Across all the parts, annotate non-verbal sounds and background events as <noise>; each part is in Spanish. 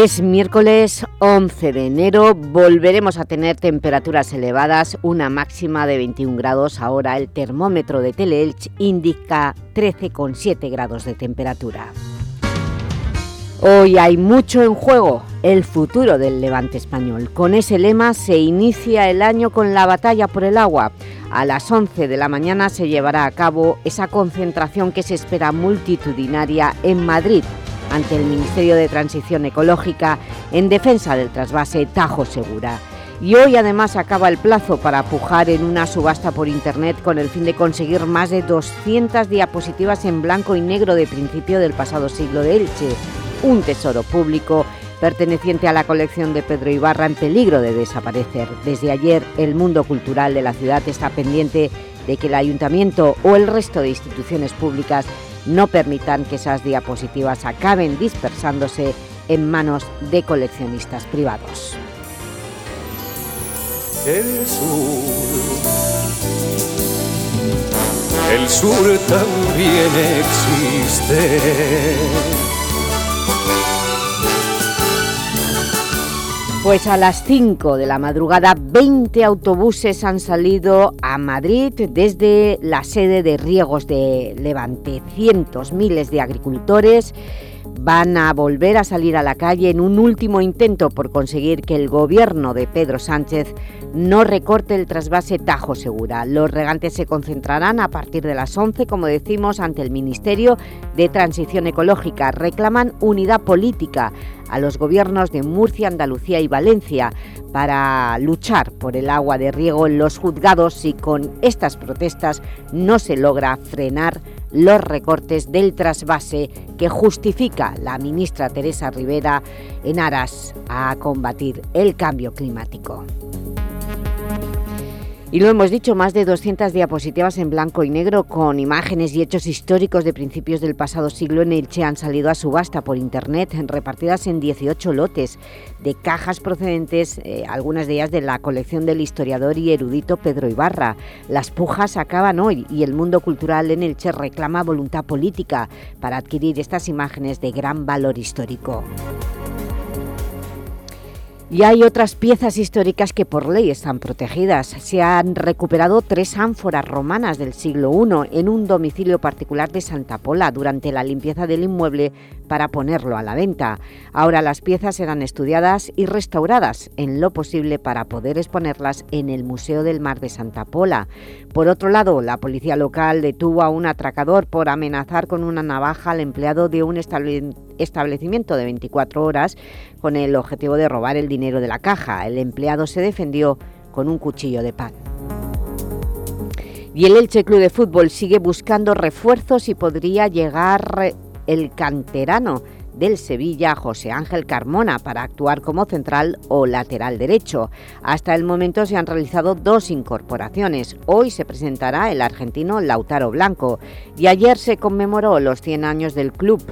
Es miércoles 11 de enero, volveremos a tener temperaturas elevadas, una máxima de 21 grados, ahora el termómetro de Teleelch indica 13,7 grados de temperatura. Hoy hay mucho en juego, el futuro del Levante español. Con ese lema se inicia el año con la batalla por el agua. A las 11 de la mañana se llevará a cabo esa concentración que se espera multitudinaria en Madrid, ante el Ministerio de Transición Ecológica en defensa del trasvase Tajo Segura. Y hoy además acaba el plazo para pujar en una subasta por Internet con el fin de conseguir más de 200 diapositivas en blanco y negro de principio del pasado siglo de Elche, un tesoro público perteneciente a la colección de Pedro Ibarra en peligro de desaparecer. Desde ayer el mundo cultural de la ciudad está pendiente de que el Ayuntamiento o el resto de instituciones públicas no permitan que esas diapositivas acaben dispersándose en manos de coleccionistas privados. El sur, el sur también existe. Pues a las 5 de la madrugada 20 autobuses han salido a Madrid desde la sede de Riegos de Levante. Cientos, miles de agricultores van a volver a salir a la calle en un último intento por conseguir que el gobierno de Pedro Sánchez no recorte el trasvase Tajo Segura. Los regantes se concentrarán a partir de las 11, como decimos, ante el Ministerio de Transición Ecológica. Reclaman unidad política a los gobiernos de Murcia, Andalucía y Valencia para luchar por el agua de riego en los juzgados si con estas protestas no se logra frenar los recortes del trasvase que justifica la ministra Teresa Rivera en aras a combatir el cambio climático. Y lo hemos dicho, más de 200 diapositivas en blanco y negro con imágenes y hechos históricos de principios del pasado siglo en Elche han salido a subasta por internet, repartidas en 18 lotes de cajas procedentes, eh, algunas de ellas de la colección del historiador y erudito Pedro Ibarra. Las pujas acaban hoy y el mundo cultural en Elche reclama voluntad política para adquirir estas imágenes de gran valor histórico. Y hay otras piezas históricas que por ley están protegidas. Se han recuperado tres ánforas romanas del siglo I en un domicilio particular de Santa Pola durante la limpieza del inmueble para ponerlo a la venta. Ahora las piezas serán estudiadas y restauradas en lo posible para poder exponerlas en el Museo del Mar de Santa Pola. Por otro lado, la policía local detuvo a un atracador por amenazar con una navaja al empleado de un establecimiento de 24 horas con el objetivo de robar el dinero de la caja. El empleado se defendió con un cuchillo de pan. Y el Elche Club de Fútbol sigue buscando refuerzos y podría llegar el canterano del Sevilla, José Ángel Carmona, para actuar como central o lateral derecho. Hasta el momento se han realizado dos incorporaciones. Hoy se presentará el argentino Lautaro Blanco y ayer se conmemoró los 100 años del club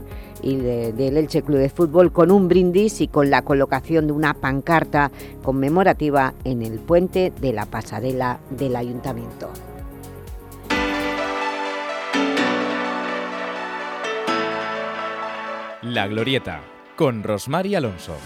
y del Elche Club de Fútbol con un brindis y con la colocación de una pancarta conmemorativa en el puente de la pasarela del Ayuntamiento. La Glorieta, con Rosmar Alonso.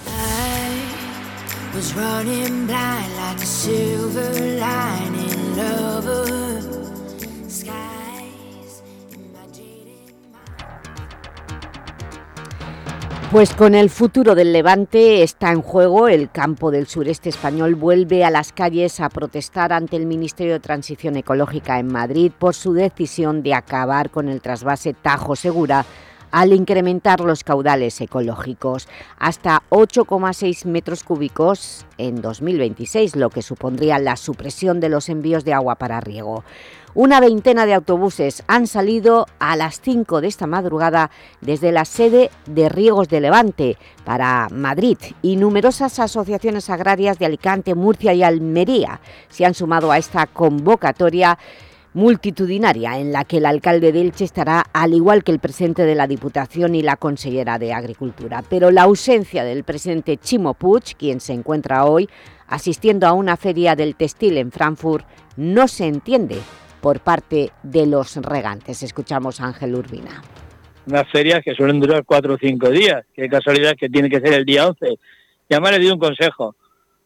Pues con el futuro del Levante está en juego, el campo del sureste español vuelve a las calles a protestar ante el Ministerio de Transición Ecológica en Madrid por su decisión de acabar con el trasvase Tajo Segura al incrementar los caudales ecológicos hasta 8,6 metros cúbicos en 2026, lo que supondría la supresión de los envíos de agua para riego. Una veintena de autobuses han salido a las 5 de esta madrugada desde la sede de Riegos de Levante para Madrid y numerosas asociaciones agrarias de Alicante, Murcia y Almería se han sumado a esta convocatoria multitudinaria en la que el alcalde de Elche estará al igual que el presidente de la Diputación y la consellera de Agricultura. Pero la ausencia del presidente Chimo Puig, quien se encuentra hoy asistiendo a una feria del textil en Frankfurt, no se entiende por parte de los regantes. Escuchamos a Ángel Urbina. Unas ferias que suelen durar cuatro o cinco días, qué casualidad que tiene que ser el día 11. Ya me le di un consejo.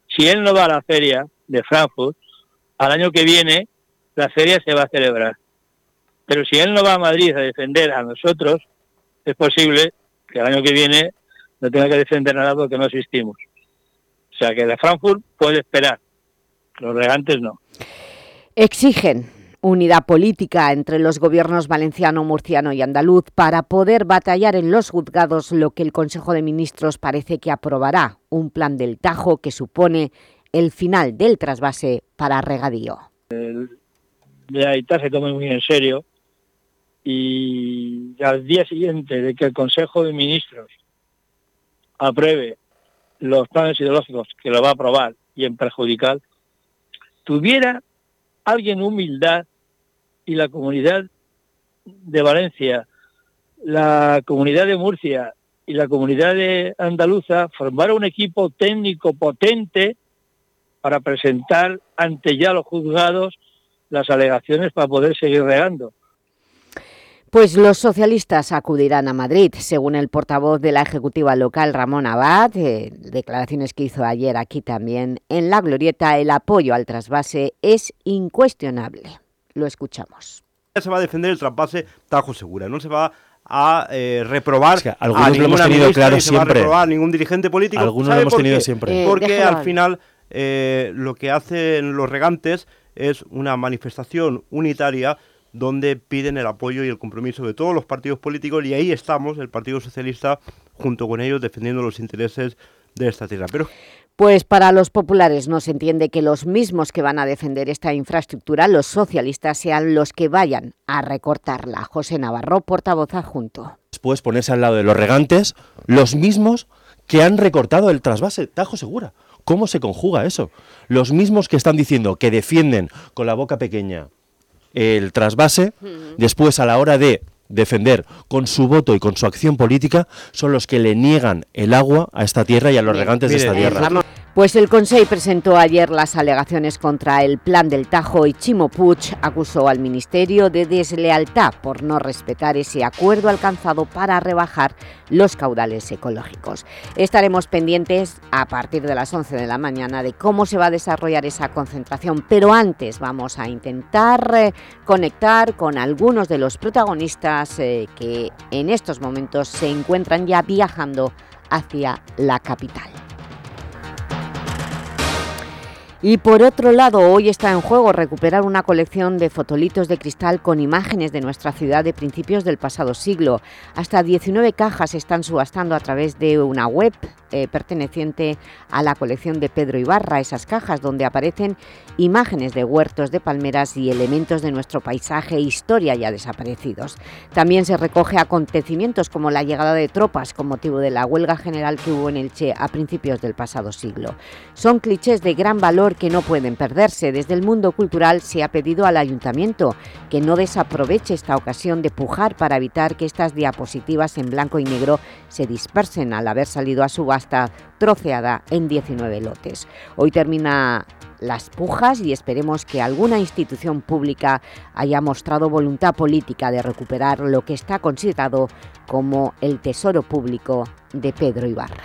Si él no va a la feria de Frankfurt, al año que viene la feria se va a celebrar. Pero si él no va a Madrid a defender a nosotros, es posible que el año que viene no tenga que defender nada porque no asistimos. O sea que de Frankfurt puede esperar, los regantes no. Exigen unidad política entre los gobiernos valenciano, murciano y andaluz para poder batallar en los juzgados lo que el Consejo de Ministros parece que aprobará, un plan del Tajo que supone el final del trasvase para regadío. El de se toma muy en serio y al día siguiente de que el Consejo de Ministros apruebe los planes ideológicos que lo va a aprobar y en perjudicar, tuviera alguien humildad y la comunidad de Valencia, la comunidad de Murcia y la comunidad de Andaluza formara un equipo técnico potente para presentar ante ya los juzgados las alegaciones para poder seguir regando. Pues los socialistas acudirán a Madrid, según el portavoz de la Ejecutiva local, Ramón Abad, eh, declaraciones que hizo ayer aquí también en La Glorieta, el apoyo al trasvase es incuestionable. Lo escuchamos. Se va a defender el trasvase Tajo Segura, no se va a eh, reprobar algunos a lo hemos tenido claro siempre. a ningún dirigente político. Algunos lo hemos tenido siempre. Eh, Porque al final lo que hacen los regantes es una manifestación unitaria donde piden el apoyo y el compromiso de todos los partidos políticos y ahí estamos, el Partido Socialista, junto con ellos, defendiendo los intereses de esta tierra. Pero... Pues para los populares no se entiende que los mismos que van a defender esta infraestructura, los socialistas, sean los que vayan a recortarla. José Navarro, portavoz adjunto. Después ponerse al lado de los regantes, los mismos que han recortado el trasvase Tajo Segura. ¿Cómo se conjuga eso? Los mismos que están diciendo que defienden con la boca pequeña el trasvase, después a la hora de defender con su voto y con su acción política, son los que le niegan el agua a esta tierra y a los regantes de esta tierra. Pues el Consejo presentó ayer las alegaciones contra el Plan del Tajo y Chimo Puig acusó al Ministerio de deslealtad por no respetar ese acuerdo alcanzado para rebajar los caudales ecológicos. Estaremos pendientes a partir de las 11 de la mañana de cómo se va a desarrollar esa concentración, pero antes vamos a intentar eh, conectar con algunos de los protagonistas eh, que en estos momentos se encuentran ya viajando hacia la capital. Y por otro lado, hoy está en juego recuperar una colección de fotolitos de cristal con imágenes de nuestra ciudad de principios del pasado siglo. Hasta 19 cajas están subastando a través de una web eh, perteneciente a la colección de Pedro Ibarra, esas cajas donde aparecen imágenes de huertos de palmeras y elementos de nuestro paisaje e historia ya desaparecidos. También se recoge acontecimientos como la llegada de tropas con motivo de la huelga general que hubo en Elche a principios del pasado siglo. Son clichés de gran valor que no pueden perderse. Desde el mundo cultural se ha pedido al Ayuntamiento que no desaproveche esta ocasión de pujar para evitar que estas diapositivas en blanco y negro se dispersen al haber salido a subasta troceada en 19 lotes. Hoy termina las pujas y esperemos que alguna institución pública haya mostrado voluntad política de recuperar lo que está considerado como el tesoro público de Pedro Ibarra.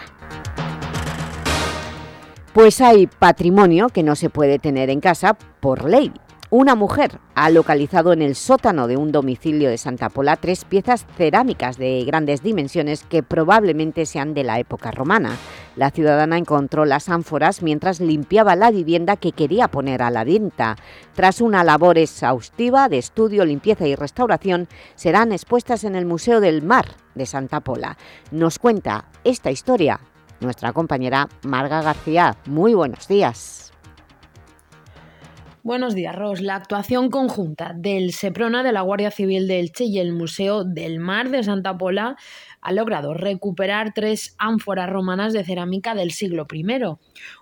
Pues hay patrimonio que no se puede tener en casa por ley. Una mujer ha localizado en el sótano de un domicilio de Santa Pola tres piezas cerámicas de grandes dimensiones que probablemente sean de la época romana. La ciudadana encontró las ánforas mientras limpiaba la vivienda que quería poner a la venta. Tras una labor exhaustiva de estudio, limpieza y restauración, serán expuestas en el Museo del Mar de Santa Pola. Nos cuenta esta historia nuestra compañera Marga García. Muy buenos días. Buenos días, Ros. La actuación conjunta del SEPRONA de la Guardia Civil de Elche y el Museo del Mar de Santa Pola ha logrado recuperar tres ánforas romanas de cerámica del siglo I.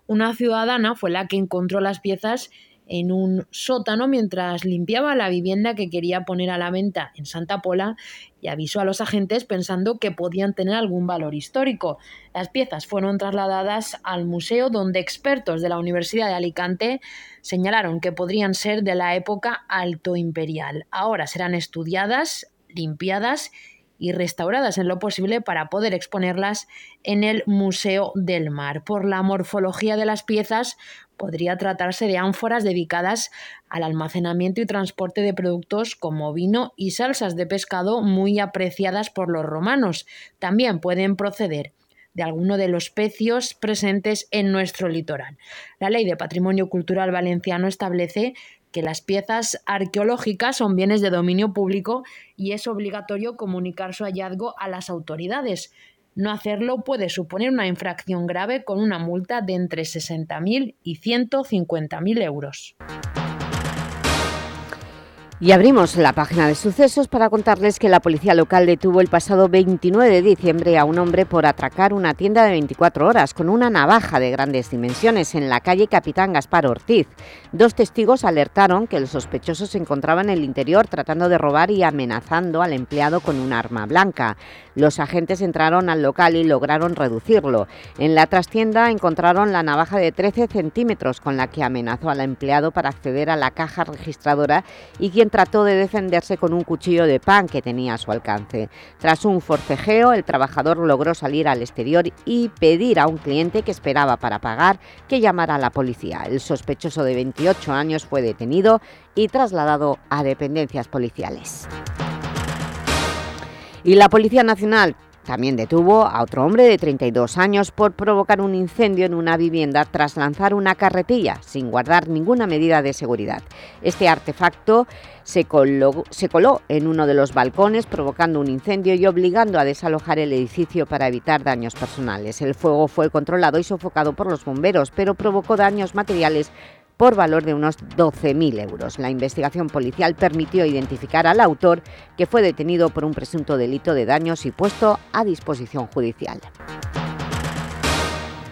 Una ciudadana fue la que encontró las piezas en un sótano mientras limpiaba la vivienda que quería poner a la venta en Santa Pola y avisó a los agentes pensando que podían tener algún valor histórico. Las piezas fueron trasladadas al museo donde expertos de la Universidad de Alicante señalaron que podrían ser de la época alto imperial. Ahora serán estudiadas, limpiadas y restauradas en lo posible para poder exponerlas en el Museo del Mar. Por la morfología de las piezas, podría tratarse de ánforas dedicadas al almacenamiento y transporte de productos como vino y salsas de pescado muy apreciadas por los romanos. También pueden proceder de alguno de los pecios presentes en nuestro litoral. La Ley de Patrimonio Cultural Valenciano establece que las piezas arqueológicas son bienes de dominio público y es obligatorio comunicar su hallazgo a las autoridades. No hacerlo puede suponer una infracción grave con una multa de entre 60.000 y 150.000 euros. Y abrimos la página de sucesos para contarles que la policía local detuvo el pasado 29 de diciembre a un hombre por atracar una tienda de 24 horas con una navaja de grandes dimensiones en la calle Capitán Gaspar Ortiz. Dos testigos alertaron que el sospechoso se encontraba en el interior tratando de robar y amenazando al empleado con un arma blanca. Los agentes entraron al local y lograron reducirlo. En la trastienda encontraron la navaja de 13 centímetros con la que amenazó al empleado para acceder a la caja registradora y quien trató de defenderse con un cuchillo de pan que tenía a su alcance. Tras un forcejeo, el trabajador logró salir al exterior y pedir a un cliente que esperaba para pagar que llamara a la policía. El sospechoso de 28 años fue detenido y trasladado a dependencias policiales. Y la Policía Nacional también detuvo a otro hombre de 32 años por provocar un incendio en una vivienda tras lanzar una carretilla sin guardar ninguna medida de seguridad. Este artefacto se coló, se coló en uno de los balcones provocando un incendio y obligando a desalojar el edificio para evitar daños personales. El fuego fue controlado y sofocado por los bomberos, pero provocó daños materiales por valor de unos 12.000 euros. La investigación policial permitió identificar al autor, que fue detenido por un presunto delito de daños y puesto a disposición judicial.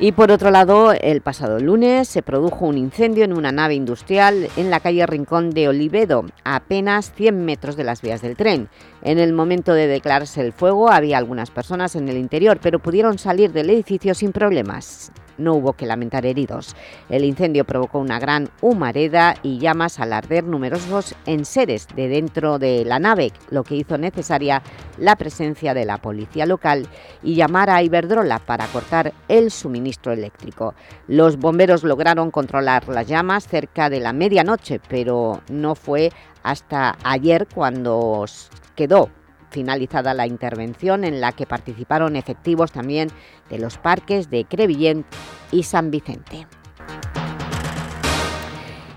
Y por otro lado, el pasado lunes se produjo un incendio en una nave industrial en la calle Rincón de Olivedo, a apenas 100 metros de las vías del tren. En el momento de declararse el fuego había algunas personas en el interior, pero pudieron salir del edificio sin problemas no hubo que lamentar heridos. El incendio provocó una gran humareda y llamas al arder numerosos enseres de dentro de la nave, lo que hizo necesaria la presencia de la policía local y llamar a Iberdrola para cortar el suministro eléctrico. Los bomberos lograron controlar las llamas cerca de la medianoche, pero no fue hasta ayer cuando quedó finalizada la intervención en la que participaron efectivos también de los parques de Crevillent y San Vicente.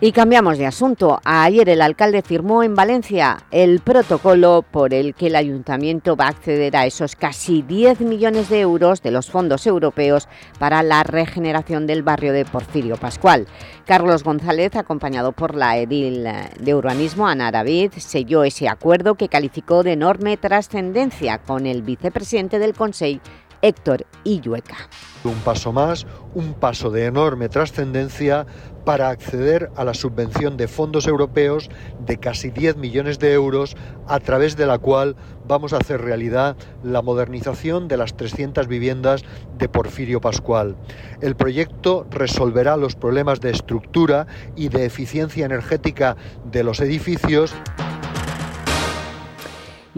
Y cambiamos de asunto. Ayer el alcalde firmó en Valencia el protocolo por el que el Ayuntamiento va a acceder a esos casi 10 millones de euros de los fondos europeos para la regeneración del barrio de Porfirio Pascual. Carlos González, acompañado por la edil de urbanismo Ana David, selló ese acuerdo que calificó de enorme trascendencia con el vicepresidente del Consejo, Héctor Illueca. Un paso más, un paso de enorme trascendencia para acceder a la subvención de fondos europeos de casi 10 millones de euros, a través de la cual vamos a hacer realidad la modernización de las 300 viviendas de Porfirio Pascual. El proyecto resolverá los problemas de estructura y de eficiencia energética de los edificios.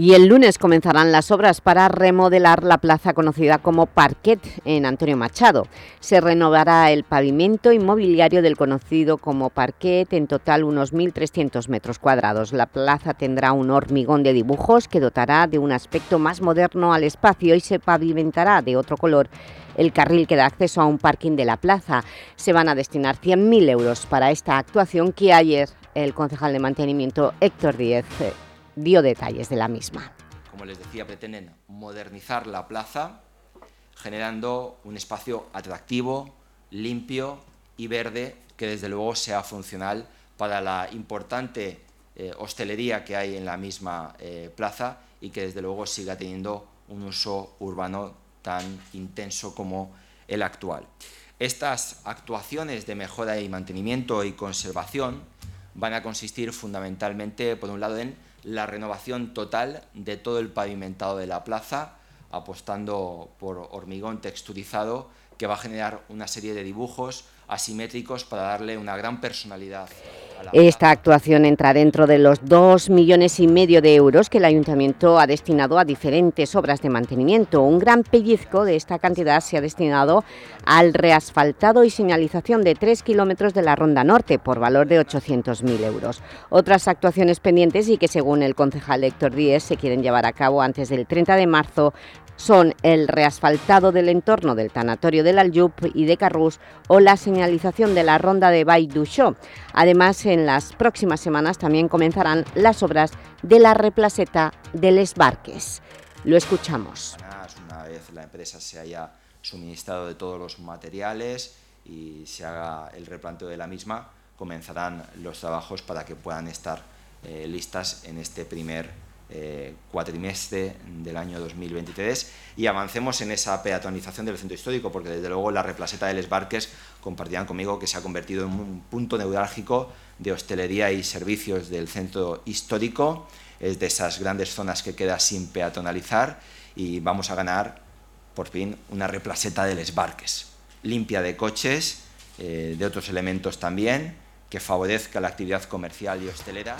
Y el lunes comenzarán las obras para remodelar la plaza conocida como Parquet en Antonio Machado. Se renovará el pavimento inmobiliario del conocido como Parquet, en total unos 1.300 metros cuadrados. La plaza tendrá un hormigón de dibujos que dotará de un aspecto más moderno al espacio y se pavimentará de otro color el carril que da acceso a un parking de la plaza. Se van a destinar 100.000 euros para esta actuación que ayer el concejal de mantenimiento Héctor Díez eh, dio detalles de la misma. Como les decía, pretenden modernizar la plaza generando un espacio atractivo, limpio y verde que desde luego sea funcional para la importante eh, hostelería que hay en la misma eh, plaza y que desde luego siga teniendo un uso urbano tan intenso como el actual. Estas actuaciones de mejora y mantenimiento y conservación van a consistir fundamentalmente, por un lado, en la renovación total de todo el pavimentado de la plaza, apostando por hormigón texturizado, que va a generar una serie de dibujos asimétricos para darle una gran personalidad esta actuación entra dentro de los dos millones y medio de euros que el Ayuntamiento ha destinado a diferentes obras de mantenimiento. Un gran pellizco de esta cantidad se ha destinado al reasfaltado y señalización de tres kilómetros de la Ronda Norte por valor de 800.000 euros. Otras actuaciones pendientes y que según el concejal Héctor Díez se quieren llevar a cabo antes del 30 de marzo son el reasfaltado del entorno del tanatorio del Aljub y de Carrús o la señalización de la ronda de Bay Además, en las próximas semanas también comenzarán las obras de la replaceta de Les Barques. Lo escuchamos. Una vez la empresa se haya suministrado de todos los materiales y se haga el replanteo de la misma, comenzarán los trabajos para que puedan estar eh, listas en este primer eh, cuatrimestre del año 2023 y avancemos en esa peatonización del centro histórico, porque desde luego la replaseta de Les Barques compartirán conmigo que se ha convertido en un punto neurálgico de hostelería y servicios del centro histórico, es de esas grandes zonas que queda sin peatonalizar y vamos a ganar por fin una replaseta de Les Barques, limpia de coches, eh, de otros elementos también, que favorezca la actividad comercial y hostelera.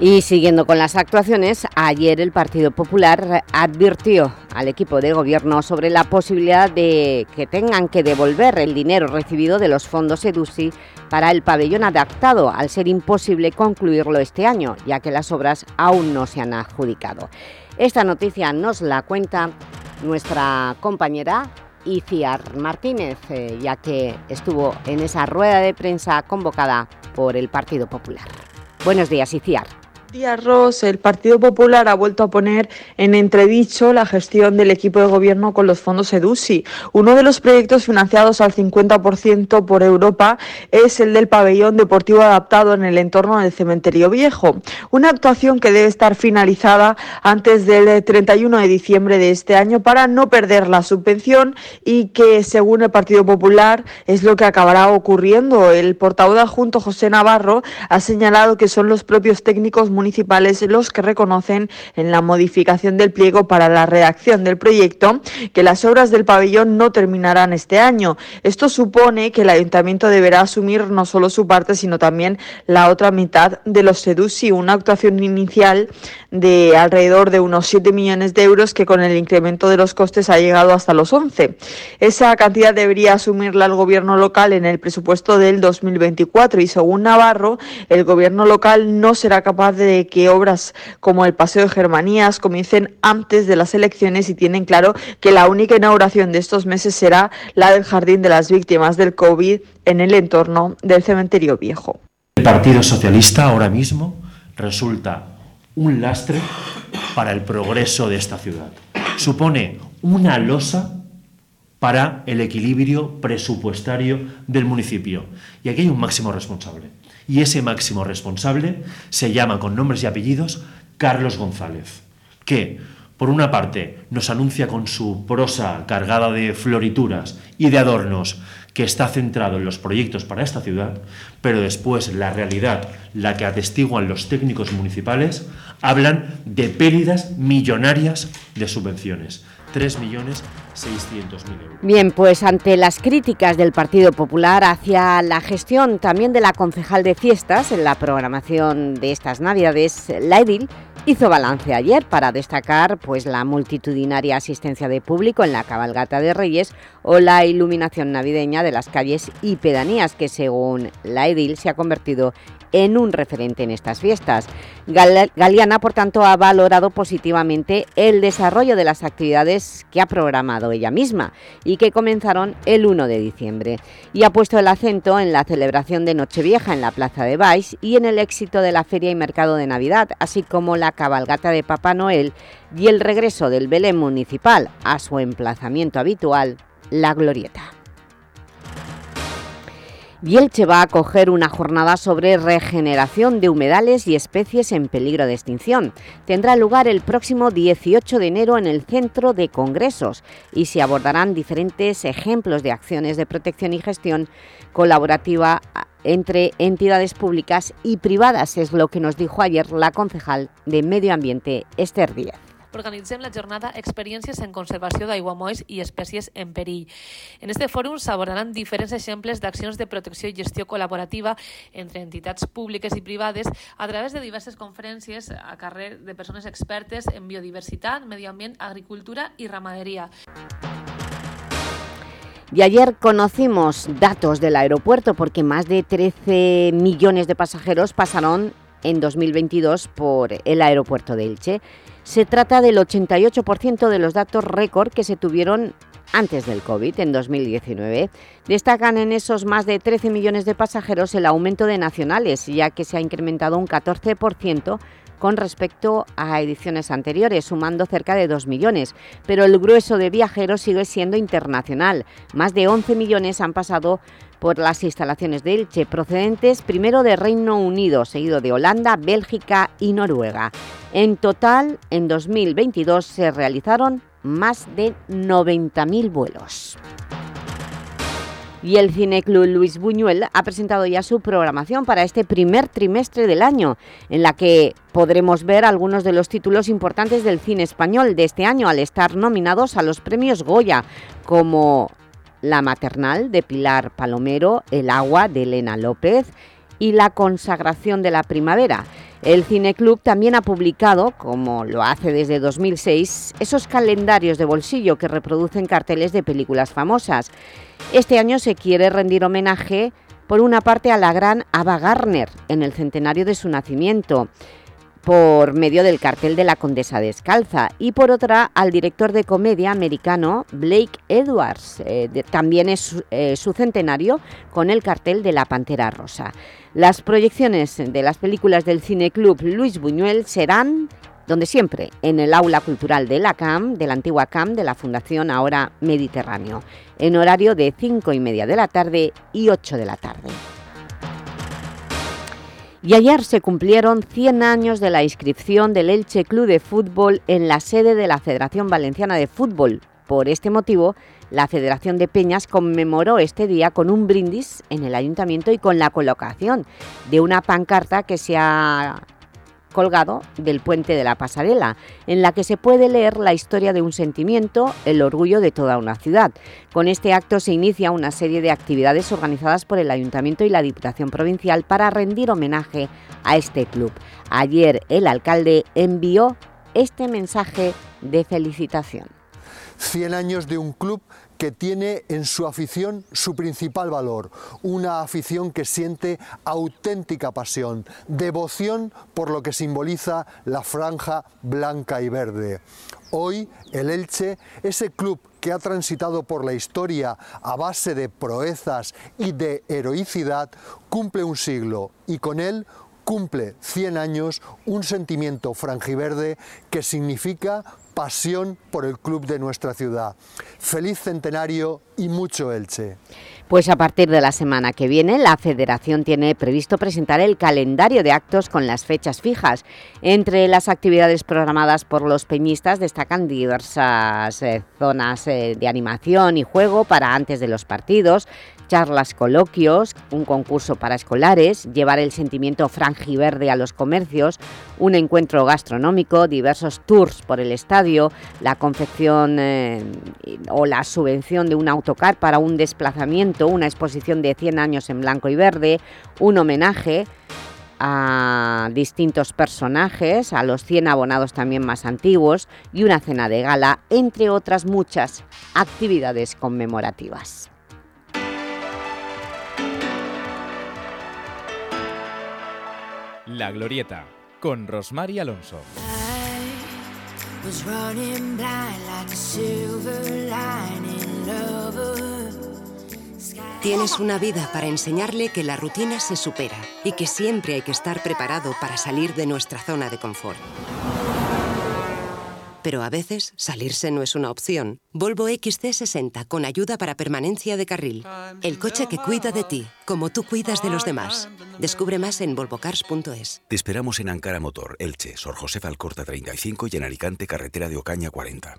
Y siguiendo con las actuaciones, ayer el Partido Popular advirtió al equipo de gobierno sobre la posibilidad de que tengan que devolver el dinero recibido de los fondos EDUSI para el pabellón adaptado, al ser imposible concluirlo este año, ya que las obras aún no se han adjudicado. Esta noticia nos la cuenta nuestra compañera Iciar Martínez, eh, ya que estuvo en esa rueda de prensa convocada por el Partido Popular. Buenos días, Iciar. Díaz Ross, el Partido Popular ha vuelto a poner en entredicho la gestión del equipo de gobierno con los fondos EDUSI. Uno de los proyectos financiados al 50% por Europa es el del pabellón deportivo adaptado en el entorno del cementerio viejo. Una actuación que debe estar finalizada antes del 31 de diciembre de este año para no perder la subvención y que, según el Partido Popular, es lo que acabará ocurriendo. El portavoz adjunto José Navarro ha señalado que son los propios técnicos municipales municipales los que reconocen en la modificación del pliego para la redacción del proyecto que las obras del pabellón no terminarán este año. Esto supone que el ayuntamiento deberá asumir no solo su parte, sino también la otra mitad de los SEDUSI, una actuación inicial de alrededor de unos 7 millones de euros que con el incremento de los costes ha llegado hasta los 11. Esa cantidad debería asumirla el gobierno local en el presupuesto del 2024 y según Navarro, el gobierno local no será capaz de que obras como el Paseo de Germanías comiencen antes de las elecciones y tienen claro que la única inauguración de estos meses será la del Jardín de las Víctimas del COVID en el entorno del Cementerio Viejo. El Partido Socialista ahora mismo resulta un lastre para el progreso de esta ciudad. Supone una losa para el equilibrio presupuestario del municipio. Y aquí hay un máximo responsable. Y ese máximo responsable se llama con nombres y apellidos Carlos González, que por una parte nos anuncia con su prosa cargada de florituras y de adornos que está centrado en los proyectos para esta ciudad, pero después la realidad, la que atestiguan los técnicos municipales, hablan de pérdidas millonarias de subvenciones. 3.600.000 euros. Bien, pues ante las críticas del Partido Popular hacia la gestión también de la concejal de fiestas en la programación de estas Navidades, la Edil hizo balance ayer para destacar pues, la multitudinaria asistencia de público en la cabalgata de Reyes o la iluminación navideña de las calles y pedanías que según la Edil se ha convertido en un referente en estas fiestas. Galeana, por tanto, ha valorado positivamente el desarrollo de las actividades que ha programado ella misma y que comenzaron el 1 de diciembre y ha puesto el acento en la celebración de Nochevieja en la Plaza de Baix y en el éxito de la Feria y Mercado de Navidad, así como la cabalgata de Papá Noel y el regreso del Belén Municipal a su emplazamiento habitual, la Glorieta. Y Elche va a acoger una jornada sobre regeneración de humedales y especies en peligro de extinción. Tendrá lugar el próximo 18 de enero en el Centro de Congresos y se abordarán diferentes ejemplos de acciones de protección y gestión colaborativa entre entidades públicas y privadas, es lo que nos dijo ayer la concejal de Medio Ambiente, Esther Díaz. Organitzem la jornada Experiències en conservació d'aiguamolls i espècies en perill. En este fòrum s'abordaran diferents exemples d'accions de protecció i gestió col·laborativa entre entitats públiques i privades a través de diverses conferències a carrer de persones expertes en biodiversitat, medi ambient, agricultura i ramaderia. Y ayer conocimos datos del aeropuerto porque más de 13 millones de pasajeros pasaron en 2022 por el aeropuerto de Elche. Se trata del 88% de los datos récord que se tuvieron antes del COVID, en 2019. Destacan en esos más de 13 millones de pasajeros el aumento de nacionales, ya que se ha incrementado un 14% con respecto a ediciones anteriores, sumando cerca de 2 millones. Pero el grueso de viajeros sigue siendo internacional. Más de 11 millones han pasado por las instalaciones de Elche, procedentes primero de Reino Unido, seguido de Holanda, Bélgica y Noruega. En total, en 2022 se realizaron más de 90.000 vuelos. Y el Cineclub Luis Buñuel ha presentado ya su programación para este primer trimestre del año, en la que podremos ver algunos de los títulos importantes del cine español de este año al estar nominados a los premios Goya, como la maternal de Pilar Palomero, El agua de Elena López y La consagración de la primavera. El Cineclub también ha publicado, como lo hace desde 2006, esos calendarios de bolsillo que reproducen carteles de películas famosas. Este año se quiere rendir homenaje por una parte a la gran Ava Gardner en el centenario de su nacimiento por medio del cartel de la Condesa Descalza y por otra al director de comedia americano Blake Edwards, eh, también es eh, su centenario con el cartel de la Pantera Rosa. Las proyecciones de las películas del Cineclub Luis Buñuel serán donde siempre, en el aula cultural de la CAM, de la antigua CAM de la Fundación Ahora Mediterráneo, en horario de 5 y media de la tarde y 8 de la tarde. Y ayer se cumplieron 100 años de la inscripción del Elche Club de Fútbol en la sede de la Federación Valenciana de Fútbol. Por este motivo, la Federación de Peñas conmemoró este día con un brindis en el Ayuntamiento y con la colocación de una pancarta que se ha colgado del puente de la pasarela, en la que se puede leer la historia de un sentimiento, el orgullo de toda una ciudad. Con este acto se inicia una serie de actividades organizadas por el Ayuntamiento y la Diputación Provincial para rendir homenaje a este club. Ayer el alcalde envió este mensaje de felicitación. 100 años de un club que tiene en su afición su principal valor, una afición que siente auténtica pasión, devoción por lo que simboliza la franja blanca y verde. Hoy el Elche, ese club que ha transitado por la historia a base de proezas y de heroicidad, cumple un siglo y con él cumple 100 años un sentimiento frangiverde que significa pasión por el club de nuestra ciudad. Feliz centenario y mucho Elche. Pues a partir de la semana que viene, la Federación tiene previsto presentar el calendario de actos con las fechas fijas. Entre las actividades programadas por los peñistas destacan diversas eh, zonas eh, de animación y juego para antes de los partidos, charlas, coloquios, un concurso para escolares, llevar el sentimiento frangiverde a los comercios, un encuentro gastronómico, diversos tours por el estadio, la confección eh, o la subvención de un autocar para un desplazamiento, una exposición de 100 años en blanco y verde, un homenaje a distintos personajes, a los 100 abonados también más antiguos y una cena de gala, entre otras muchas actividades conmemorativas. La Glorieta, con Rosmar y Alonso. Tienes una vida para enseñarle que la rutina se supera y que siempre hay que estar preparado para salir de nuestra zona de confort. Pero a veces salirse no es una opción. Volvo XC60 con ayuda para permanencia de carril. El coche que cuida de ti, como tú cuidas de los demás. Descubre más en volvocars.es. Te esperamos en Ankara Motor, Elche, Sor José Alcorta 35 y en Alicante, carretera de Ocaña 40.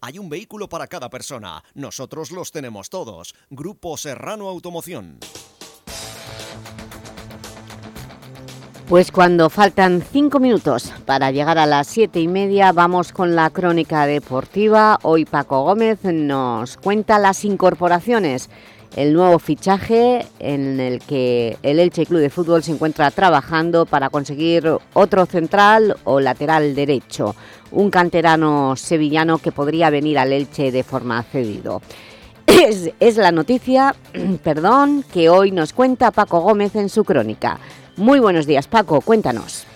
Hay un vehículo para cada persona. Nosotros los tenemos todos. Grupo Serrano Automoción. Pues cuando faltan cinco minutos para llegar a las siete y media, vamos con la crónica deportiva. Hoy Paco Gómez nos cuenta las incorporaciones, el nuevo fichaje en el que el Elche Club de Fútbol se encuentra trabajando para conseguir otro central o lateral derecho, un canterano sevillano que podría venir al Elche de forma cedido. <clears throat> Es, la noticia <clears throat> perdón, que hoy nos cuenta Paco Gómez en su crónica. Muy buenos días, Paco, cuéntanos.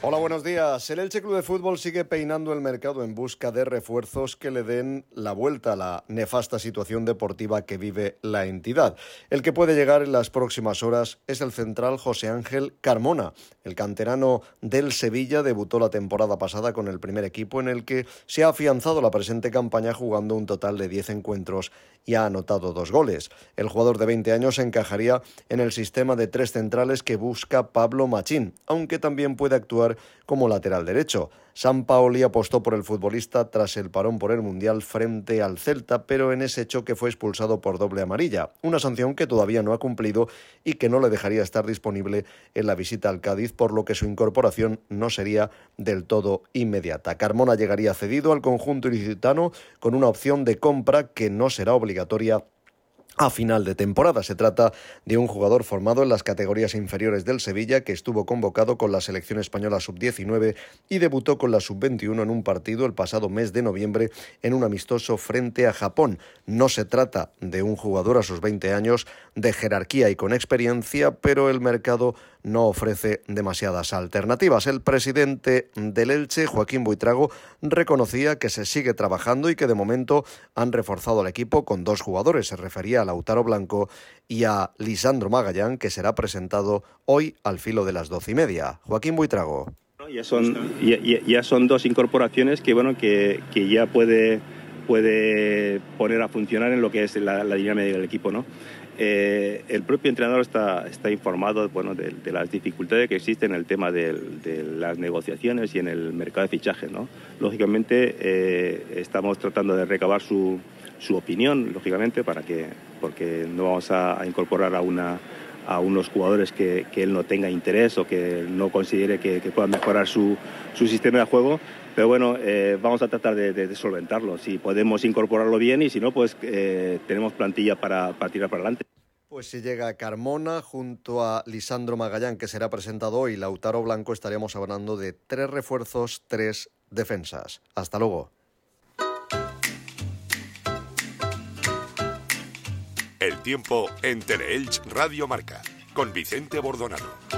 Hola, buenos días. El Elche Club de Fútbol sigue peinando el mercado en busca de refuerzos que le den la vuelta a la nefasta situación deportiva que vive la entidad. El que puede llegar en las próximas horas es el central José Ángel Carmona. El canterano del Sevilla debutó la temporada pasada con el primer equipo en el que se ha afianzado la presente campaña jugando un total de 10 encuentros y ha anotado dos goles. El jugador de 20 años encajaría en el sistema de tres centrales que busca Pablo Machín, aunque también puede actuar como lateral derecho. San Paoli apostó por el futbolista tras el parón por el Mundial frente al Celta, pero en ese choque fue expulsado por doble amarilla, una sanción que todavía no ha cumplido y que no le dejaría estar disponible en la visita al Cádiz, por lo que su incorporación no sería del todo inmediata. Carmona llegaría cedido al conjunto ilicitano con una opción de compra que no será obligatoria a final de temporada. Se trata de un jugador formado en las categorías inferiores del Sevilla que estuvo convocado con la selección española sub-19 y debutó con la sub-21 en un partido el pasado mes de noviembre en un amistoso frente a Japón. No se trata de un jugador a sus 20 años de jerarquía y con experiencia, pero el mercado no ofrece demasiadas alternativas. El presidente del Elche, Joaquín Buitrago, reconocía que se sigue trabajando y que de momento han reforzado al equipo con dos jugadores. Se refería a Lautaro Blanco y a Lisandro Magallán, que será presentado hoy al filo de las doce y media. Joaquín Buitrago. Ya son, ya, son dos incorporaciones que, bueno, que, que ya puede, puede poner a funcionar en lo que es la, la dinámica del equipo. ¿no? Eh, el propio entrenador está, está informado bueno, de, las dificultades que existen en el tema de, las negociaciones y en el mercado de fichaje. ¿no? Lógicamente, eh, estamos tratando de recabar su, su, opinión, lógicamente, para que, porque no vamos a, incorporar a, una, a unos jugadores que, que, él no tenga interés o que no considere que, que puedan mejorar su, su sistema de juego, pero bueno, eh, vamos a tratar de, solventarlo. Si podemos incorporarlo bien y si no, pues eh, tenemos plantilla para, tirar para adelante. Pues si llega Carmona junto a Lisandro Magallán, que será presentado hoy, Lautaro Blanco, estaríamos hablando de tres refuerzos, tres defensas. Hasta luego. El tiempo en Teleelch Radio Marca, con Vicente Bordonado.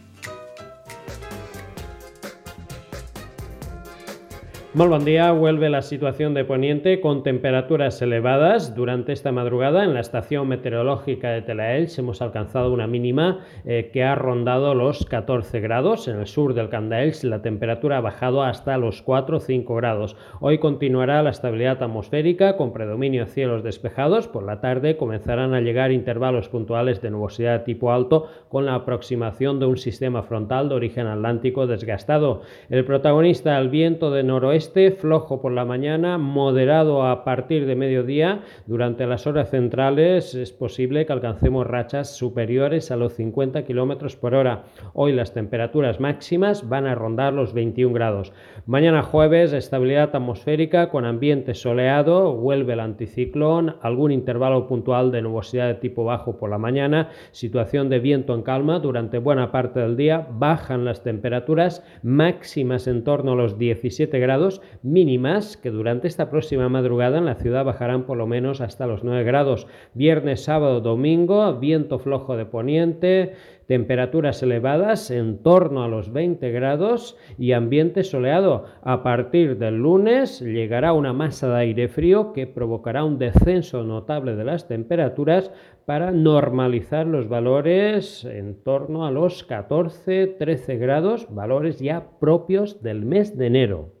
Muy buen día, vuelve la situación de Poniente con temperaturas elevadas. Durante esta madrugada en la estación meteorológica de Telaelch hemos alcanzado una mínima eh, que ha rondado los 14 grados. En el sur del Candaelch la temperatura ha bajado hasta los 4 o 5 grados. Hoy continuará la estabilidad atmosférica con predominio cielos despejados. Por la tarde comenzarán a llegar intervalos puntuales de nubosidad tipo alto con la aproximación de un sistema frontal de origen atlántico desgastado. El protagonista, el viento de noroeste, flojo por la mañana, moderado a partir de mediodía. Durante las horas centrales es posible que alcancemos rachas superiores a los 50 km por hora. Hoy las temperaturas máximas van a rondar los 21 grados. Mañana jueves, estabilidad atmosférica con ambiente soleado, vuelve el anticiclón, algún intervalo puntual de nubosidad de tipo bajo por la mañana, situación de viento en calma durante buena parte del día, bajan las temperaturas máximas en torno a los 17 grados mínimas que durante esta próxima madrugada en la ciudad bajarán por lo menos hasta los 9 grados. Viernes, sábado, domingo, viento flojo de poniente, temperaturas elevadas en torno a los 20 grados y ambiente soleado. A partir del lunes llegará una masa de aire frío que provocará un descenso notable de las temperaturas para normalizar los valores en torno a los 14-13 grados, valores ya propios del mes de enero.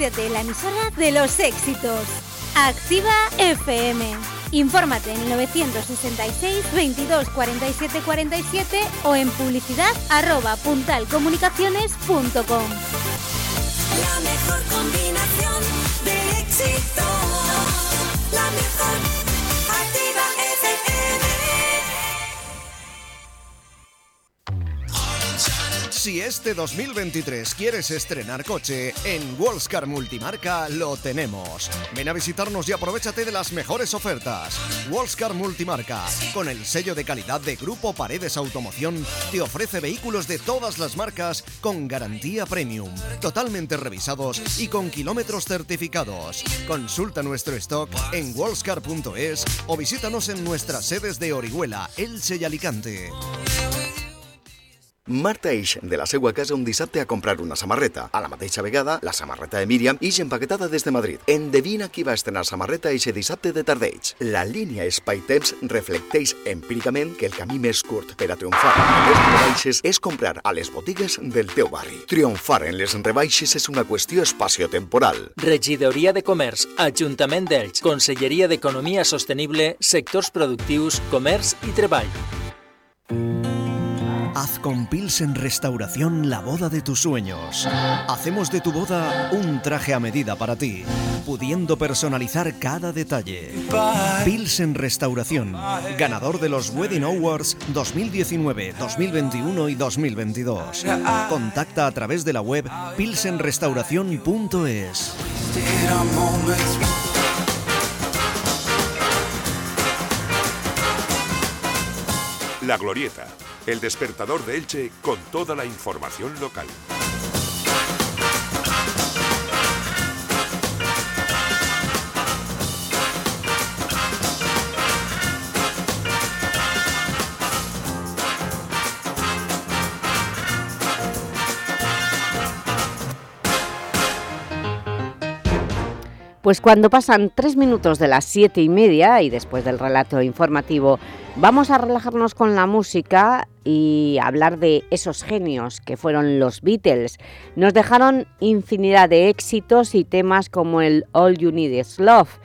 En la emisora de los éxitos. Activa FM. Infórmate en 966 22 47 47 o en publicidad arroba puntalcomunicaciones.com. La mejor combinación de éxito. La mejor. Si este 2023 quieres estrenar coche, en Wallscar Multimarca lo tenemos. Ven a visitarnos y aprovechate de las mejores ofertas. Wallscar Multimarca, con el sello de calidad de Grupo Paredes Automoción, te ofrece vehículos de todas las marcas con garantía premium, totalmente revisados y con kilómetros certificados. Consulta nuestro stock en wallscar.es o visítanos en nuestras sedes de Orihuela, Elche y Alicante. Marta ix de la seua casa un dissabte a comprar una samarreta. A la mateixa vegada, la samarreta de Míriam ix empaquetada des de Madrid. Endevina qui va estrenar samarreta eixe dissabte de tardeig. La línia Espai-Temps reflecteix empíricament que el camí més curt per a triomfar en les rebaixes és comprar a les botigues del teu barri. Triomfar en les rebaixes és una qüestió espaciotemporal. Regidoria de Comerç, Ajuntament d'Elx, Conselleria d'Economia Sostenible, Sectors Productius, Comerç i Treball. Con Pilsen Restauración la boda de tus sueños. Hacemos de tu boda un traje a medida para ti, pudiendo personalizar cada detalle. Pilsen Restauración, ganador de los Wedding Awards 2019, 2021 y 2022. Contacta a través de la web pilsenrestauración.es. La Glorieta, el despertador de Elche con toda la información local. Pues cuando pasan tres minutos de las siete y media y después del relato informativo, vamos a relajarnos con la música y hablar de esos genios que fueron los Beatles. Nos dejaron infinidad de éxitos y temas como el All You Need Is Love,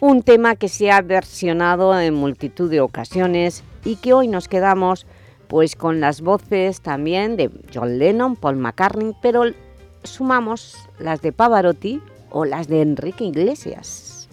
un tema que se ha versionado en multitud de ocasiones y que hoy nos quedamos pues con las voces también de John Lennon, Paul McCartney, pero sumamos las de Pavarotti o las de Enrique Iglesias.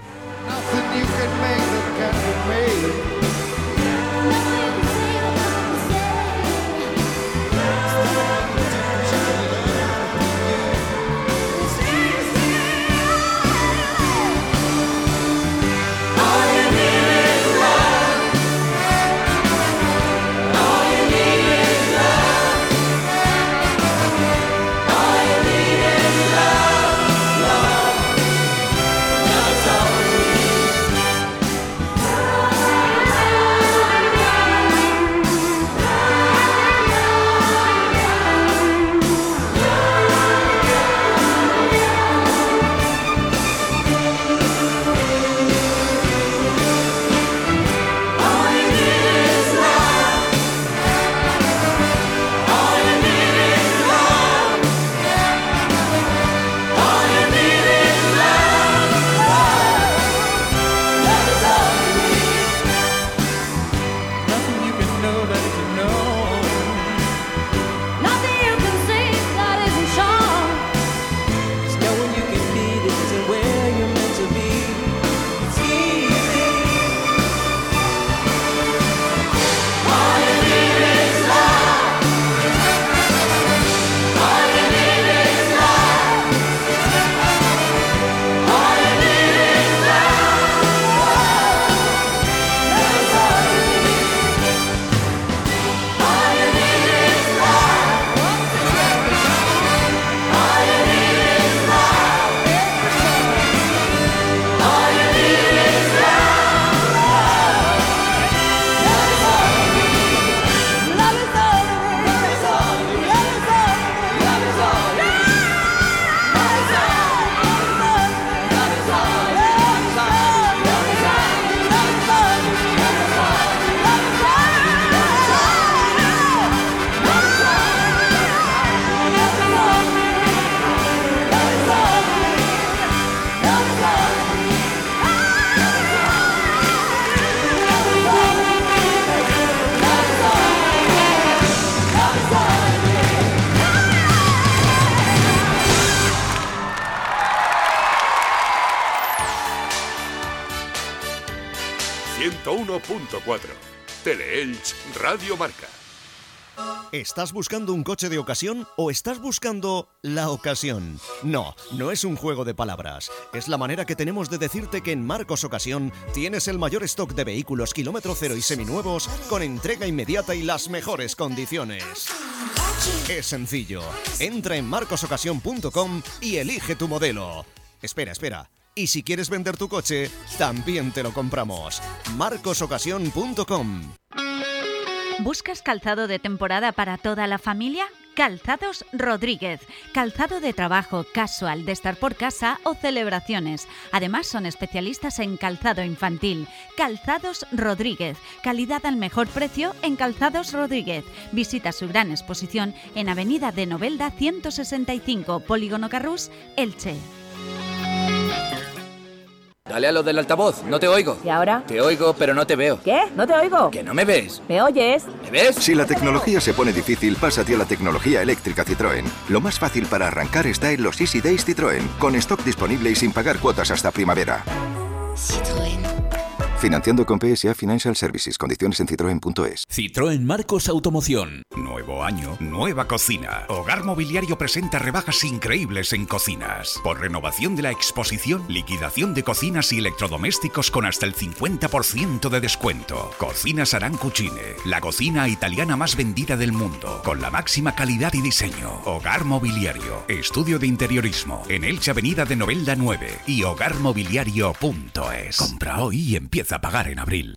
101.4. Teleelch Radio Marca. ¿Estás buscando un coche de ocasión o estás buscando la ocasión? No, no es un juego de palabras. Es la manera que tenemos de decirte que en Marcos Ocasión tienes el mayor stock de vehículos kilómetro cero y seminuevos con entrega inmediata y las mejores condiciones. Es sencillo. Entra en marcosocasión.com y elige tu modelo. Espera, espera. Y si quieres vender tu coche, también te lo compramos. marcosocasión.com ¿Buscas calzado de temporada para toda la familia? Calzados Rodríguez. Calzado de trabajo, casual, de estar por casa o celebraciones. Además son especialistas en calzado infantil. Calzados Rodríguez. Calidad al mejor precio en Calzados Rodríguez. Visita su gran exposición en Avenida de Novelda 165, Polígono Carrús, Elche. Dale a lo del altavoz, no te oigo. ¿Y ahora? Te oigo, pero no te veo. ¿Qué? No te oigo. ¿Que no me ves? ¿Me oyes? ¿Me ves? Si la tecnología se pone difícil, pásate a la tecnología eléctrica Citroën. Lo más fácil para arrancar está en los Easy Days Citroën, con stock disponible y sin pagar cuotas hasta primavera. Financiando con PSA Financial Services. Condiciones en citroen.es. Citroën Marcos Automoción. Nuevo año, nueva cocina. Hogar Mobiliario presenta rebajas increíbles en cocinas. Por renovación de la exposición, liquidación de cocinas y electrodomésticos con hasta el 50% de descuento. Cocinas Arancucine, la cocina italiana más vendida del mundo, con la máxima calidad y diseño. Hogar Mobiliario, estudio de interiorismo, en Elche Avenida de Novelda 9 y hogarmobiliario.es. Compra hoy y empieza a pagar en abril.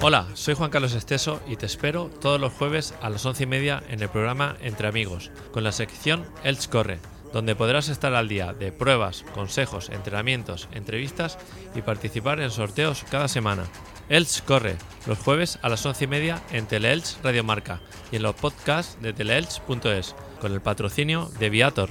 Hola, soy Juan Carlos Esteso y te espero todos los jueves a las once y media en el programa Entre Amigos, con la sección Elch Corre, donde podrás estar al día de pruebas, consejos, entrenamientos, entrevistas y participar en sorteos cada semana. Elch Corre, los jueves a las once y media en Teleelch Radio Marca y en los podcasts de teleelch.es, con el patrocinio de Viator.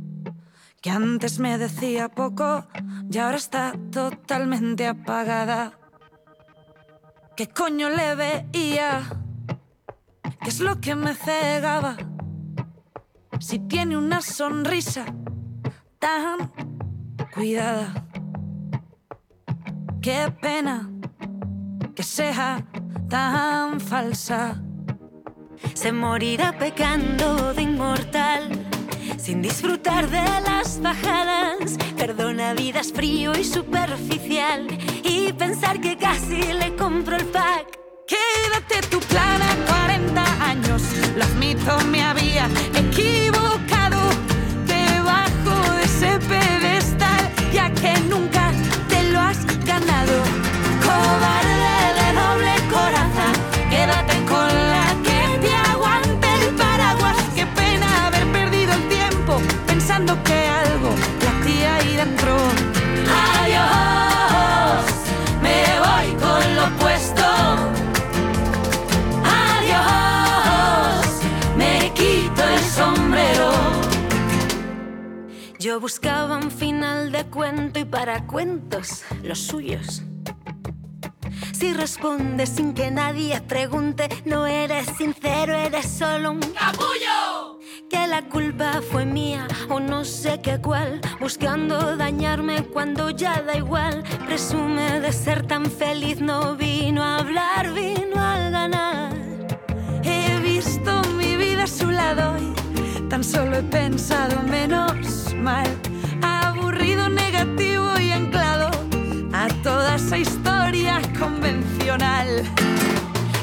que antes me decía poco y ahora está totalmente apagada. ¿Qué coño le veía? ¿Qué es lo que me cegaba? Si tiene una sonrisa tan cuidada. Qué pena que sea tan falsa. Se morirá pecando de inmortal, sin disfrutar de las bajadas. Perdona vidas frío y superficial, y pensar que casi le compro el pack. Quédate tu plan a 40 años. Lo admito, me había equivocado debajo de ese pedestal, ya que nunca te lo has ganado. Yo buscaba un final de cuento y para cuentos los suyos. Si respondes sin que nadie pregunte, no eres sincero, eres solo un capullo. Que la culpa fue mía o no sé qué cuál, buscando dañarme cuando ya da igual. Presume de ser tan feliz, no vino a hablar, vino a ganar. He visto mi vida a su lado y tan solo he pensado menos mal. Aburrido, negativo y anclado a toda esa historia convencional.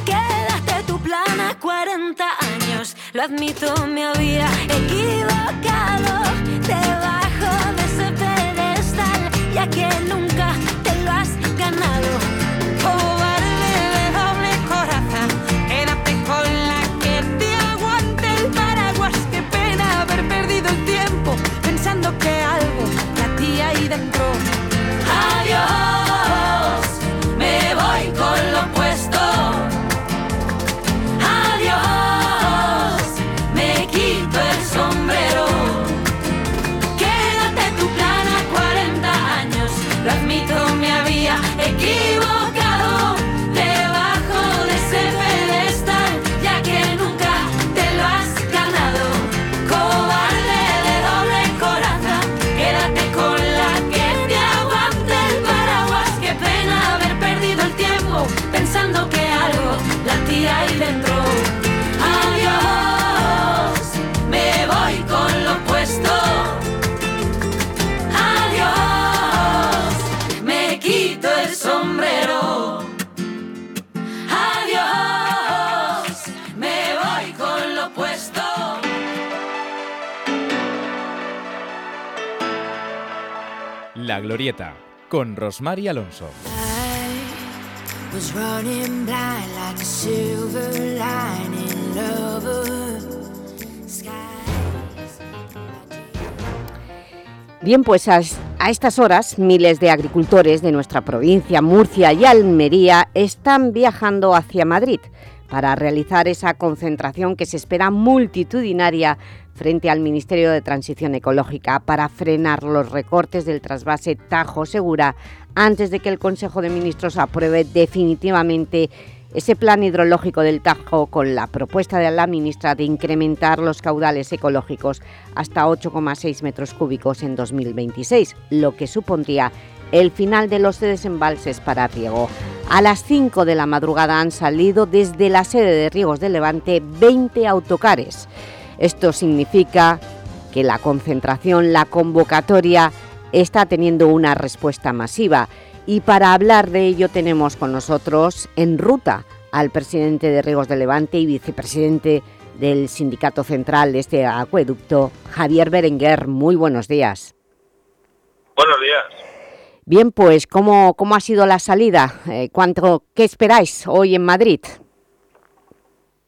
Quédate tu plan a 40 años, lo admito, me había equivocado debajo de ese pedestal, ya que nunca te lo has ganado. Cobarde dentro. Adiós, La Glorieta, con Rosmar y Alonso. Bien, pues a, estas horas miles de agricultores de nuestra provincia, Murcia y Almería están viajando hacia Madrid para realizar esa concentración que se espera multitudinaria frente al Ministerio de Transición Ecológica para frenar los recortes del trasvase Tajo Segura antes de que el Consejo de Ministros apruebe definitivamente ese plan hidrológico del Tajo con la propuesta de la ministra de incrementar los caudales ecológicos hasta 8,6 metros cúbicos en 2026, lo que supondría el final de los desembalses para riego. A las 5 de la madrugada han salido desde la sede de Riegos de Levante 20 autocares. Esto significa que la concentración, la convocatoria, está teniendo una respuesta masiva. Y para hablar de ello tenemos con nosotros en ruta al presidente de Riegos de Levante y vicepresidente del Sindicato Central de este acueducto, Javier Berenguer. Muy buenos días. Buenos días. Bien, pues, ¿cómo, cómo ha sido la salida? Eh, ¿cuánto, ¿Qué esperáis hoy en Madrid?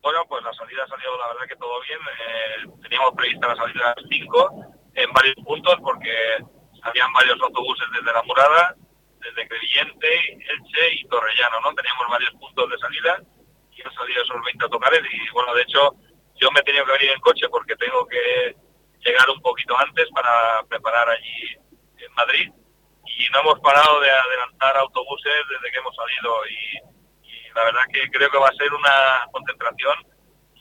Bueno, pues la salida ha salido, la verdad, que todo bien. Eh, teníamos prevista la salida a las 5 en varios puntos porque habían varios autobuses desde La Murada, desde Crevillente, Elche y Torrellano, ¿no? Teníamos varios puntos de salida y han salido esos 20 autocares y, bueno, de hecho, yo me he tenido que venir en coche porque tengo que llegar un poquito antes para preparar allí en Madrid y no hemos parado de adelantar autobuses desde que hemos salido y, la verdad que creo que va a ser una concentración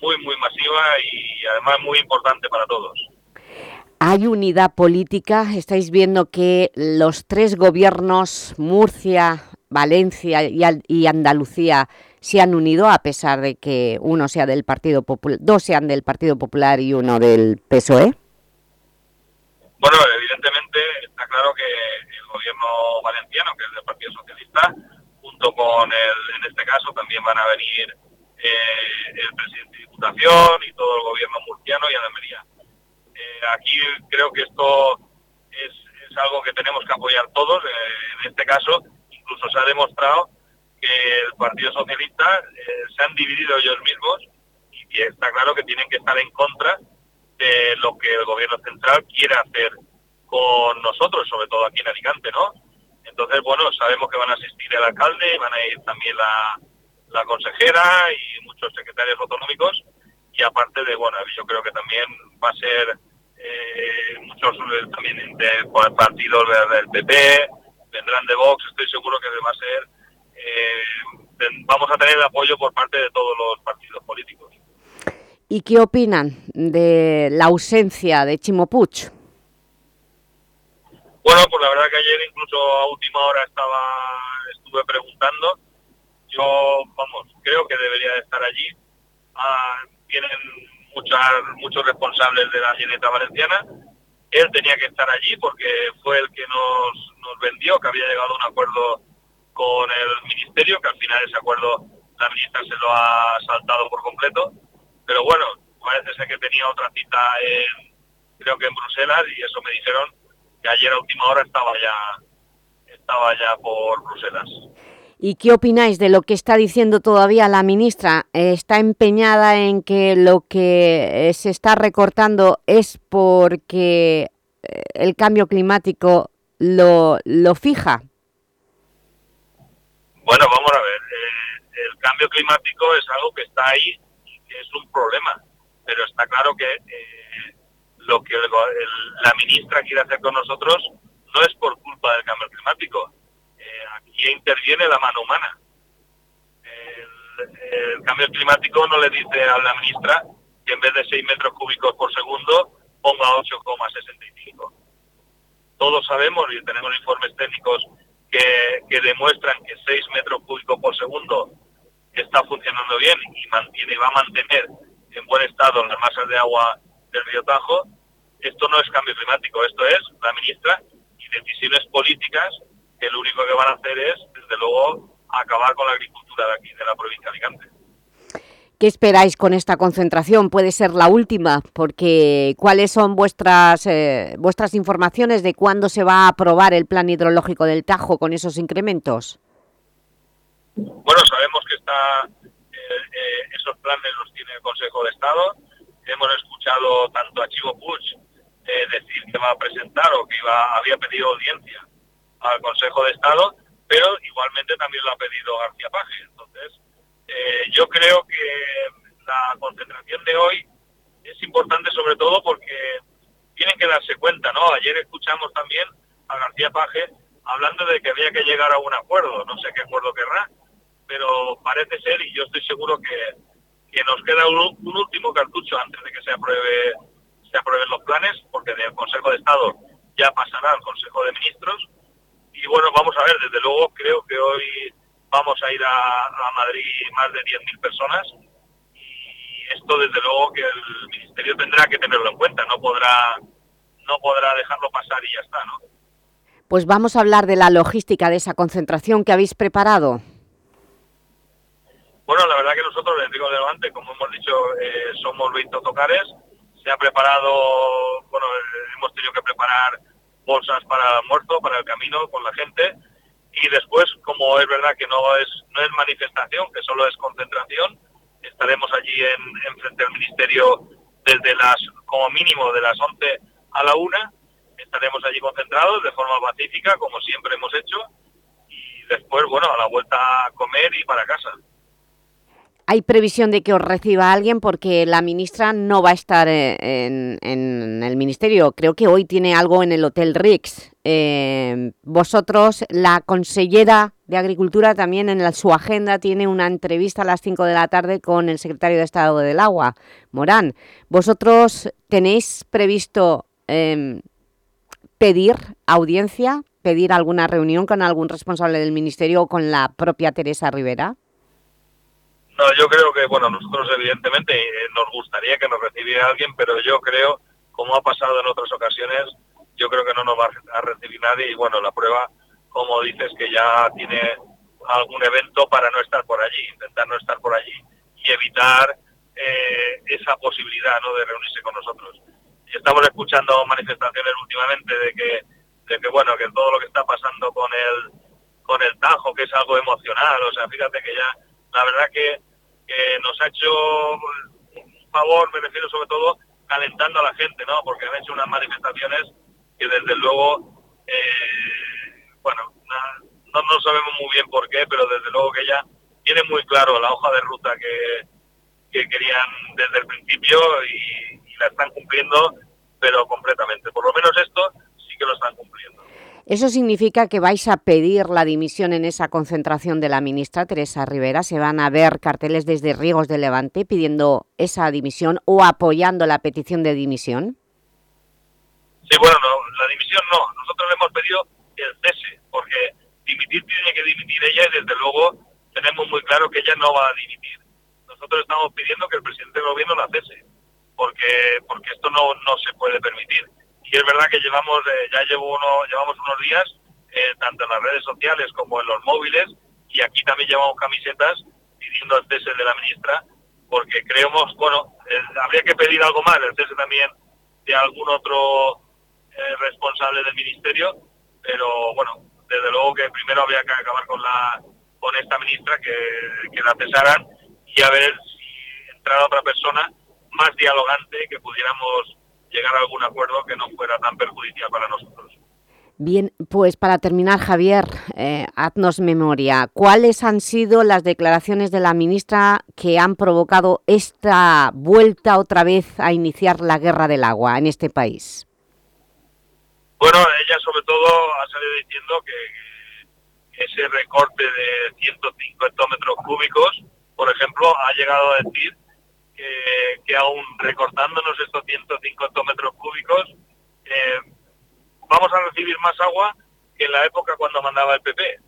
muy, muy masiva y además muy importante para todos. ¿Hay unidad política? ¿Estáis viendo que los tres gobiernos, Murcia, Valencia y, Andalucía, se han unido a pesar de que uno sea del Partido Popular, dos sean del Partido Popular y uno del PSOE? Bueno, evidentemente está claro que el gobierno valenciano, que es del Partido Socialista, con el, en este caso también van a venir eh, el presidente de Diputación y todo el gobierno murciano y Almería. Eh, aquí creo que esto es, algo que tenemos que apoyar todos. Eh, en este caso, incluso se ha demostrado que el Partido Socialista se han dividido ellos mismos y está claro que tienen que estar en contra de lo que el gobierno central quiere hacer con nosotros, sobre todo aquí en Alicante, ¿no? Entonces, bueno, sabemos que van a asistir el alcalde, van a ir también la, consejera y muchos secretarios autonómicos y aparte de, bueno, yo creo que también va a ser eh, muchos eh, también de partidos del PP, vendrán de Vox, estoy seguro que va a ser, eh, vamos a tener el apoyo por parte de todos los partidos políticos. ¿Y qué opinan de la ausencia de Chimo Puig? Bueno, pues la verdad que ayer incluso a última hora estaba estuve preguntando. Yo, vamos, creo que debería de estar allí. Ah, tienen muchas, muchos responsables de la Generalitat Valenciana. Él tenía que estar allí porque fue el que nos, nos vendió, que había llegado a un acuerdo con el Ministerio, que al final ese acuerdo la ministra se lo ha saltado por completo pero bueno, parece ser que tenía otra cita en, creo que en Bruselas y eso me dijeron que ayer a última hora estaba ya, estaba ya por Bruselas. ¿Y qué opináis de lo que está diciendo todavía la ministra? ¿Está empeñada en que lo que eh, se está recortando es porque eh, el cambio climático lo, lo fija? Bueno, vamos a ver. Eh, el cambio climático es algo que está ahí es un problema, pero está claro que eh, lo que la ministra quiere hacer con nosotros no es por culpa del cambio climático. Eh, aquí interviene la mano humana. El, cambio climático no le dice a la ministra que en vez de 6 metros cúbicos por segundo ponga 8,65. Todos sabemos y tenemos informes técnicos que, que demuestran que 6 metros cúbicos por segundo está funcionando bien y mantiene va a mantener en buen estado las masas de agua del río Tajo, esto no es cambio climático, esto es la ministra y decisiones políticas que lo único que van a hacer es, desde luego, acabar con la agricultura de aquí, de la provincia de Alicante. ¿Qué esperáis con esta concentración? Puede ser la última, porque ¿cuáles son vuestras, eh, vuestras informaciones de cuándo se va a aprobar el plan hidrológico del Tajo con esos incrementos? Bueno, sabemos que está, eh, eh, esos planes los tiene el Consejo de Estado. Hemos escuchado tanto a Chivo Puig decir que va a presentar o que iba, había pedido audiencia al Consejo de Estado, pero igualmente también lo ha pedido García Paje. Entonces, eh, yo creo que la concentración de hoy es importante sobre todo porque tienen que darse cuenta, ¿no? Ayer escuchamos también a García Paje hablando de que había que llegar a un acuerdo, no sé qué acuerdo querrá, pero parece ser, y yo estoy seguro que, que nos queda un, último cartucho antes de que se apruebe se aprueben los planes, porque del Consejo de Estado ya pasará al Consejo de Ministros. Y bueno, vamos a ver, desde luego creo que hoy vamos a ir a, Madrid más de 10.000 personas y esto desde luego que el Ministerio tendrá que tenerlo en cuenta, no podrá, no podrá dejarlo pasar y ya está, ¿no? Pues vamos a hablar de la logística de esa concentración que habéis preparado. Bueno, la verdad que nosotros en Rigo de Levante, como hemos dicho, eh, somos 20 autocares. Ha preparado, bueno, eh, hemos tenido que preparar bolsas para el muerto, para el camino con la gente. Y después, como es verdad que no es, no es manifestación, que solo es concentración, estaremos allí en, frente al Ministerio desde las, como mínimo, de las 11 a la 1, estaremos allí concentrados de forma pacífica, como siempre hemos hecho, y después, bueno, a la vuelta a comer y para casa. ¿Hay previsión de que os reciba alguien? Porque la ministra no va a estar eh, en, el ministerio. Creo que hoy tiene algo en el Hotel Rix. Eh, vosotros, la consellera de Agricultura, también en su agenda tiene una entrevista a las 5 de la tarde con el secretario de Estado del Agua, Morán. ¿Vosotros tenéis previsto em, pedir audiencia, pedir alguna reunión con algún responsable del ministerio o con la propia Teresa Rivera? No, yo creo que, bueno, nosotros evidentemente eh, nos gustaría que nos recibiera alguien, pero yo creo, como ha pasado en otras ocasiones, yo creo que no nos va a recibir nadie y bueno, la prueba, como dices, que ya tiene algún evento para no estar por allí, intentar no estar por allí y evitar eh, esa posibilidad ¿no? de reunirse con nosotros. Y estamos escuchando manifestaciones últimamente de que, de que bueno, que todo lo que está pasando con el, con el Tajo, que es algo emocional, o sea, fíjate que ya, la verdad que que nos ha hecho un favor, me refiero sobre todo calentando a la gente, ¿no? Porque han hecho unas manifestaciones que desde luego, eh, bueno, no, no sabemos muy bien por qué, pero desde luego que ya tiene muy claro la hoja de ruta que, que querían desde el principio y, y la están cumpliendo, pero completamente. Por lo menos esto sí que lo están cumpliendo. ¿Eso significa que vais a pedir la dimisión en esa concentración de la ministra Teresa Rivera? ¿Se van a ver carteles desde Riegos de Levante pidiendo esa dimisión o apoyando la petición de dimisión? Sí, bueno, la dimisión no. Nosotros le hemos pedido el cese, porque dimitir tiene que dimitir ella y desde luego tenemos muy claro que ella no va a dimitir. Nosotros estamos pidiendo que el presidente del gobierno la cese, porque, porque esto no, no se puede permitir y es verdad que llevamos, eh, ya llevo uno, llevamos unos días, eh, tanto en las redes sociales como en los móviles, y aquí también llevamos camisetas pidiendo el cese de la ministra, porque creemos, bueno, eh, habría que pedir algo más, el cese también de algún otro responsable del ministerio, pero bueno, desde luego que primero había que acabar con la con esta ministra, que, que la cesaran y a ver si entrara otra persona más dialogante que pudiéramos llegar a algún acuerdo que no fuera tan perjudicial para nosotros. Bien, pues para terminar, Javier, eh, haznos memoria. ¿Cuáles han sido las declaraciones de la ministra que han provocado esta vuelta otra vez a iniciar la guerra del agua en este país? Bueno, ella sobre todo ha salido diciendo que, ese recorte de 105 hectómetros cúbicos, por ejemplo, ha llegado a decir que, aún recortándonos estos 105 hectómetros cúbicos, eh, vamos a recibir más agua que en la época cuando mandaba el PP.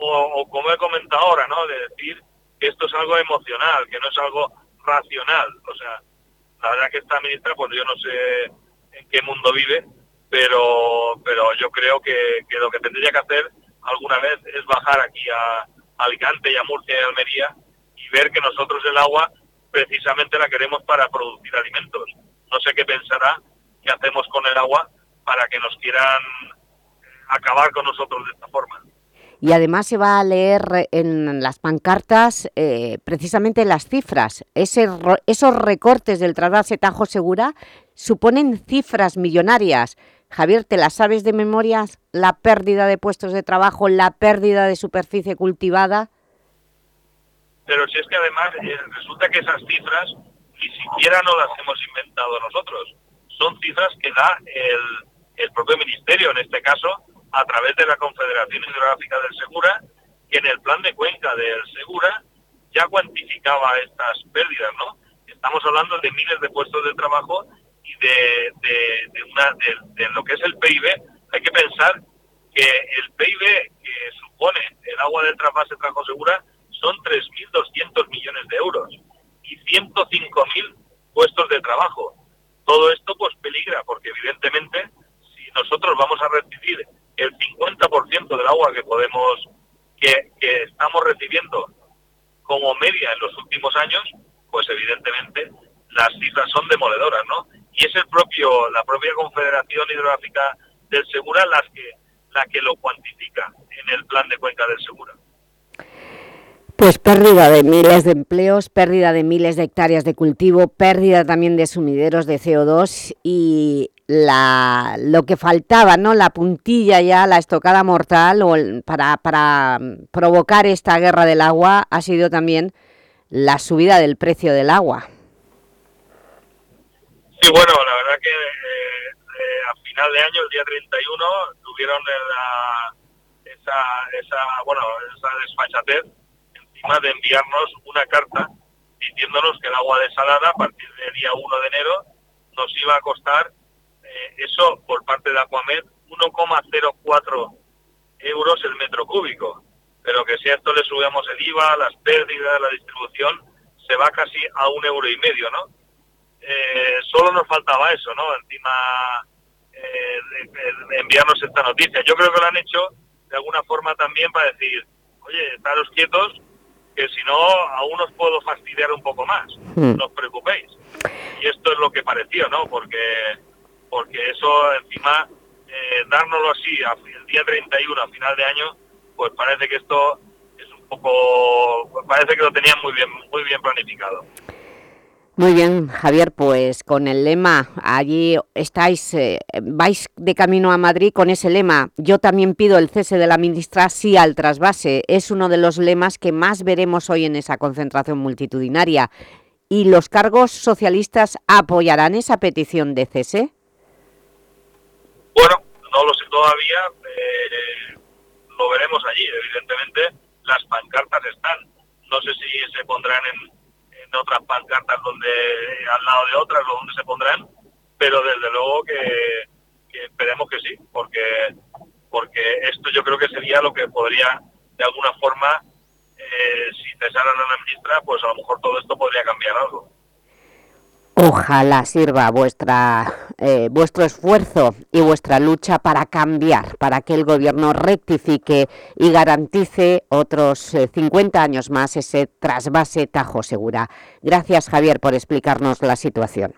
O, como he comentado ahora, ¿no? De decir que esto es algo emocional, que no es algo racional. O sea, la verdad que esta ministra, pues yo no sé en qué mundo vive, pero, pero yo creo que, lo que tendría que hacer alguna vez es bajar aquí a Alicante y a Murcia y a Almería y ver que nosotros el agua precisamente la queremos para producir alimentos. No sé qué pensará que hacemos con el agua para que nos quieran acabar con nosotros de esta forma. Y además se va a leer en las pancartas eh, precisamente las cifras. esos recortes del trasvase Tajo Segura suponen cifras millonarias. Javier, ¿te las sabes de memoria? La pérdida de puestos de trabajo, la pérdida de superficie cultivada. Pero si es que además eh, resulta que esas cifras ni siquiera no las hemos inventado nosotros. Son cifras que da el, el propio Ministerio, en este caso, a través de la Confederación Hidrográfica del Segura, que en el plan de cuenca del Segura ya cuantificaba estas pérdidas, ¿no? Estamos hablando de miles de puestos de trabajo y de, de, una, de, lo que es el PIB. Hay que pensar que el PIB que supone el agua del trasvase Trabajo Segura son 3.200 millones de euros y 105.000 puestos de trabajo. Todo esto pues peligra porque evidentemente si nosotros vamos a recibir el 50% del agua que podemos, que, estamos recibiendo como media en los últimos años, pues evidentemente las cifras son demoledoras, ¿no? Y es el propio, la propia Confederación Hidrográfica del Segura las que, la que lo cuantifica en el plan de cuenca del Segura. Pues pérdida de miles de empleos, pérdida de miles de hectáreas de cultivo, pérdida también de sumideros de CO2 y la, lo que faltaba, ¿no? la puntilla ya, la estocada mortal o para, para provocar esta guerra del agua ha sido también la subida del precio del agua. Sí, bueno, la verdad que eh, eh, a final de año, el día 31, tuvieron esa, esa, bueno, esa desfachatez de enviarnos una carta diciéndonos que el agua desalada a partir del día 1 de enero nos iba a costar eh, eso por parte de Aquamed 1,04 euros el metro cúbico. Pero que si a esto le subimos el IVA, las pérdidas, la distribución, se va casi a un euro y medio, ¿no? Eh, solo nos faltaba eso, ¿no? Encima eh, enviarnos esta noticia. Yo creo que lo han hecho de alguna forma también para decir, oye, estaros quietos, que si no, aún os puedo fastidiar un poco más. Hmm. No os preocupéis. Y esto es lo que pareció, ¿no? Porque, porque eso encima, eh, dárnoslo así, el día 31, a final de año, pues parece que esto es un poco, parece que lo tenían muy bien, muy bien planificado. Muy bien, Javier, pues con el lema, allí estáis, eh, vais de camino a Madrid con ese lema. Yo también pido el cese de la ministra sí al trasvase. Es uno de los lemas que más veremos hoy en esa concentración multitudinaria. ¿Y los cargos socialistas apoyarán esa petición de cese? Bueno, no lo sé todavía. Lo veremos allí. Evidentemente, las pancartas están. No sé si se pondrán en en otras pancartas donde al lado de otras donde se pondrán, pero desde luego que, esperemos que sí, porque porque esto yo creo que sería lo que podría de alguna forma, eh, si cesaran a la ministra, pues a lo mejor todo esto podría cambiar algo. Ojalá sirva vuestra, eh, vuestro esfuerzo y vuestra lucha para cambiar, para que el Gobierno rectifique y garantice otros 50 eh, años más ese trasvase Tajo Segura. Gracias, Javier, por explicarnos la situación.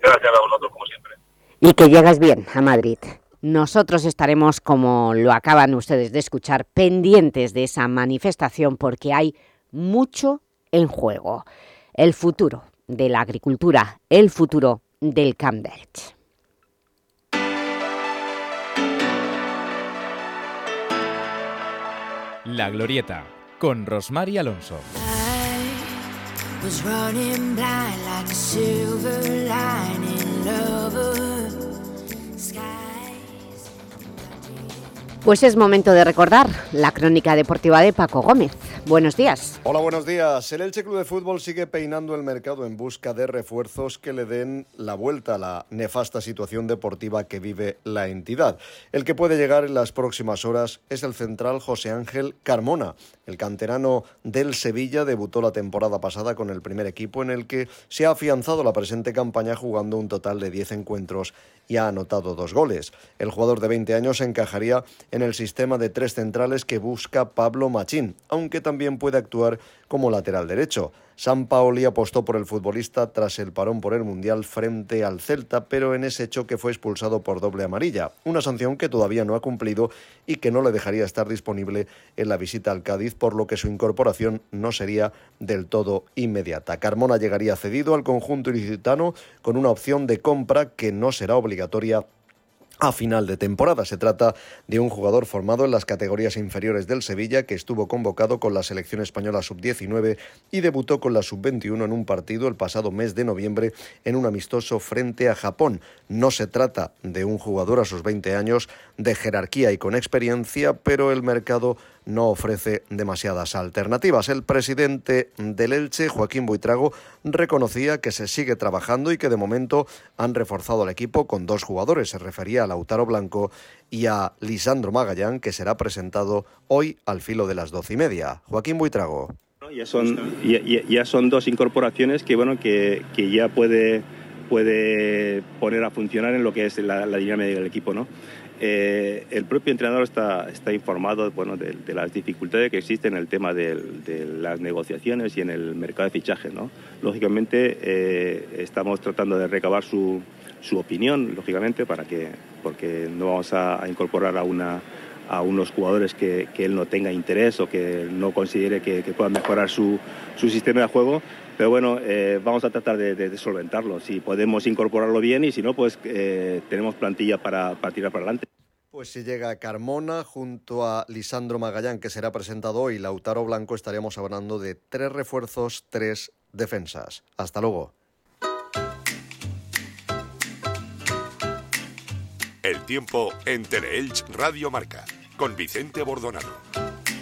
Gracias a vosotros, como siempre. Y que llegas bien a Madrid. Nosotros estaremos, como lo acaban ustedes de escuchar, pendientes de esa manifestación porque hay mucho en juego. El futuro de la agricultura, el futuro del Camp La Glorieta, con Rosmar Alonso. Pues es momento de recordar la crónica deportiva de Paco Gómez. Buenos días. Hola, buenos días. El Elche Club de Fútbol sigue peinando el mercado en busca de refuerzos que le den la vuelta a la nefasta situación deportiva que vive la entidad. El que puede llegar en las próximas horas es el central José Ángel Carmona. El canterano del Sevilla debutó la temporada pasada con el primer equipo en el que se ha afianzado la presente campaña jugando un total de 10 encuentros y ha anotado dos goles. El jugador de 20 años encajaría en el sistema de tres centrales que busca Pablo Machín, aunque también puede actuar como lateral derecho. San Paoli apostó por el futbolista tras el parón por el Mundial frente al Celta, pero en ese choque fue expulsado por doble amarilla, una sanción que todavía no ha cumplido y que no le dejaría estar disponible en la visita al Cádiz, por lo que su incorporación no sería del todo inmediata. Carmona llegaría cedido al conjunto ilicitano con una opción de compra que no será obligatoria a final de temporada. Se trata de un jugador formado en las categorías inferiores del Sevilla que estuvo convocado con la selección española sub-19 y debutó con la sub-21 en un partido el pasado mes de noviembre en un amistoso frente a Japón. No se trata de un jugador a sus 20 años de jerarquía y con experiencia, pero el mercado no ofrece demasiadas alternativas. El presidente del Elche, Joaquín Buitrago, reconocía que se sigue trabajando y que de momento han reforzado al equipo con dos jugadores. Se refería a Lautaro Blanco y a Lisandro Magallán, que será presentado hoy al filo de las doce y media. Joaquín Buitrago. Ya son, ya, son dos incorporaciones que, bueno, que, que ya puede, puede poner a funcionar en lo que es la, la dinámica del equipo. ¿no? Eh, el propio entrenador está, está informado bueno, de, las dificultades que existen en el tema de, las negociaciones y en el mercado de fichaje. ¿no? Lógicamente, eh, estamos tratando de recabar su, su, opinión, lógicamente, para que, porque no vamos a, incorporar a, una, a unos jugadores que, que, él no tenga interés o que no considere que, puedan mejorar su, su, sistema de juego. Pero bueno, eh, vamos a tratar de, solventarlo. Si podemos incorporarlo bien y si no, pues tenemos plantilla para, para tirar para adelante. Pues si llega Carmona junto a Lisandro Magallán, que será presentado hoy, Lautaro Blanco, estaríamos hablando de tres refuerzos, tres defensas. Hasta luego. El tiempo en Teleelch Radio Marca, con Vicente Bordonado.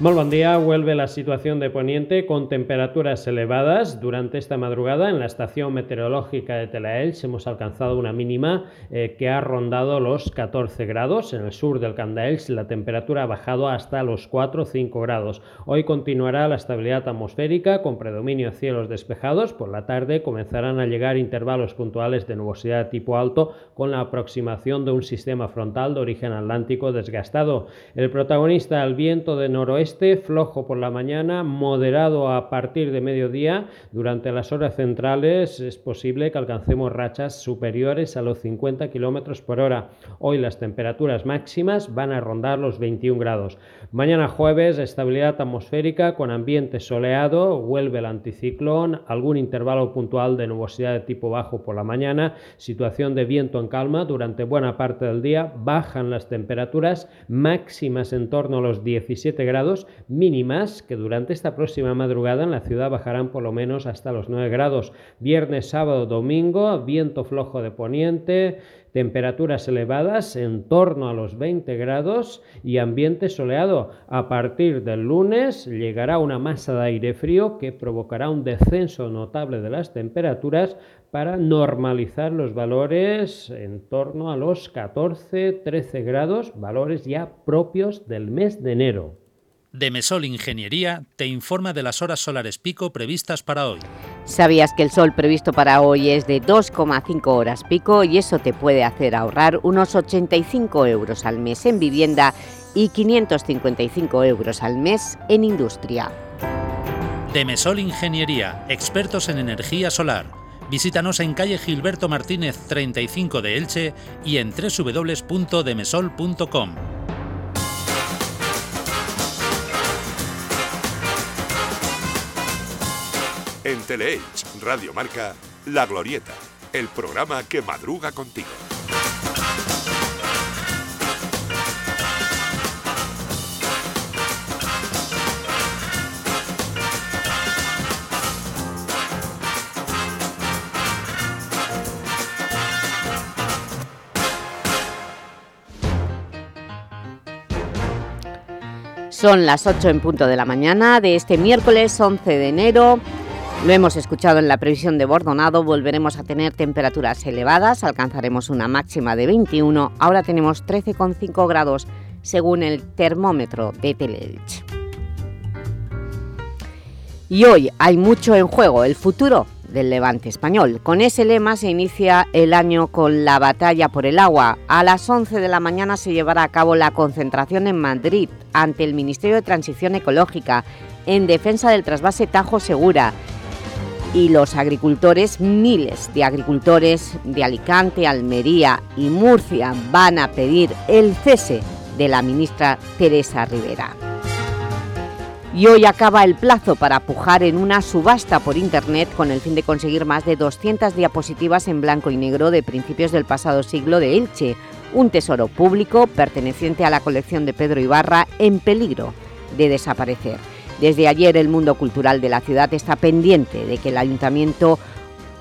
Muy buen día, vuelve la situación de Poniente con temperaturas elevadas. Durante esta madrugada en la estación meteorológica de Telaelch hemos alcanzado una mínima eh, que ha rondado los 14 grados. En el sur del Candaelch la temperatura ha bajado hasta los 4 o 5 grados. Hoy continuará la estabilidad atmosférica con predominio cielos despejados. Por la tarde comenzarán a llegar intervalos puntuales de nubosidad tipo alto con la aproximación de un sistema frontal de origen atlántico desgastado. El protagonista, el viento de noroeste, flojo por la mañana, moderado a partir de mediodía. Durante las horas centrales es posible que alcancemos rachas superiores a los 50 km por hora. Hoy las temperaturas máximas van a rondar los 21 grados. Mañana jueves, estabilidad atmosférica con ambiente soleado, vuelve el anticiclón, algún intervalo puntual de nubosidad de tipo bajo por la mañana, situación de viento en calma durante buena parte del día, bajan las temperaturas máximas en torno a los 17 grados mínimas que durante esta próxima madrugada en la ciudad bajarán por lo menos hasta los 9 grados. Viernes, sábado, domingo, viento flojo de poniente, temperaturas elevadas en torno a los 20 grados y ambiente soleado. A partir del lunes llegará una masa de aire frío que provocará un descenso notable de las temperaturas para normalizar los valores en torno a los 14-13 grados, valores ya propios del mes de enero. Demesol Ingeniería te informa de las horas solares pico previstas para hoy. ¿Sabías que el sol previsto para hoy es de 2,5 horas pico y eso te puede hacer ahorrar unos 85 euros al mes en vivienda y 555 euros al mes en industria? Demesol Ingeniería, expertos en energía solar. Visítanos en calle Gilberto Martínez 35 de Elche y en www.demesol.com. En Teleelch Radio Marca, La Glorieta, el programa que madruga contigo. Son las 8 en punto de la mañana de este miércoles 11 de enero. Lo hemos escuchado en la previsión de Bordonado, volveremos a tener temperaturas elevadas, alcanzaremos una máxima de 21, ahora tenemos 13,5 grados según el termómetro de Teleelch. Y hoy hay mucho en juego, el futuro del Levante español. Con ese lema se inicia el año con la batalla por el agua. A las 11 de la mañana se llevará a cabo la concentración en Madrid ante el Ministerio de Transición Ecológica en defensa del trasvase Tajo Segura y los agricultores, miles de agricultores de Alicante, Almería y Murcia van a pedir el cese de la ministra Teresa Rivera y hoy acaba el plazo para pujar en una subasta por Internet con el fin de conseguir más de 200 diapositivas en blanco y negro de principios del pasado siglo de Elche, un tesoro público perteneciente a la colección de Pedro Ibarra en peligro de desaparecer. Desde ayer el mundo cultural de la ciudad está pendiente de que el Ayuntamiento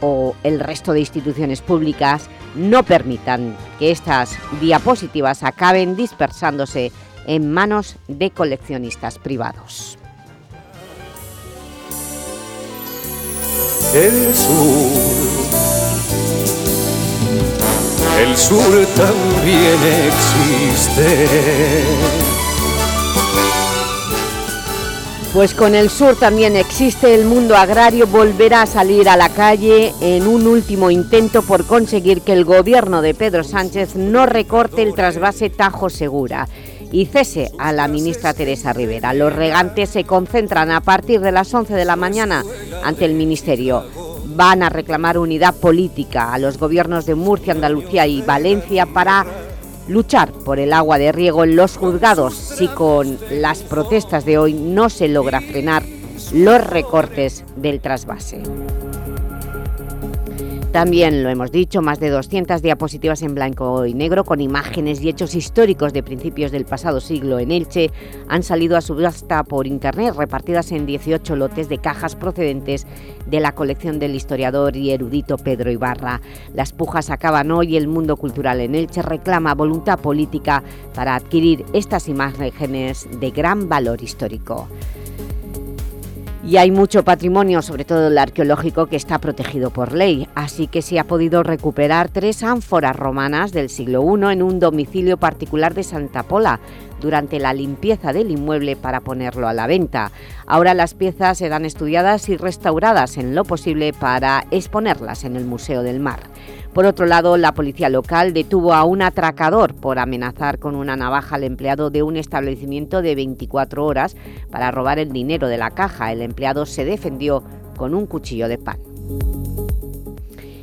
o el resto de instituciones públicas no permitan que estas diapositivas acaben dispersándose en manos de coleccionistas privados. el sur. El sur también existe. Pues con el sur también existe el mundo agrario volverá a salir a la calle en un último intento por conseguir que el gobierno de Pedro Sánchez no recorte el trasvase Tajo Segura y cese a la ministra Teresa Rivera. Los regantes se concentran a partir de las 11 de la mañana ante el Ministerio. Van a reclamar unidad política a los gobiernos de Murcia, Andalucía y Valencia para luchar por el agua de riego en los juzgados si con las protestas de hoy no se logra frenar los recortes del trasvase. También lo hemos dicho, más de 200 diapositivas en blanco y negro con imágenes y hechos históricos de principios del pasado siglo en Elche han salido a subasta por internet repartidas en 18 lotes de cajas procedentes de la colección del historiador y erudito Pedro Ibarra. Las pujas acaban hoy y el mundo cultural en Elche reclama voluntad política para adquirir estas imágenes de gran valor histórico y hay mucho patrimonio, sobre todo el arqueológico, que está protegido por ley, así que se ha podido recuperar tres ánforas romanas del siglo I en un domicilio particular de Santa Pola durante la limpieza del inmueble para ponerlo a la venta. Ahora las piezas serán estudiadas y restauradas en lo posible para exponerlas en el Museo del Mar. Por otro lado, la policía local detuvo a un atracador por amenazar con una navaja al empleado de un establecimiento de 24 horas para robar el dinero de la caja. El empleado se defendió con un cuchillo de pan.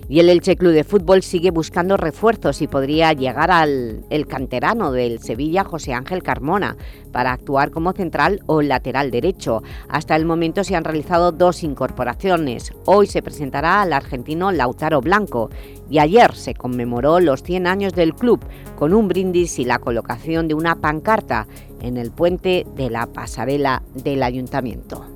Y el Elche Club de Fútbol sigue buscando refuerzos y podría llegar al el canterano del Sevilla, José Ángel Carmona, para actuar como central o lateral derecho. Hasta el momento se han realizado dos incorporaciones. Hoy se presentará al argentino Lautaro Blanco y ayer se conmemoró los 100 años del club con un brindis y la colocación de una pancarta en el puente de la pasarela del Ayuntamiento.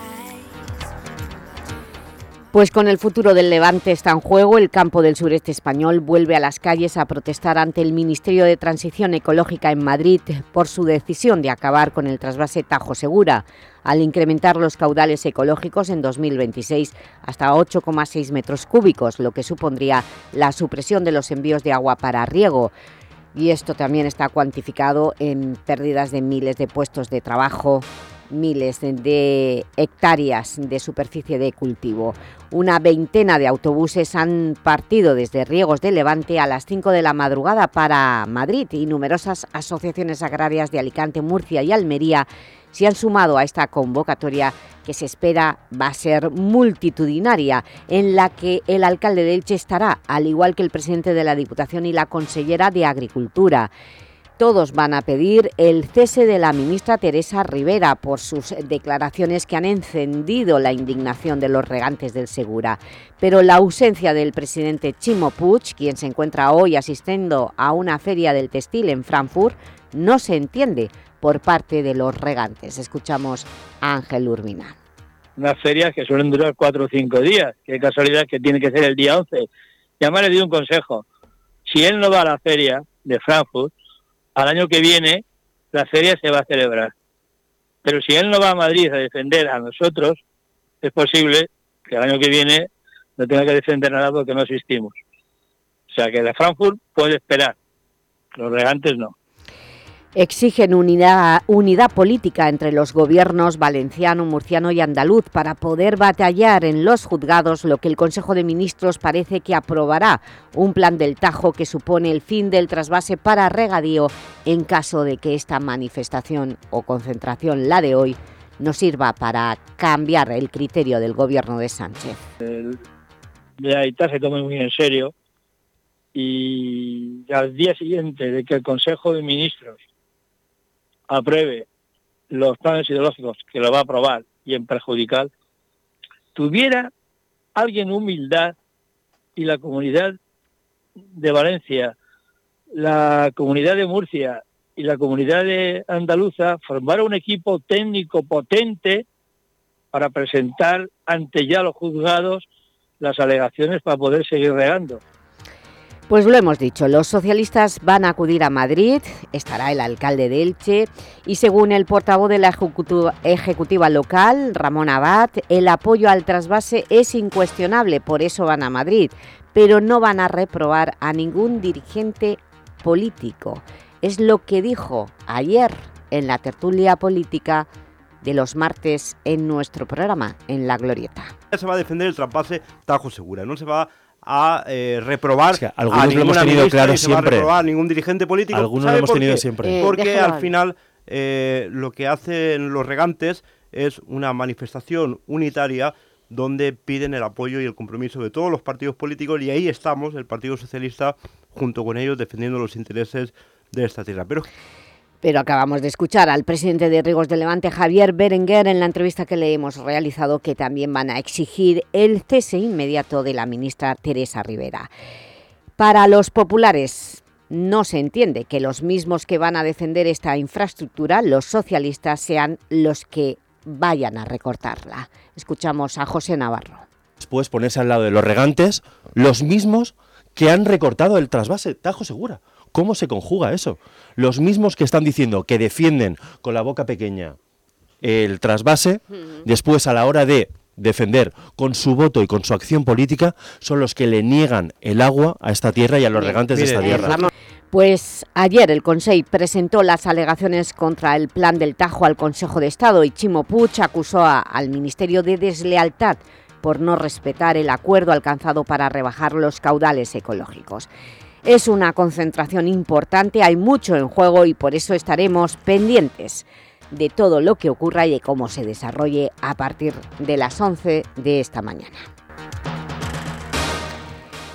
Pues con el futuro del Levante está en juego, el campo del sureste español vuelve a las calles a protestar ante el Ministerio de Transición Ecológica en Madrid por su decisión de acabar con el trasvase Tajo Segura, al incrementar los caudales ecológicos en 2026 hasta 8,6 metros cúbicos, lo que supondría la supresión de los envíos de agua para riego. Y esto también está cuantificado en pérdidas de miles de puestos de trabajo, miles de hectáreas de superficie de cultivo. Una veintena de autobuses han partido desde Riegos de Levante a las 5 de la madrugada para Madrid y numerosas asociaciones agrarias de Alicante, Murcia y Almería se han sumado a esta convocatoria que se espera va a ser multitudinaria, en la que el alcalde de Elche estará, al igual que el presidente de la Diputación y la consellera de Agricultura. Todos van a pedir el cese de la ministra Teresa Rivera por sus declaraciones que han encendido la indignación de los regantes del Segura. Pero la ausencia del presidente Chimo Puig, quien se encuentra hoy asistiendo a una feria del textil en Frankfurt, no se entiende por parte de los regantes. Escuchamos a Ángel Urbina. Unas ferias que suelen durar cuatro o cinco días. Qué casualidad que tiene que ser el día 11. Y además le doy un consejo. Si él no va a la feria de Frankfurt, al año que viene la feria se va a celebrar. Pero si él no va a Madrid a defender a nosotros, es posible que el año que viene no tenga que defender nada porque no existimos. O sea que de Frankfurt puede esperar, los regantes no. Exigen unidad, política entre los gobiernos valenciano, murciano y andaluz para poder batallar en los juzgados lo que el Consejo de Ministros parece que aprobará, un plan del Tajo que supone el fin del trasvase para regadío en caso de que esta manifestación o concentración, la de hoy, no sirva para cambiar el criterio del gobierno de Sánchez. El de Aita se toma muy en serio y al día siguiente de que el Consejo de Ministros apruebe los planes ideológicos que lo va a aprobar y en perjudicar, tuviera alguien humildad y la comunidad de Valencia, la comunidad de Murcia y la comunidad de andaluza formara un equipo técnico potente para presentar ante ya los juzgados las alegaciones para poder seguir regando. Pues lo hemos dicho, los socialistas van a acudir a Madrid, estará el alcalde de Elche y según el portavoz de la ejecutiva, local, Ramón Abad, el apoyo al trasvase es incuestionable, por eso van a Madrid, pero no van a reprobar a ningún dirigente político. Es lo que dijo ayer en la tertulia política de los martes en nuestro programa, en La Glorieta. Se va a defender el trasvase Tajo Segura, no se va a eh, reprobar algunos a lo hemos tenido claro va a siempre. reprobar a ningún dirigente político. Algunos ¿Sabe lo hemos tenido qué? siempre. Eh, Porque al final eh, lo que hacen los regantes es una manifestación unitaria donde piden el apoyo y el compromiso de todos los partidos políticos y ahí estamos, el Partido Socialista, junto con ellos, defendiendo los intereses de esta tierra. Pero Pero acabamos de escuchar al presidente de Rigos de Levante, Javier Berenguer, en la entrevista que le hemos realizado, que también van a exigir el cese inmediato de la ministra Teresa Rivera. Para los populares no se entiende que los mismos que van a defender esta infraestructura, los socialistas, sean los que vayan a recortarla. Escuchamos a José Navarro. Después ponerse al lado de los regantes, los mismos que han recortado el trasvase Tajo Segura. ¿Cómo se conjuga eso? Los mismos que están diciendo que defienden con la boca pequeña el trasvase, después a la hora de defender con su voto y con su acción política, son los que le niegan el agua a esta tierra y a los regantes de esta tierra. Pues ayer el Consell presentó las alegaciones contra el plan del Tajo al Consejo de Estado y Chimo Puig acusó a- al Ministerio de deslealtad por no respetar el acuerdo alcanzado para rebajar los caudales ecológicos. Es una concentración importante, hay mucho en juego y por eso estaremos pendientes de todo lo que ocurra y de cómo se desarrolle a partir de las 11 de esta mañana.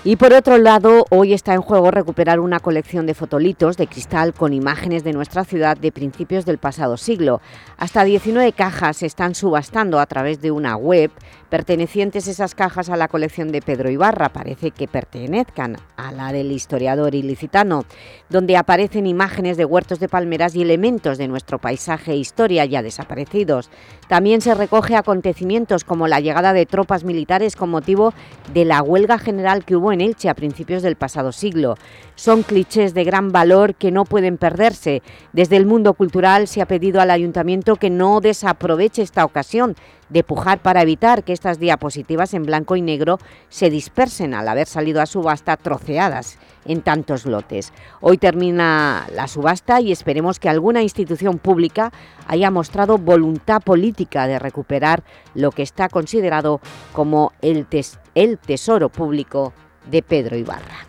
Y por otro lado, hoy está en juego recuperar una colección de fotolitos de cristal con imágenes de nuestra ciudad de principios del pasado siglo. Hasta 19 cajas se están subastando a través de una web, pertenecientes esas cajas a la colección de Pedro Ibarra, parece que pertenezcan a la del historiador ilicitano, donde aparecen imágenes de huertos de palmeras y elementos de nuestro paisaje e historia ya desaparecidos. También se recoge acontecimientos como la llegada de tropas militares con motivo de la huelga general que hubo en Elche a principios del pasado siglo. Son clichés de gran valor que no pueden perderse. Desde el mundo cultural se ha pedido al Ayuntamiento que no desaproveche esta ocasión de pujar para evitar que estas diapositivas en blanco y negro se dispersen al haber salido a subasta troceadas en tantos lotes. Hoy termina la subasta y esperemos que alguna institución pública haya mostrado voluntad política de recuperar lo que está considerado como el, el tesoro público de Pedro Ibarra.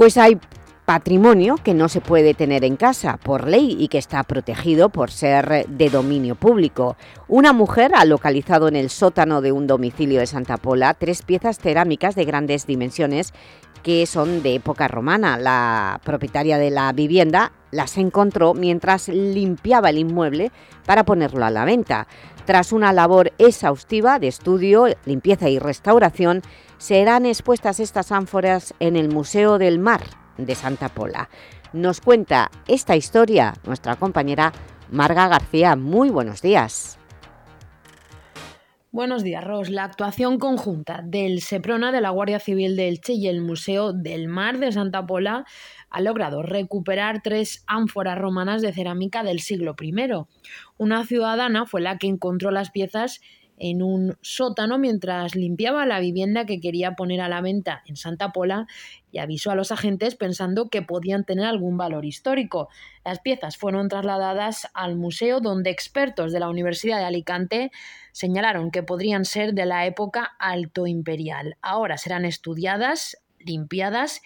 Pues hay patrimonio que no se puede tener en casa por ley y que está protegido por ser de dominio público. Una mujer ha localizado en el sótano de un domicilio de Santa Pola tres piezas cerámicas de grandes dimensiones que son de época romana. La propietaria de la vivienda las encontró mientras limpiaba el inmueble para ponerlo a la venta. Tras una labor exhaustiva de estudio, limpieza y restauración, serán expuestas estas ánforas en el Museo del Mar de Santa Pola. Nos cuenta esta historia nuestra compañera Marga García. Muy buenos días. Buenos días, Ros. La actuación conjunta del Seprona de la Guardia Civil de Elche y el Museo del Mar de Santa Pola ha logrado recuperar tres ánforas romanas de cerámica del siglo I. Una ciudadana fue la que encontró las piezas en un sótano mientras limpiaba la vivienda que quería poner a la venta en Santa Pola y avisó a los agentes pensando que podían tener algún valor histórico. Las piezas fueron trasladadas al museo donde expertos de la Universidad de Alicante señalaron que podrían ser de la época alto imperial. Ahora serán estudiadas, limpiadas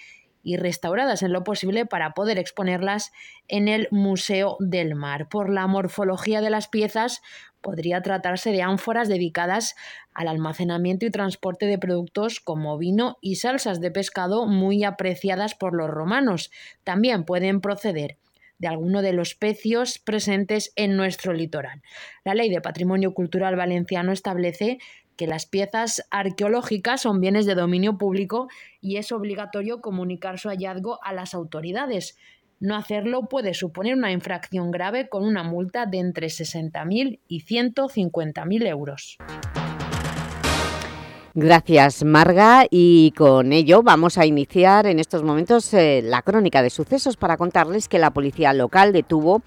restauradas en lo posible para poder exponerlas en el Museo del Mar. Por la morfología de las piezas, podría tratarse de ánforas dedicadas al almacenamiento y transporte de productos como vino y salsas de pescado muy apreciadas por los romanos. También pueden proceder de alguno de los pecios presentes en nuestro litoral. La Ley de Patrimonio Cultural Valenciano establece que las piezas arqueológicas son bienes de dominio público y es obligatorio comunicar su hallazgo a las autoridades. No hacerlo puede suponer una infracción grave con una multa de entre 60.000 y 150.000 euros. Gracias, Marga. Y con ello vamos a iniciar en estos momentos eh, la crónica de sucesos para contarles que la policía local detuvo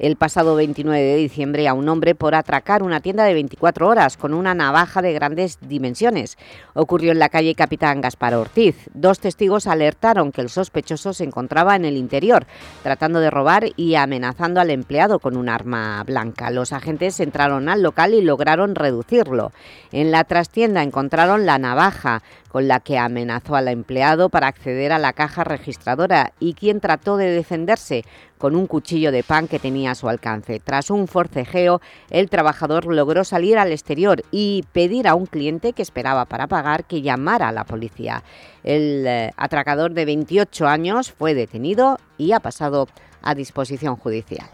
el pasado 29 de diciembre a un hombre por atracar una tienda de 24 horas con una navaja de grandes dimensiones. Ocurrió en la calle Capitán Gaspar Ortiz. Dos testigos alertaron que el sospechoso se encontraba en el interior, tratando de robar y amenazando al empleado con un arma blanca. Los agentes entraron al local y lograron reducirlo. En la trastienda encontraron la navaja, con la que amenazó al empleado para acceder a la caja registradora y quien trató de defenderse con un cuchillo de pan que tenía a su alcance. Tras un forcejeo, el trabajador logró salir al exterior y pedir a un cliente que esperaba para pagar que llamara a la policía. El eh, atracador de 28 años fue detenido y ha pasado a disposición judicial.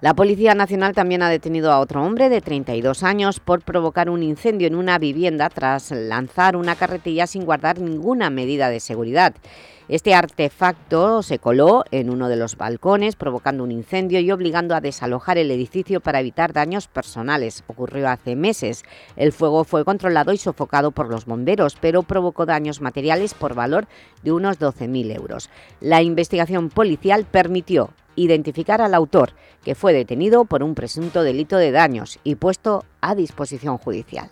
La Policía Nacional también ha detenido a otro hombre de 32 años por provocar un incendio en una vivienda tras lanzar una carretilla sin guardar ninguna medida de seguridad. Este artefacto se coló en uno de los balcones, provocando un incendio y obligando a desalojar el edificio para evitar daños personales. Ocurrió hace meses. El fuego fue controlado y sofocado por los bomberos, pero provocó daños materiales por valor de unos 12.000 euros. La investigación policial permitió identificar al autor, que fue detenido por un presunto delito de daños y puesto a disposición judicial.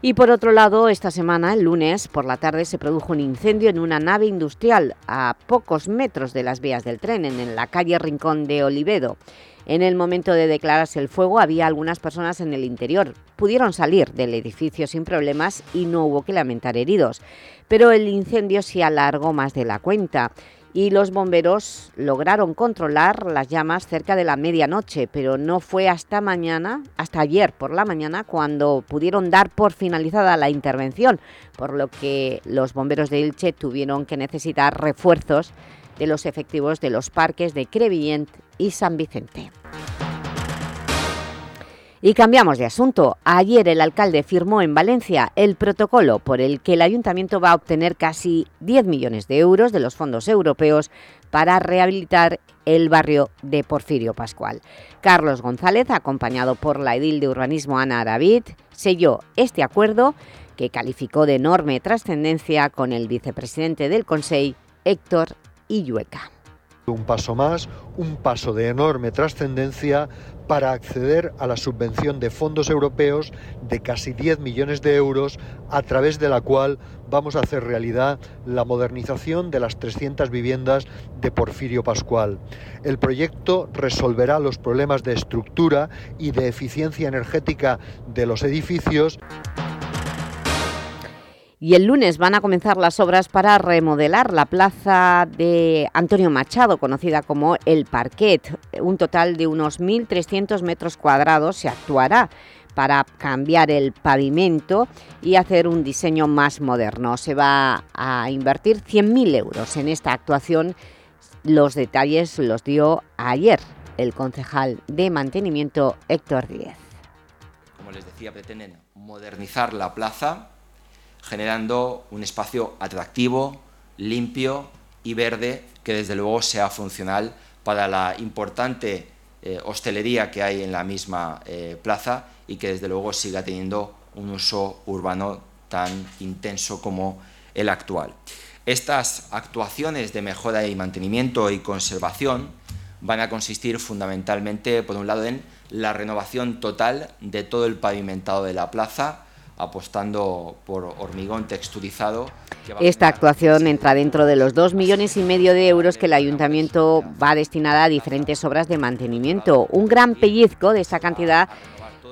Y por otro lado, esta semana, el lunes, por la tarde, se produjo un incendio en una nave industrial a pocos metros de las vías del tren, en la calle Rincón de Olivedo. En el momento de declararse el fuego había algunas personas en el interior. Pudieron salir del edificio sin problemas y no hubo que lamentar heridos. Pero el incendio se alargó más de la cuenta y los bomberos lograron controlar las llamas cerca de la medianoche, pero no fue hasta mañana, hasta ayer por la mañana, cuando pudieron dar por finalizada la intervención, por lo que los bomberos de Ilche tuvieron que necesitar refuerzos de los efectivos de los parques de Crevillent y San Vicente. Y cambiamos de asunto. Ayer el alcalde firmó en Valencia el protocolo por el que el Ayuntamiento va a obtener casi 10 millones de euros de los fondos europeos para rehabilitar el barrio de Porfirio Pascual. Carlos González, acompañado por la edil de urbanismo Ana Aravid, selló este acuerdo que calificó de enorme trascendencia con el vicepresidente del Consejo, Héctor Illueca. Un paso más, un paso de enorme trascendencia para acceder a la subvención de fondos europeos de casi 10 millones de euros, a través de la cual vamos a hacer realidad la modernización de las 300 viviendas de Porfirio Pascual. El proyecto resolverá los problemas de estructura y de eficiencia energética de los edificios y el lunes van a comenzar las obras para remodelar la plaza de Antonio Machado, conocida como El Parquet. Un total de unos 1.300 metros cuadrados se actuará para cambiar el pavimento y hacer un diseño más moderno. Se va a invertir 100.000 euros en esta actuación. Los detalles los dio ayer el concejal de mantenimiento Héctor Díez. Como les decía, pretenden modernizar la plaza generando un espacio atractivo, limpio y verde que desde luego sea funcional para la importante eh, hostelería que hay en la misma eh, plaza y que desde luego siga teniendo un uso urbano tan intenso como el actual. Estas actuaciones de mejora y mantenimiento y conservación van a consistir fundamentalmente, por un lado, en la renovación total de todo el pavimentado de la plaza, apostando por hormigón texturizado. Esta actuación entra dentro de los dos millones y medio de euros que el Ayuntamiento va a destinar a diferentes obras de mantenimiento. Un gran pellizco de esta cantidad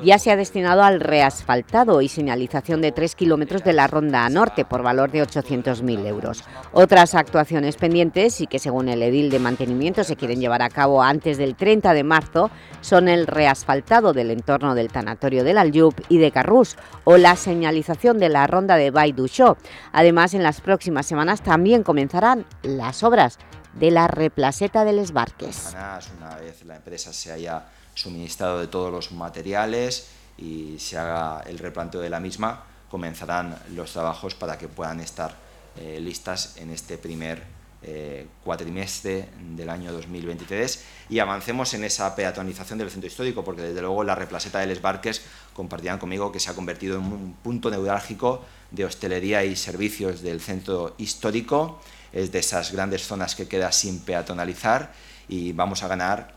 ya se ha destinado al reasfaltado y señalización de 3 kilómetros de la Ronda Norte por valor de 800.000 euros. Otras actuaciones pendientes y que según el edil de mantenimiento se quieren llevar a cabo antes del 30 de marzo son el reasfaltado del entorno del tanatorio del Aljub y de Carrús o la señalización de la Ronda de Baiduchó. Además, en las próximas semanas también comenzarán las obras de la replaceta de Les Barques. Una vez la empresa se haya suministrado de todos los materiales y se haga el replanteo de la misma, comenzarán los trabajos para que puedan estar eh, listas en este primer eh, cuatrimestre del año 2023 y avancemos en esa peatonización del centro histórico, porque desde luego la replaseta de Les Barques compartirán conmigo que se ha convertido en un punto neurálgico de hostelería y servicios del centro histórico, es de esas grandes zonas que queda sin peatonalizar y vamos a ganar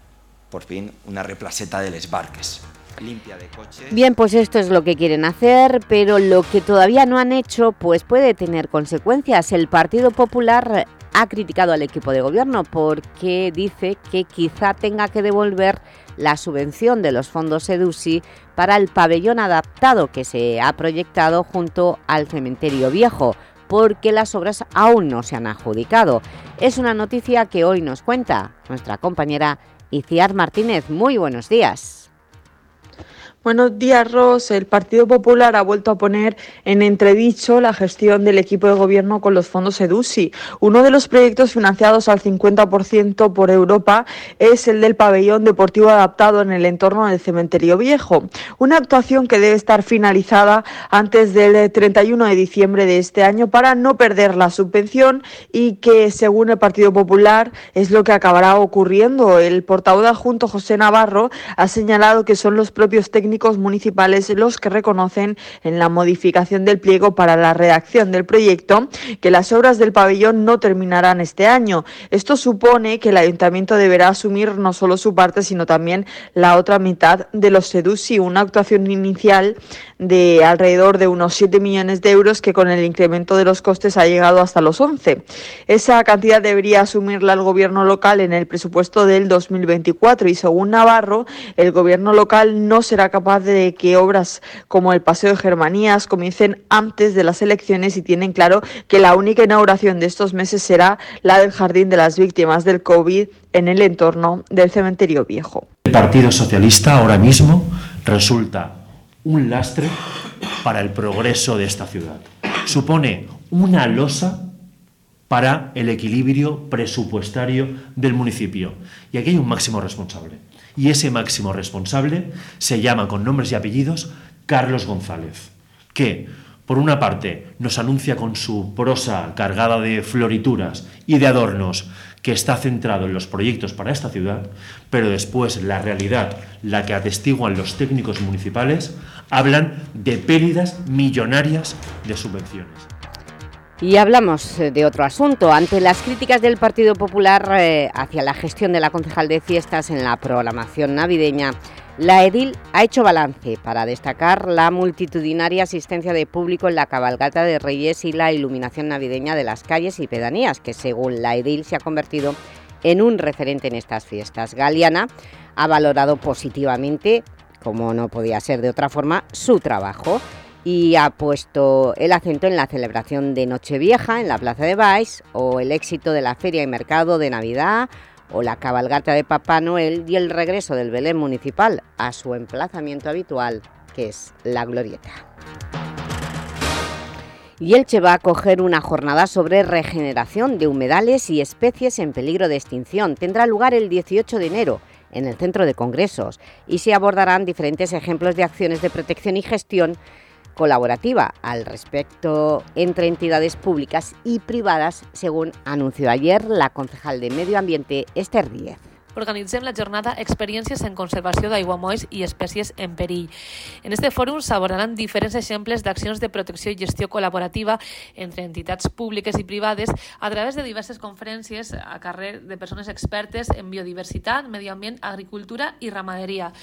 por fin una replaseta de Les Barques limpia de coches. Bien, pues esto es lo que quieren hacer, pero lo que todavía no han hecho pues puede tener consecuencias. El Partido Popular ha criticado al equipo de gobierno porque dice que quizá tenga que devolver la subvención de los fondos EDUSI para el pabellón adaptado que se ha proyectado junto al cementerio viejo porque las obras aún no se han adjudicado. Es una noticia que hoy nos cuenta nuestra compañera Iciar Martínez, muy buenos días. Buenos días, Ros. El Partido Popular ha vuelto a poner en entredicho la gestión del equipo de gobierno con los fondos EDUSI. Uno de los proyectos financiados al 50% por Europa es el del pabellón deportivo adaptado en el entorno del cementerio viejo. Una actuación que debe estar finalizada antes del 31 de diciembre de este año para no perder la subvención y que, según el Partido Popular, es lo que acabará ocurriendo. El portavoz adjunto José Navarro ha señalado que son los propios técnicos municipales los que reconocen en la modificación del pliego para la redacción del proyecto que las obras del pabellón no terminarán este año. Esto supone que el ayuntamiento deberá asumir no solo su parte, sino también la otra mitad de los SEDUSI, una actuación inicial de alrededor de unos 7 millones de euros que con el incremento de los costes ha llegado hasta los 11. Esa cantidad debería asumirla el gobierno local en el presupuesto del 2024 y según Navarro, el gobierno local no será capaz de que obras como el Paseo de Germanías comiencen antes de las elecciones y tienen claro que la única inauguración de estos meses será la del Jardín de las Víctimas del COVID en el entorno del cementerio viejo. El Partido Socialista ahora mismo resulta un lastre para el progreso de esta ciudad. Supone una losa para el equilibrio presupuestario del municipio. Y aquí hay un máximo responsable y ese máximo responsable se llama con nombres y apellidos Carlos González, que por una parte nos anuncia con su prosa cargada de florituras y de adornos que está centrado en los proyectos para esta ciudad, pero después la realidad, la que atestiguan los técnicos municipales, hablan de pérdidas millonarias de subvenciones. Y hablamos eh, de otro asunto. Ante las críticas del Partido Popular eh, hacia la gestión de la concejal de fiestas en la programación navideña, la EDIL ha hecho balance para destacar la multitudinaria asistencia de público en la cabalgata de Reyes y la iluminación navideña de las calles y pedanías, que según la EDIL se ha convertido en un referente en estas fiestas. Galeana ha valorado positivamente, como no podía ser de otra forma, su trabajo y ha puesto el acento en la celebración de Nochevieja en la Plaza de Baix o el éxito de la Feria y Mercado de Navidad o la cabalgata de Papá Noel y el regreso del Belén Municipal a su emplazamiento habitual, que es la Glorieta. Y Elche va a acoger una jornada sobre regeneración de humedales y especies en peligro de extinción. Tendrá lugar el 18 de enero en el Centro de Congresos y se abordarán diferentes ejemplos de acciones de protección y gestión colaborativa al respecto entre entidades públicas y privadas, según anunció ayer la concejal de Medio Ambiente, Esther Díez. organitzem la jornada Experiències en conservació d'aiguamolls i espècies en perill. En este fòrum s'abordaran diferents exemples d'accions de protecció i gestió col·laborativa entre entitats públiques i privades a través de diverses conferències a carrer de persones expertes en biodiversitat, medi ambient, agricultura i ramaderia.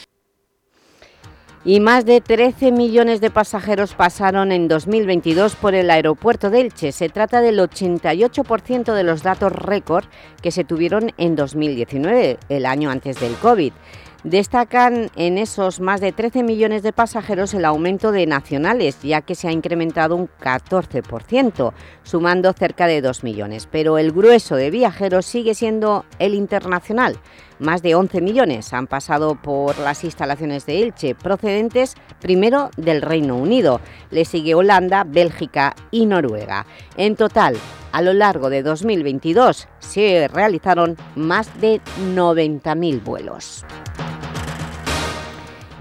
Y más de 13 millones de pasajeros pasaron en 2022 por el aeropuerto de Elche. Se trata del 88% de los datos récord que se tuvieron en 2019, el año antes del COVID. Destacan en esos más de 13 millones de pasajeros el aumento de nacionales, ya que se ha incrementado un 14%, sumando cerca de 2 millones. Pero el grueso de viajeros sigue siendo el internacional. Más de 11 millones han pasado por las instalaciones de Elche, procedentes primero del Reino Unido. Le sigue Holanda, Bélgica y Noruega. En total, a lo largo de 2022 se realizaron más de 90.000 vuelos.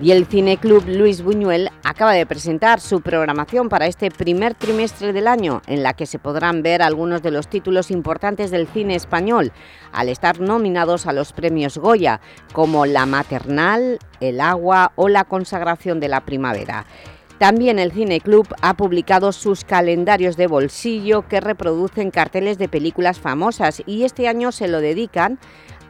Y el Cineclub Luis Buñuel acaba de presentar su programación para este primer trimestre del año, en la que se podrán ver algunos de los títulos importantes del cine español, al estar nominados a los premios Goya, como La Maternal, El Agua o La Consagración de la Primavera. También el Cineclub ha publicado sus calendarios de bolsillo que reproducen carteles de películas famosas y este año se lo dedican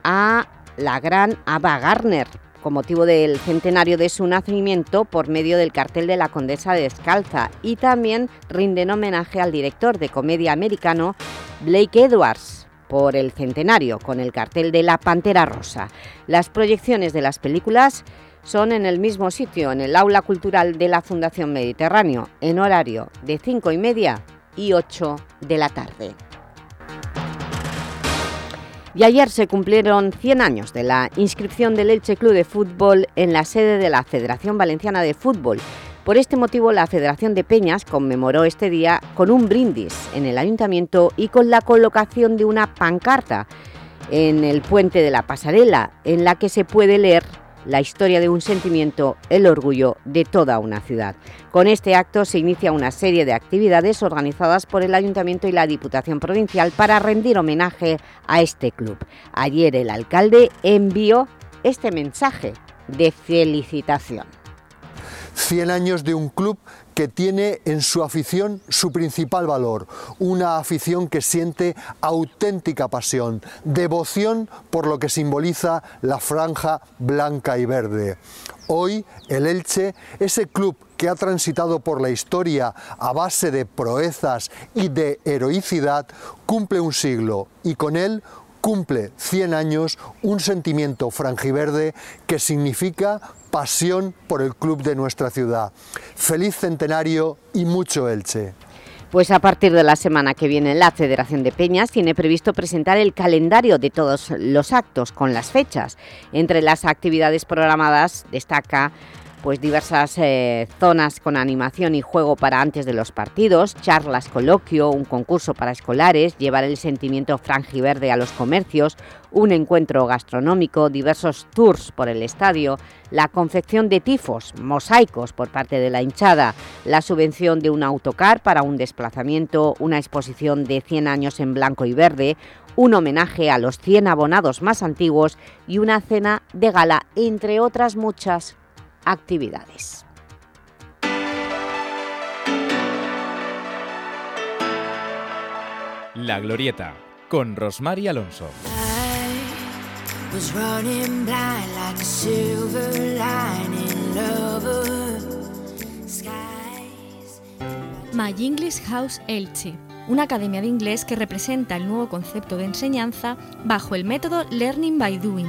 a la gran Ava Garner, con motivo del centenario de su nacimiento por medio del cartel de la Condesa Descalza y también rinden homenaje al director de comedia americano Blake Edwards por el centenario con el cartel de La Pantera Rosa. Las proyecciones de las películas son en el mismo sitio, en el Aula Cultural de la Fundación Mediterráneo, en horario de 5 y media y 8 de la tarde. Y ayer se cumplieron 100 años de la inscripción del Elche Club de Fútbol en la sede de la Federación Valenciana de Fútbol. Por este motivo, la Federación de Peñas conmemoró este día con un brindis en el Ayuntamiento y con la colocación de una pancarta en el puente de la Pasarela, en la que se puede leer la historia de un sentimiento, el orgullo de toda una ciudad. Con este acto se inicia una serie de actividades organizadas por el Ayuntamiento y la Diputación Provincial para rendir homenaje a este club. Ayer el alcalde envió este mensaje de felicitación. 100 años de un club que tiene en su afición su principal valor, una afición que siente auténtica pasión, devoción por lo que simboliza la franja blanca y verde. Hoy el Elche, ese club que ha transitado por la historia a base de proezas y de heroicidad, cumple un siglo y con él cumple 100 años un sentimiento franjiverde que significa pasión por el club de nuestra ciudad. Feliz centenario y mucho Elche. Pues a partir de la semana que viene la Federación de Peñas tiene previsto presentar el calendario de todos los actos con las fechas. Entre las actividades programadas destaca pues diversas eh, zonas con animación y juego para antes de los partidos, charlas, coloquio, un concurso para escolares, llevar el sentimiento franjiverde a los comercios, un encuentro gastronómico, diversos tours por el estadio, la confección de tifos, mosaicos por parte de la hinchada, la subvención de un autocar para un desplazamiento, una exposición de 100 años en blanco y verde, un homenaje a los 100 abonados más antiguos y una cena de gala, entre otras muchas actividades. La Glorieta, con Rosmar y Alonso. My English House Elche, una academia de inglés que representa el nuevo concepto de enseñanza bajo el método Learning by Doing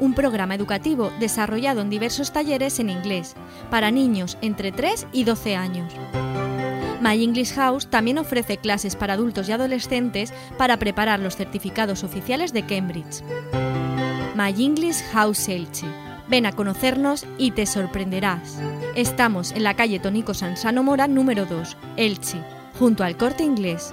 un programa educativo desarrollado en diversos talleres en inglés para niños entre 3 y 12 años. My English House también ofrece clases para adultos y adolescentes para preparar los certificados oficiales de Cambridge. My English House Elche. Ven a conocernos y te sorprenderás. Estamos en la calle Tónico Sansano Mora número 2, Elche, junto al Corte Inglés.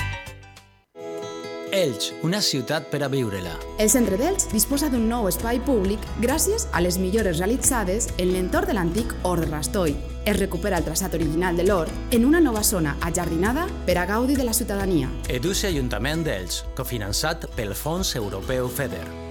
Elx, una ciutat per a viure-la. El centre d'Elx disposa d'un nou espai públic gràcies a les millores realitzades en l'entorn de l'antic Hort Rastoi. Es recupera el traçat original de l'hort en una nova zona ajardinada per a gaudi de la ciutadania. Educe Ajuntament d'Elx, cofinançat pel Fons Europeu FEDER.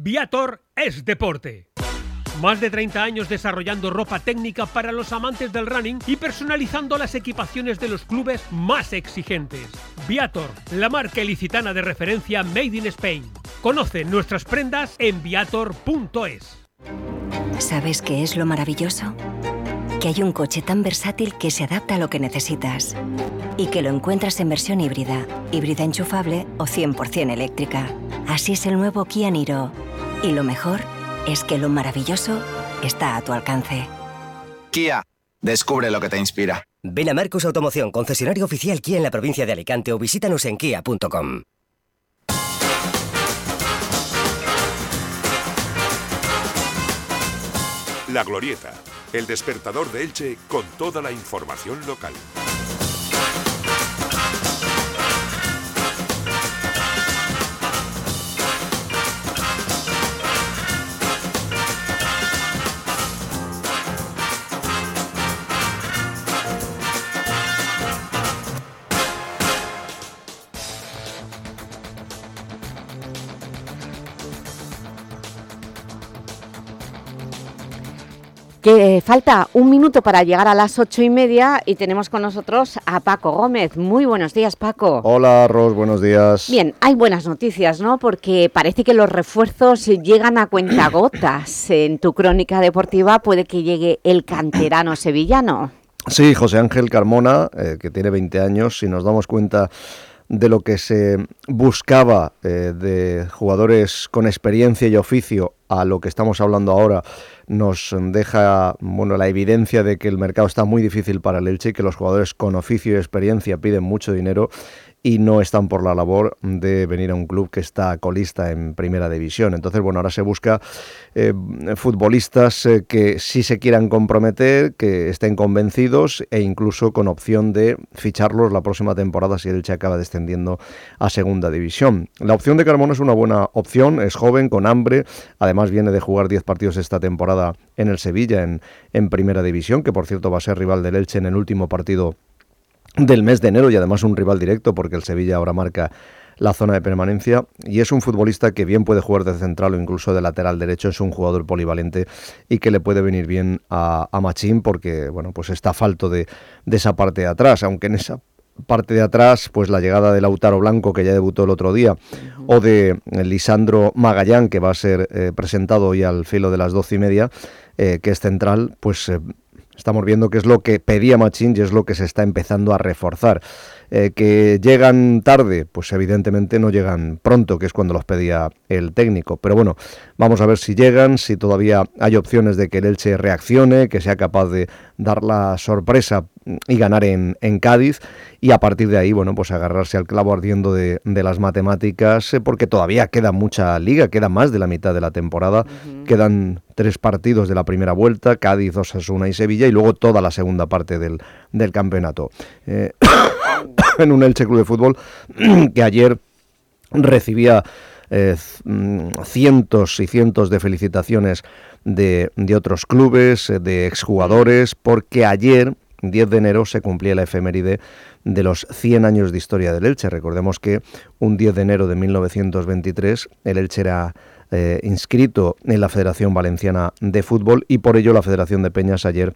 Viator es deporte. Más de 30 años desarrollando ropa técnica para los amantes del running y personalizando las equipaciones de los clubes más exigentes. Viator, la marca ilicitana de referencia Made in Spain. Conoce nuestras prendas en viator.es. ¿Sabes qué es lo maravilloso? Que hay un coche tan versátil que se adapta a lo que necesitas y que lo encuentras en versión híbrida, híbrida enchufable o 100% eléctrica. Así es el nuevo Kia Niro. Y lo mejor es que lo maravilloso está a tu alcance. Kia, descubre lo que te inspira. Ven a Marcos Automoción, concesionario oficial Kia en la provincia de Alicante o visítanos en kia.com. La Glorieta, el despertador de Elche con toda la información local. Que falta un minuto para llegar a las ocho y media y tenemos con nosotros a Paco Gómez. Muy buenos días, Paco. Hola, Ros, buenos días. Bien, hay buenas noticias, ¿no? Porque parece que los refuerzos llegan a cuentagotas. <coughs> En tu crónica deportiva puede que llegue el canterano sevillano. Sí, José Ángel Carmona, eh, que tiene 20 años, si nos damos cuenta de lo que se buscaba eh, de jugadores con experiencia y oficio a lo que estamos hablando ahora, nos deja bueno, la evidencia de que el mercado está muy difícil para el Elche, que los jugadores con oficio y experiencia piden mucho dinero y no están por la labor de venir a un club que está colista en primera división. Entonces, bueno, ahora se busca eh, futbolistas eh, que sí se quieran comprometer, que estén convencidos e incluso con opción de ficharlos la próxima temporada si el Elche acaba descendiendo a segunda división. La opción de Carmona es una buena opción, es joven, con hambre, además viene de jugar 10 partidos esta temporada en el Sevilla en, en primera división, que por cierto va a ser rival del Elche en el último partido del mes de enero y además un rival directo porque el Sevilla ahora marca la zona de permanencia. Y es un futbolista que bien puede jugar de central o incluso de lateral derecho, es un jugador polivalente y que le puede venir bien a, a Machín porque bueno pues está falto de, de esa parte de atrás, aunque en esa parte de atrás, pues la llegada de Lautaro Blanco, que ya debutó el otro día, o de Lisandro Magallán, que va a ser eh, presentado hoy al filo de las doce y media, eh, que es central, pues eh, estamos viendo que es lo que pedía Machín y es lo que se está empezando a reforzar. Eh, que llegan tarde, pues evidentemente no llegan pronto, que es cuando los pedía el técnico. Pero bueno, vamos a ver si llegan, si todavía hay opciones de que el Elche reaccione, que sea capaz de dar la sorpresa y ganar en, en Cádiz y a partir de ahí, bueno, pues agarrarse al clavo ardiendo de, de las matemáticas, eh, porque todavía queda mucha liga, queda más de la mitad de la temporada, quedan tres partidos de la primera vuelta, Cádiz, Osasuna y Sevilla, y luego toda la segunda parte del, del campeonato. Eh, <coughs> en un Elche Club de Fútbol <coughs> que ayer recibía eh, mm, cientos y cientos de felicitaciones de, de otros clubes, eh, de exjugadores, porque ayer, 10 de enero, se cumplía la efeméride de los 100 años de historia del Elche. Recordemos que un 10 de enero de 1923 el Elche era eh, inscrito en la Federación Valenciana de Fútbol y por ello la Federación de Peñas ayer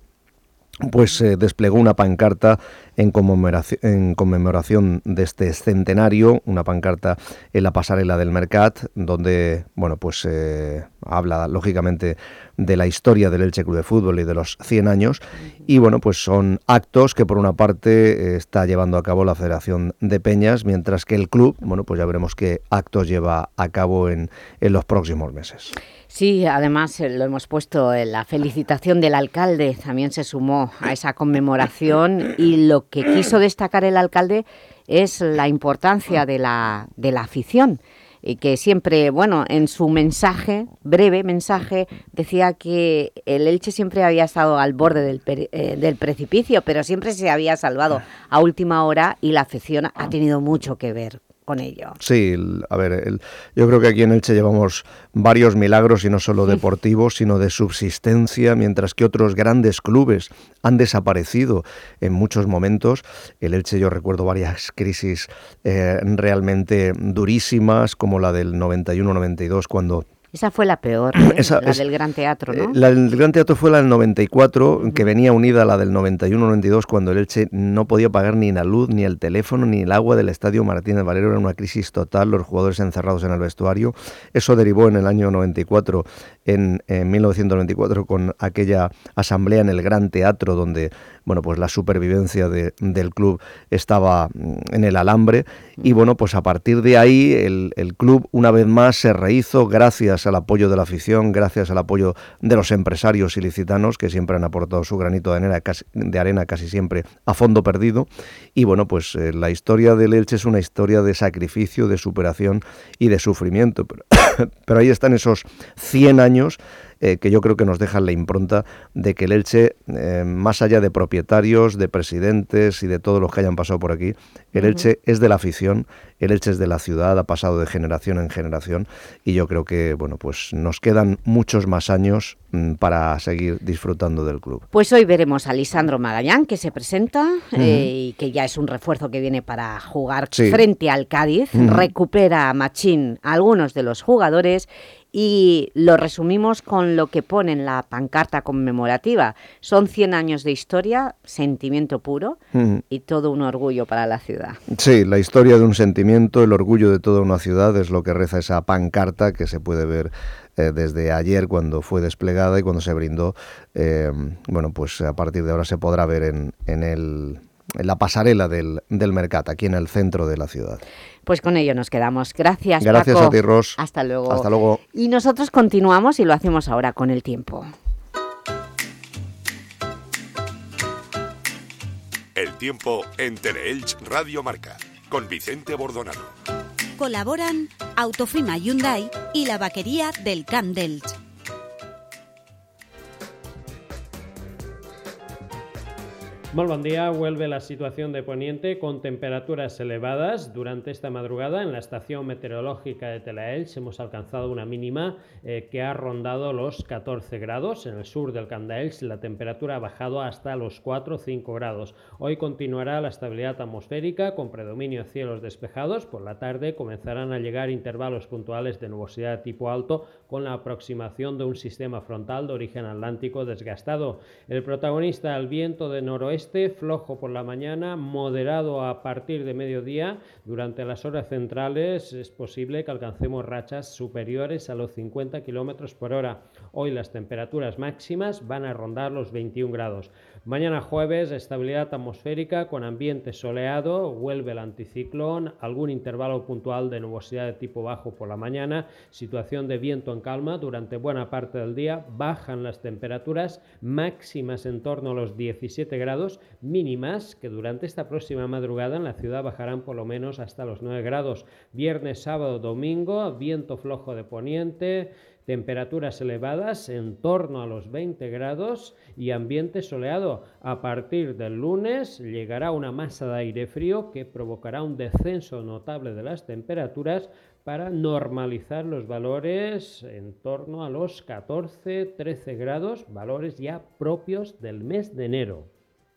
pues eh, desplegó una pancarta en conmemoración, en conmemoración de este centenario, una pancarta en la pasarela del Mercat, donde bueno pues eh, habla lógicamente de la historia del Elche Club de Fútbol y de los 100 años y bueno pues son actos que por una parte eh, está llevando a cabo la Federación de Peñas, mientras que el club bueno pues ya veremos qué actos lleva a cabo en, en los próximos meses. Sí, además eh, lo hemos puesto, en la felicitación del alcalde también se sumó a esa conmemoración y lo que quiso destacar el alcalde es la importancia de la, de la afición y que siempre, bueno, en su mensaje, breve mensaje, decía que el Elche siempre había estado al borde del, eh, del precipicio, pero siempre se había salvado a última hora y la afición ha tenido mucho que ver con ello. Sí, a ver, yo creo que aquí en Elche llevamos varios milagros y no solo deportivos, sino de subsistencia, mientras que otros grandes clubes han desaparecido en muchos momentos. El Elche yo recuerdo varias crisis eh, realmente durísimas, como la del 91-92, cuando esa fue la peor, <clears throat> ¿eh? la del Gran Teatro, ¿no? Eh, la del Gran Teatro fue la del 94, que venía unida a la del 91-92, cuando el Elche no podía pagar ni la luz, ni el teléfono, ni el agua del Estadio Martínez Valero. Era una crisis total, los jugadores encerrados en el vestuario. Eso derivó en el año 94, en, en 1994, con aquella asamblea en el Gran Teatro, donde bueno, pues la supervivencia de, del club estaba mm, en el alambre y bueno, pues a partir de ahí el, el, club una vez más se rehizo gracias al apoyo de la afición, gracias al apoyo de los empresarios ilicitanos que siempre han aportado su granito de arena casi, de arena casi siempre a fondo perdido. Y bueno, pues eh, la historia del Elche es una historia de sacrificio, de superación y de sufrimiento, pero, <coughs> pero ahí están esos 100 años eh, que yo creo que nos dejan la impronta de que el Elche, eh, más allá de propietarios, de presidentes y de todos los que hayan pasado por aquí, el Elche es de la afición, el Elche es de la ciudad, ha pasado de generación en generación y yo creo que bueno, pues nos quedan muchos más años mm, para seguir disfrutando del club. Pues hoy veremos a Lisandro Magallán que se presenta eh, y que ya es un refuerzo que viene para jugar Sí. frente al Cádiz, recupera a Machín a algunos de los jugadores y lo resumimos con lo que pone en la pancarta conmemorativa. Son 100 años de historia, sentimiento puro Ujú. y todo un orgullo para la ciudad. Sí, la historia de un sentimiento, el orgullo de toda una ciudad es lo que reza esa pancarta que se puede ver eh, desde ayer cuando fue desplegada y cuando se brindó. eh, bueno, pues a partir de ahora se podrá ver en, en, el, en la pasarela del, del Mercat, aquí en el centro de la ciudad. Pues con ello nos quedamos. Gracias, Gracias Paco. a ti, Ros. Hasta luego. Hasta luego. Y nosotros continuamos y lo hacemos ahora con el tiempo. El tiempo en Teleelch Radio Marca con Vicente Bordonado. Colaboran Autofima Hyundai y la vaquería del Camp d'Elx. Muy buen día, vuelve la situación de Poniente con temperaturas elevadas. Durante esta madrugada en la estación meteorológica de Telaelch hemos alcanzado una mínima eh, que ha rondado los 14 grados. En el sur del d'Elx la temperatura ha bajado hasta los 4 o 5 grados. Hoy continuará la estabilidad atmosférica con predominio de cielos despejados. Por la tarde comenzarán a llegar intervalos puntuales de nubosidad tipo alto con la aproximación de un sistema frontal de origen atlántico desgastado. El protagonista, el viento de noroeste flojo por la mañana, moderado a partir de mediodía. Durante las horas centrales es posible que alcancemos rachas superiores a los 50 kilómetros por hora. Hoy las temperaturas máximas van a rondar los 21 grados. Mañana jueves, estabilidad atmosférica con ambiente soleado, vuelve el anticiclón, algún intervalo puntual de nubosidad de tipo bajo por la mañana, situación de viento en calma durante buena parte del día, bajan las temperaturas máximas en torno a los 17 grados, mínimas que durante esta próxima madrugada en la ciudad bajarán por lo menos hasta los 9 grados. Viernes, sábado, domingo, viento flojo de poniente, temperaturas elevadas en torno a los 20 grados y ambiente soleado. A partir del lunes llegará una masa de aire frío que provocará un descenso notable de las temperaturas para normalizar los valores en torno a los 14-13 grados, valores ya propios del mes de enero.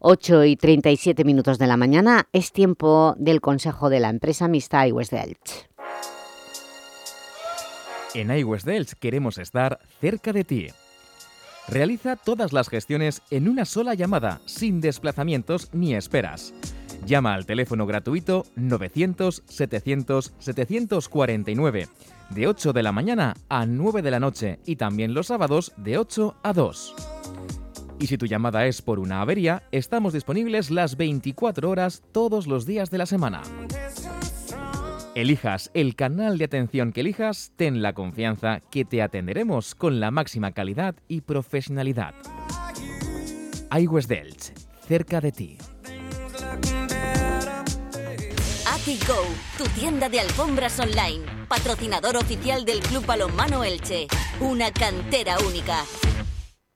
8 y 37 minutos de la mañana es tiempo del consejo de la empresa mixta iWest Delch. En iWest Delch queremos estar cerca de ti. Realiza todas las gestiones en una sola llamada, sin desplazamientos ni esperas. Llama al teléfono gratuito 900-700-749 de 8 de la mañana a 9 de la noche y también los sábados de 8 a 2. Y si tu llamada es por una avería, estamos disponibles las 24 horas todos los días de la semana. Elijas el canal de atención que elijas, ten la confianza que te atenderemos con la máxima calidad y profesionalidad. iWest Delch, cerca de ti. AtiGo, tu tienda de alfombras online, patrocinador oficial del Club Balonmano Elche, una cantera única.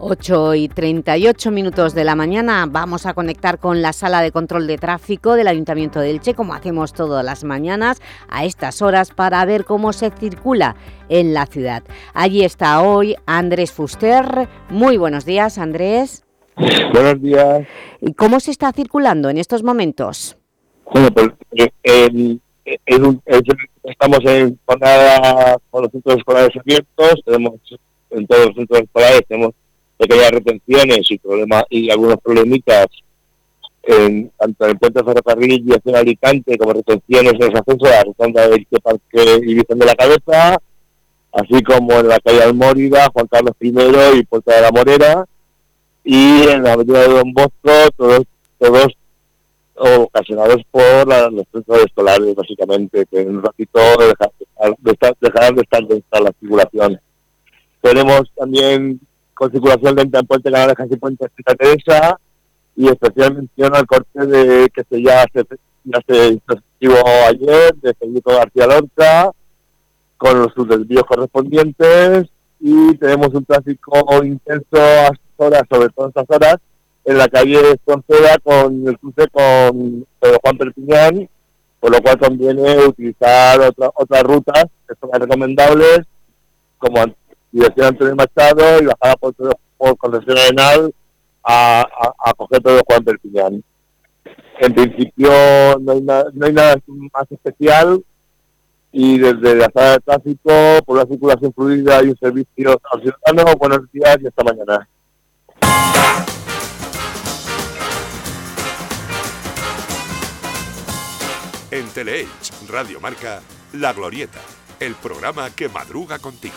8 y 38 minutos de la mañana vamos a conectar con la sala de control de tráfico del Ayuntamiento de Elche, como hacemos todas las mañanas a estas horas para ver cómo se circula en la ciudad. Allí está hoy Andrés Fuster. Muy buenos días, Andrés. Buenos días. ¿Y cómo se está circulando en estos momentos? Bueno, pues el, estamos en jornada con los centros escolares abiertos, tenemos en todos los centros escolares tenemos pequeñas retenciones y problemas y algunos problemitas en, tanto en el puente ferrocarril y hacia Alicante como retenciones en los accesos a la rotonda del Parque y Virgen de la Cabeza, así como en la calle Almórida, Juan Carlos I y Puerta de la Morera, y en la avenida de Don Bosco, todos, todos ocasionados por los centros escolares, básicamente, que en un ratito dejarán de estar, dejarán de estar, de la circulación. Tenemos también con circulación lenta en Puente Canalejas y Puente Santa Teresa y especial mención al corte de que se ya se, ya se ayer de Federico García Lorca con los desvíos correspondientes y tenemos un tráfico intenso a horas, sobre todo estas horas, en la calle Esconceda con el cruce con Pedro Juan Perpiñán, por lo cual conviene utilizar otra, otras rutas que son recomendables, como dirección Antonio Machado y bajada por, por Concepción Arenal a, a, a coger todo Juan Perpiñán. En principio no hay, no hay nada más especial y desde la sala de tráfico, por la circulación fluida y un servicio al ciudadano, buenos días y hasta mañana. En Teleelch, Radio Marca, La Glorieta, el programa que madruga contigo.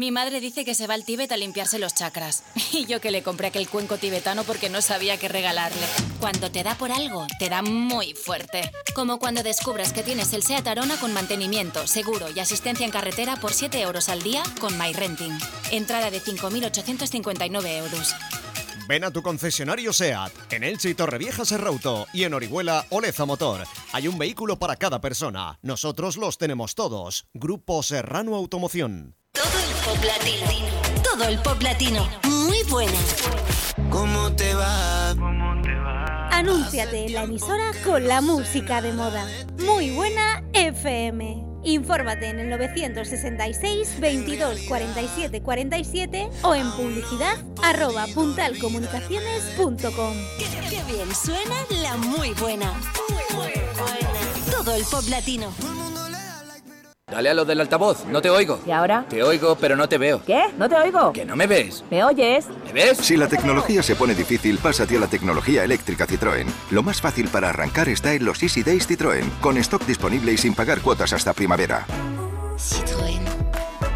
Mi madre dice que se va al Tíbet a limpiarse los chakras. <laughs> Y yo que le compré aquel cuenco tibetano porque no sabía qué regalarle. Cuando te da por algo, te da muy fuerte. Como cuando descubres que tienes el SEAT Arona con mantenimiento, seguro y asistencia en carretera por 7 euros al día con MyRenting. Entrada de 5.859 euros. Ven a tu concesionario SEAT, en Elche y Torrevieja Serrauto y en Orihuela Oleza Motor. Hay un vehículo para cada persona. Nosotros los tenemos todos. Grupo Serrano Automoción. Todo el pop latino. Todo el pop latino. Muy buena. ¿Cómo te va? Anúnciate en la emisora con la música de moda. Muy buena FM. Infórmate en el 966 22 47 47 o en publicidad arroba puntalcomunicaciones.com. Qué bien suena la muy buena. Todo el pop latino. Dale a lo del altavoz, no te oigo. ¿Y ahora? Te oigo, pero no te veo. ¿Qué? ¿No te oigo? ¿Que no me ves? ¿Me oyes? ¿Me ves? Si la tecnología se pone difícil, pásate a la tecnología eléctrica Citroën. Lo más fácil para arrancar está en los Easy Days Citroën, con stock disponible y sin pagar cuotas hasta primavera. Citroën.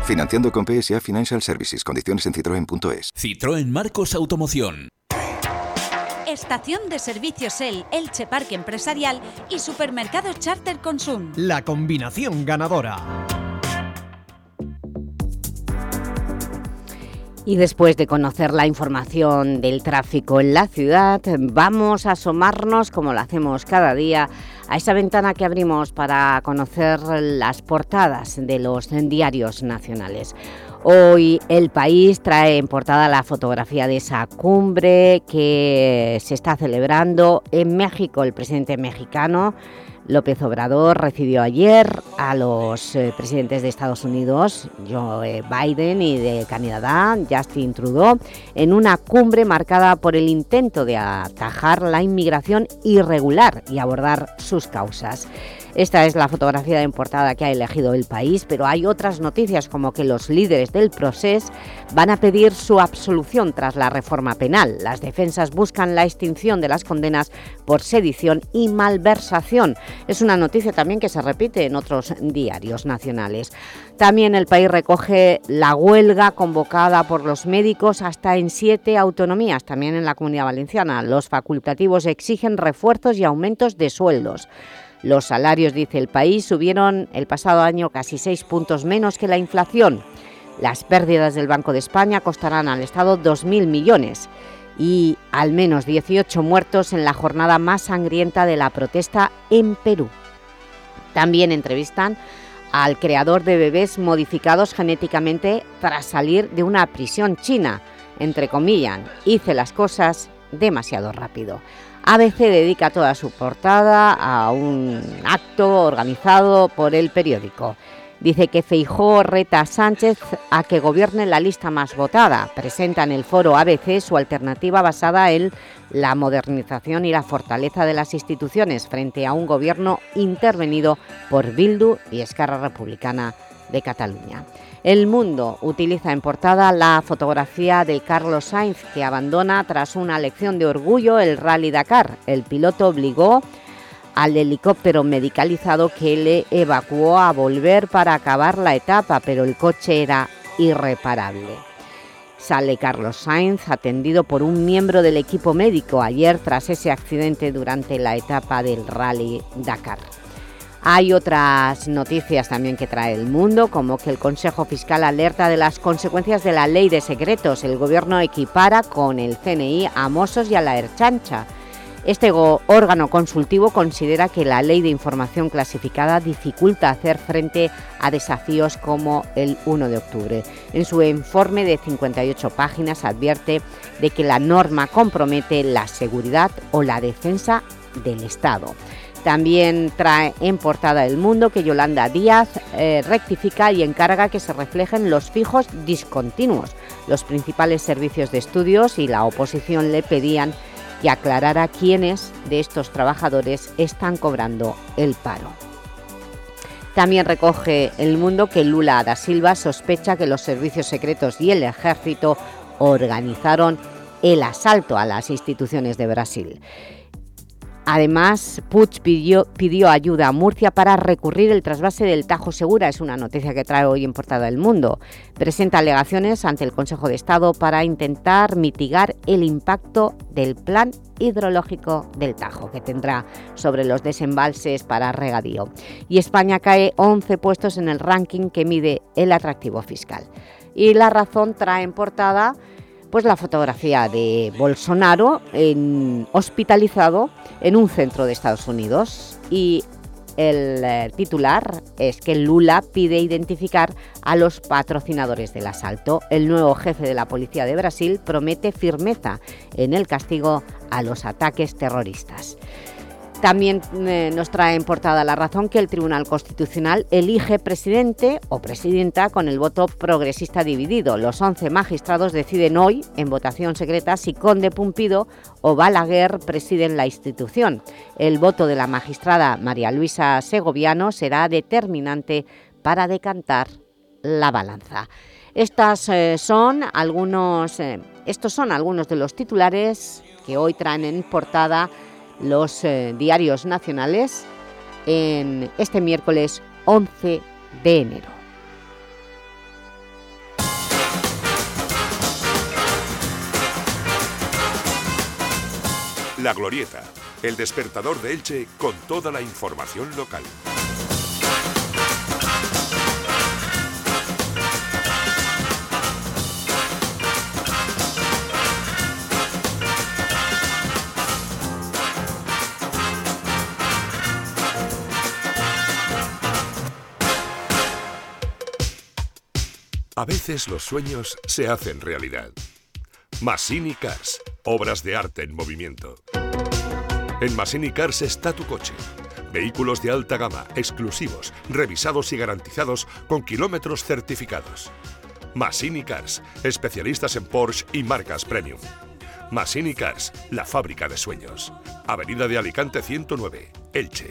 Financiando con PSA Financial Services. Condiciones en citroen.es. Citroën Marcos Automoción. Estación de servicios El Elche Parque Empresarial y Supermercado Charter Consum. La combinación ganadora. Y después de conocer la información del tráfico en la ciudad, vamos a asomarnos, como lo hacemos cada día, a esa ventana que abrimos para conocer las portadas de los diarios nacionales. Hoy El País trae en portada la fotografía de esa cumbre que se está celebrando en México. El presidente mexicano López Obrador recibió ayer a los eh, presidentes de Estados Unidos, Joe Biden y de Canadá, Justin Trudeau, en una cumbre marcada por el intento de atajar la inmigración irregular y abordar sus causas. Esta es la fotografía de portada que ha elegido el país, pero hay otras noticias como que los líderes del proceso van a pedir su absolución tras la reforma penal. Las defensas buscan la extinción de las condenas por sedición y malversación. Es una noticia también que se repite en otros diarios nacionales. También el país recoge la huelga convocada por los médicos hasta en siete autonomías, también en la Comunidad Valenciana. Los facultativos exigen refuerzos y aumentos de sueldos. Los salarios, dice el país, subieron el pasado año casi seis puntos menos que la inflación. Las pérdidas del Banco de España costarán al Estado 2.000 millones y al menos 18 muertos en la jornada más sangrienta de la protesta en Perú. También entrevistan al creador de bebés modificados genéticamente tras salir de una prisión china. Entre comillas, hice las cosas demasiado rápido. ABC dedica toda su portada a un acto organizado por el periódico. Dice que Feijó reta a Sánchez a que gobierne la lista más votada. Presenta en el foro ABC su alternativa basada en la modernización y la fortaleza de las instituciones frente a un gobierno intervenido por Bildu y Esquerra Republicana de Cataluña. El Mundo utiliza en portada la fotografía de Carlos Sainz, que abandona tras una lección de orgullo el Rally Dakar. El piloto obligó al helicóptero medicalizado que le evacuó a volver para acabar la etapa, pero el coche era irreparable. Sale Carlos Sainz atendido por un miembro del equipo médico ayer tras ese accidente durante la etapa del Rally Dakar. Hay otras noticias también que trae el mundo, como que el Consejo Fiscal alerta de las consecuencias de la Ley de Secretos. El Gobierno equipara con el CNI a Mossos y a la Erchancha. Este órgano consultivo considera que la Ley de Información Clasificada dificulta hacer frente a desafíos como el 1 de octubre. En su informe de 58 páginas advierte de que la norma compromete la seguridad o la defensa del Estado. También trae en portada El Mundo que Yolanda Díaz eh, rectifica y encarga que se reflejen los fijos discontinuos. Los principales servicios de estudios y la oposición le pedían que aclarara quiénes de estos trabajadores están cobrando el paro. También recoge El Mundo que Lula da Silva sospecha que los servicios secretos y el ejército organizaron el asalto a las instituciones de Brasil. Además, Puig pidió, pidió, ayuda a Murcia para recurrir el trasvase del Tajo Segura, es una noticia que trae hoy en Portada del Mundo. Presenta alegaciones ante el Consejo de Estado para intentar mitigar el impacto del plan hidrológico del Tajo, que tendrá sobre los desembalses para regadío. Y España cae 11 puestos en el ranking que mide el atractivo fiscal. Y La Razón trae en portada pues la fotografía de Bolsonaro hospitalizado en un centro de Estados Unidos y el eh, titular es que Lula pide identificar a los patrocinadores del asalto. El nuevo jefe de la Policía de Brasil promete firmeza en el castigo a los ataques terroristas. También eh, nos trae en portada la razón que el Tribunal Constitucional elige presidente o presidenta con el voto progresista dividido. Los 11 magistrados deciden hoy, en votación secreta, si Conde Pumpido o Balaguer presiden la institución. El voto de la magistrada María Luisa Segoviano será determinante para decantar la balanza. Eh, eh, estos son algunos de los titulares que hoy traen en portada los eh, diarios nacionales en este miércoles 11 de enero. La Glorieta, el despertador de Elche con toda la información local. A veces los sueños se hacen realidad. Massini Cars, obras de arte en movimiento. En Massini Cars está tu coche. Vehículos de alta gama, exclusivos, revisados y garantizados con kilómetros certificados. Massini Cars, especialistas en Porsche y marcas premium. Massini Cars, la fábrica de sueños. Avenida de Alicante 109, Elche.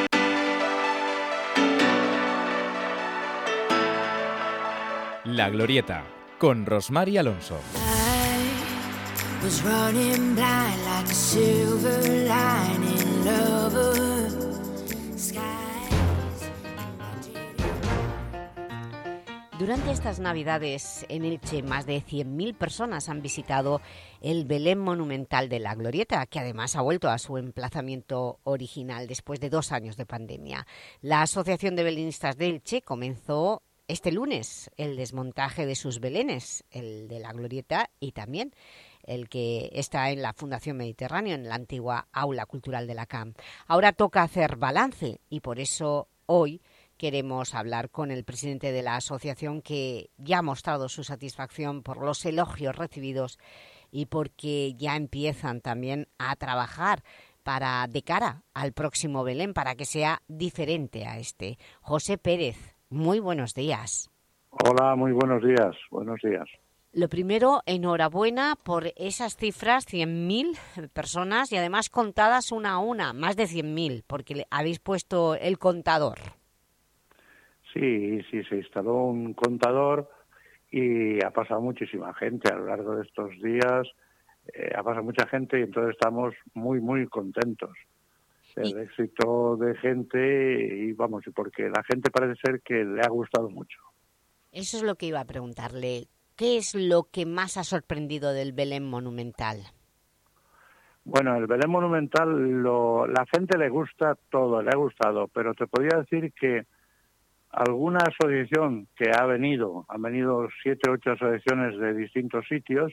La Glorieta, con Rosmar y Alonso. Durante estas Navidades en Elche, más de 100.000 personas han visitado el Belén Monumental de la Glorieta, que además ha vuelto a su emplazamiento original después de dos años de pandemia. La Asociación de Belenistas de Elche comenzó este lunes el desmontaje de sus belenes, el de la Glorieta y también el que está en la Fundación Mediterráneo, en la antigua Aula Cultural de la CAM. Ahora toca hacer balance y por eso hoy queremos hablar con el presidente de la asociación que ya ha mostrado su satisfacción por los elogios recibidos y porque ya empiezan también a trabajar para de cara al próximo Belén para que sea diferente a este. José Pérez, muy buenos días. Hola, muy buenos días. Buenos días. Lo primero, enhorabuena por esas cifras, 100.000 personas y además contadas una a una, más de 100.000, porque habéis puesto el contador. Sí, sí, se instaló un contador y ha pasado muchísima gente a lo largo de estos días. Eh, ha pasado mucha gente y entonces estamos muy, muy contentos. El éxito de gente y vamos, porque la gente parece ser que le ha gustado mucho. Eso es lo que iba a preguntarle. ¿Qué es lo que más ha sorprendido del Belén Monumental? Bueno, el Belén Monumental, lo, la gente le gusta todo, le ha gustado, pero te podría decir que alguna asociación que ha venido, han venido siete o ocho asociaciones de distintos sitios,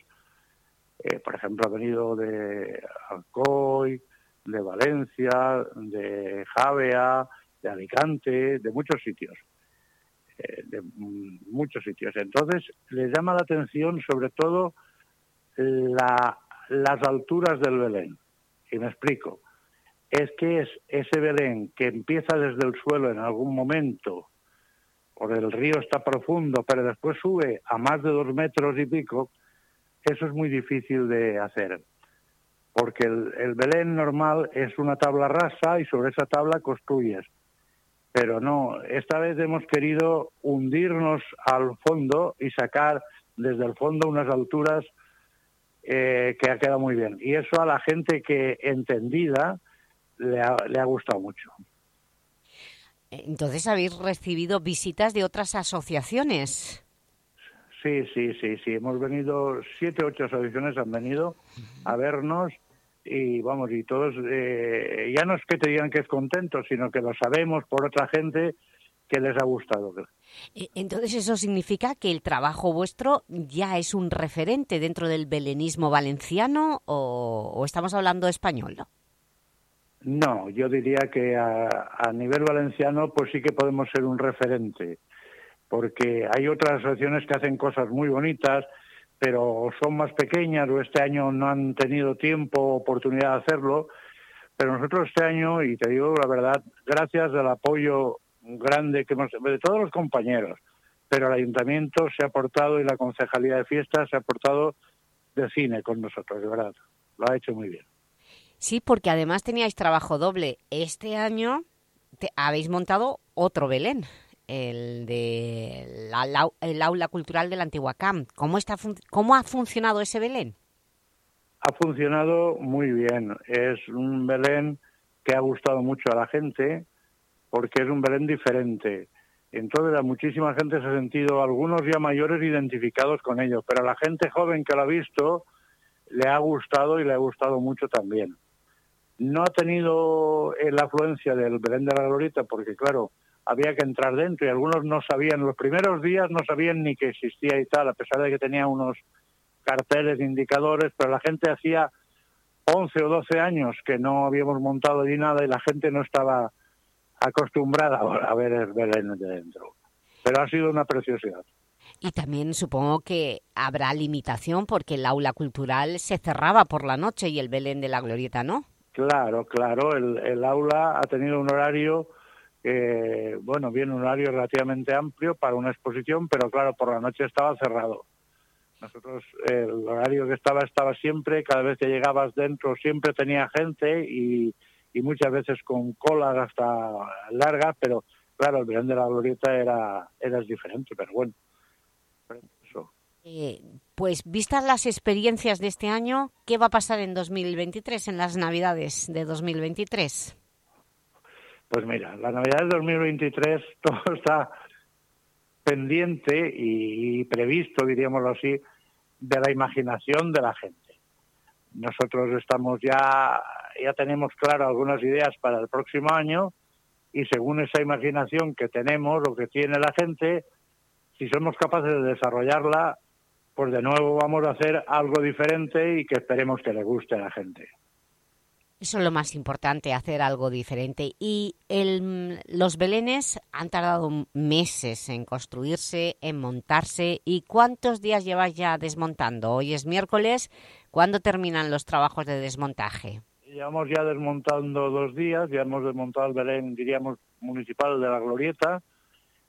eh, por ejemplo, ha venido de Alcoy, de Valencia, de Javea, de Alicante, de muchos sitios, eh, de muchos sitios. Entonces, les llama la atención sobre todo la, las alturas del Belén. Y me explico. Es que es ese Belén que empieza desde el suelo en algún momento, por el río está profundo, pero después sube a más de dos metros y pico, eso es muy difícil de hacer porque el, Belén normal es una tabla rasa y sobre esa tabla construyes. Pero no, esta vez hemos querido hundirnos al fondo y sacar desde el fondo unas alturas eh, que ha quedado muy bien. Y eso a la gente que entendida le ha, le ha gustado mucho. Entonces habéis recibido visitas de otras asociaciones. Sí, sí, sí, sí. Hemos venido, siete, ocho asociaciones han venido a vernos y vamos, y todos, eh, ya no es que te digan que es contento, sino que lo sabemos por otra gente que les ha gustado. Eh, entonces eso significa que el trabajo vuestro ya es un referente dentro del belenismo valenciano o, estamos hablando español, ¿no? No, yo diría que a, a, nivel valenciano pues sí que podemos ser un referente, porque hay otras asociaciones que hacen cosas muy bonitas, pero son más pequeñas o este año no han tenido tiempo o oportunidad de hacerlo. Pero nosotros este año, y te digo la verdad, gracias al apoyo grande que hemos de todos los compañeros, pero el ayuntamiento se ha aportado y la concejalía de fiestas se ha aportado de cine con nosotros, de verdad. Lo ha hecho muy bien. Sí, porque además teníais trabajo doble. Este año te habéis montado otro Belén el de el aula cultural del Antiguacam. ¿Cómo, está, ¿Cómo ha funcionado ese Belén? Ha funcionado muy bien. Es un Belén que ha gustado mucho a la gente porque es un Belén diferente. Entonces a muchísima gente se ha sentido, algunos ya mayores, identificados con ello, pero a la gente joven que lo ha visto le ha gustado y le ha gustado mucho también. No ha tenido la afluencia del Belén de la Glorita porque, claro, había que entrar dentro y algunos no sabían, los primeros días no sabían ni que existía y tal, a pesar de que tenía unos carteles, indicadores, pero la gente hacía 11 o 12 años que no habíamos montado ni nada y la gente no estaba acostumbrada a ver el Belén de dentro. Pero ha sido una preciosidad. Y también supongo que habrá limitación porque el aula cultural se cerraba por la noche y el Belén de la Glorieta, ¿no? Claro, claro. El, el aula ha tenido un horario que, bueno, viene un horario relativamente amplio para una exposición, pero claro, por la noche estaba cerrado. Nosotros, el horario que estaba, estaba siempre, cada vez que llegabas dentro siempre tenía gente y, y muchas veces con colas hasta largas, pero claro, el Belén de la Glorieta era, era diferente, pero bueno. Eh, pues vistas las experiencias de este año, ¿qué va a pasar en 2023, en las Navidades de 2023? Pues mira, la Navidad de 2023 <laughs> todo está pendiente y, previsto, diríamoslo así, de la imaginación de la gente. Nosotros estamos ya, ya tenemos claro algunas ideas para el próximo año y según esa imaginación que tenemos o que tiene la gente, si somos capaces de desarrollarla, pues de nuevo vamos a hacer algo diferente y que esperemos que le guste a la gente. Eso es lo más importante, hacer algo diferente. Y el, los belenes han tardado meses en construirse, en montarse. ¿Y cuántos días llevas ya desmontando? Hoy es miércoles. ¿Cuándo terminan los trabajos de desmontaje? Llevamos ya desmontando dos días. Ya hemos desmontado el Belén, diríamos, municipal de la Glorieta.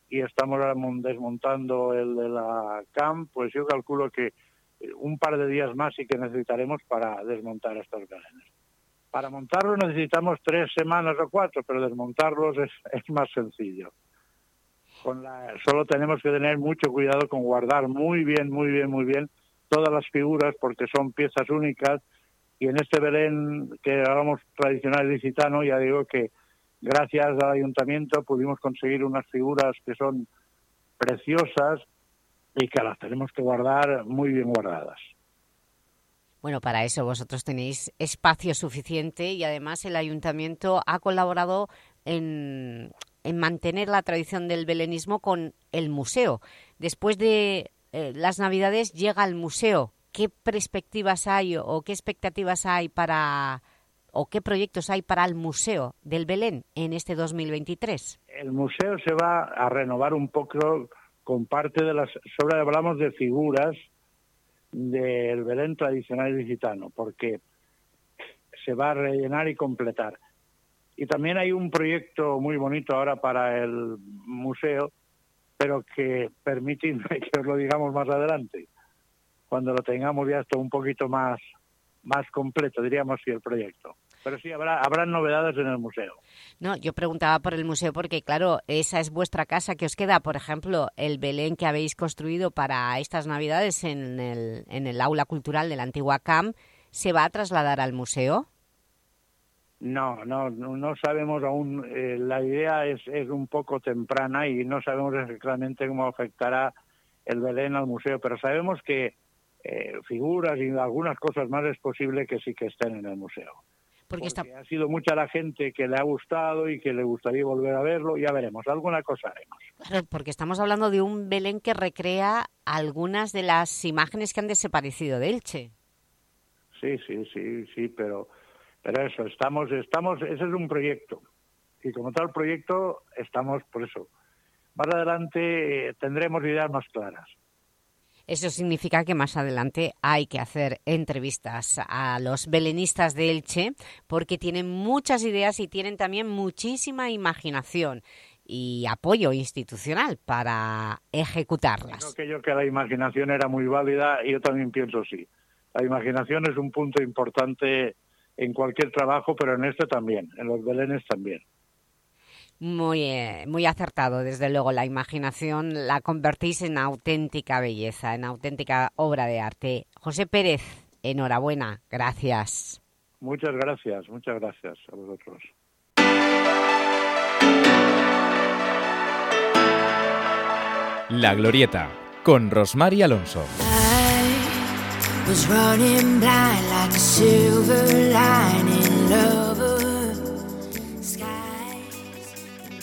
Y estamos desmontando el de la CAM. Pues yo calculo que un par de días más sí que necesitaremos para desmontar estos belenes. Para montarlos necesitamos tres semanas o cuatro, pero desmontarlos es, <laughs> más sencillo. Solo tenemos que tener mucho cuidado con guardar muy bien, muy bien, muy bien todas las figuras porque son piezas únicas y en este Belén que hagamos tradicional licitano ya digo que gracias al ayuntamiento pudimos conseguir unas figuras que son preciosas y que las tenemos que guardar muy bien guardadas. Bueno, para eso vosotros tenéis espacio suficiente y además el Ayuntamiento ha colaborado en, mantener la tradición del belenismo con el museo. Después de eh, las Navidades llega al museo. ¿Qué perspectivas hay o qué expectativas hay para o qué proyectos hay para el Museo del Belén en este 2023? El museo se va a renovar un poco con parte de las... Sobre hablamos de figuras del Belén tradicional licitano, porque se va a rellenar y completar. Y también hay un proyecto muy bonito ahora para el museo, pero que permitidme que os lo digamos más adelante, cuando lo tengamos ya esto un poquito más, más completo, diríamos, sí, el proyecto. Pero sí, habrá, habrá novedades en el museo. No, yo preguntaba por el museo porque, claro, esa es vuestra casa que os queda. Por ejemplo, el Belén que habéis construido para estas Navidades en el, en el aula cultural de la antigua CAM, ¿se va a trasladar al museo? No, no, no sabemos aún. Eh, la idea es, es un poco temprana y no sabemos exactamente cómo afectará el Belén al museo, pero sabemos que eh, figuras y algunas cosas más es posible que sí que estén en el museo. Porque, ha sido mucha la gente que le ha gustado y que le gustaría volver a verlo, ya veremos, alguna cosa haremos. Claro, porque estamos hablando de un Belén que recrea algunas de las imágenes que han desaparecido de Elche. Sí, sí, sí, sí, pero, pero eso, estamos, estamos, ese es un proyecto. Y como tal proyecto, estamos por eso. Más adelante eh, tendremos ideas más claras. Eso significa que más adelante hay que hacer entrevistas a los belenistas de Elche porque tienen muchas ideas y tienen también muchísima imaginación y apoyo institucional para ejecutarlas. Creo que yo que la imaginación era muy válida y yo también pienso sí. La imaginación es un punto importante en cualquier trabajo, pero en este también, en los belenes también. Muy, eh, muy acertado, desde luego. La imaginación la convertís en auténtica belleza, en auténtica obra de arte. José Pérez, enhorabuena, gracias. Muchas gracias, muchas gracias a vosotros. La Glorieta, con Rosmar Alonso.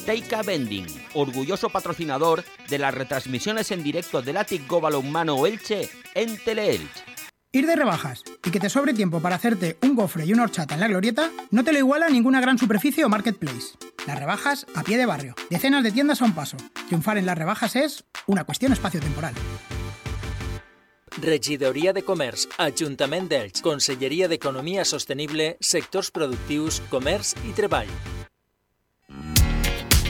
Teika Bending, orgulloso patrocinador de las retransmisiones en directo del Atic Go Balonmano Elche en Teleelch. Ir de rebajas y que te sobre tiempo para hacerte un gofre y una horchata en la glorieta no te lo iguala ninguna gran superficie o marketplace. Las rebajas a pie de barrio, decenas de tiendas a un paso. Triunfar en las rebajas es una cuestión espacio-temporal. Regidoria de Comerç, Ajuntament d'Elx, Conselleria d'Economia Sostenible, Sectors Productius, Comerç i Treball.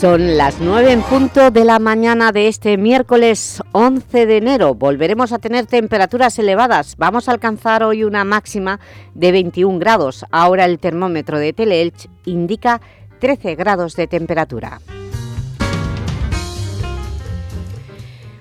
Son las 9 en punto de la mañana de este miércoles 11 de enero. Volveremos a tener temperaturas elevadas. Vamos a alcanzar hoy una máxima de 21 grados. Ahora el termómetro de Teleelch indica 13 grados de temperatura.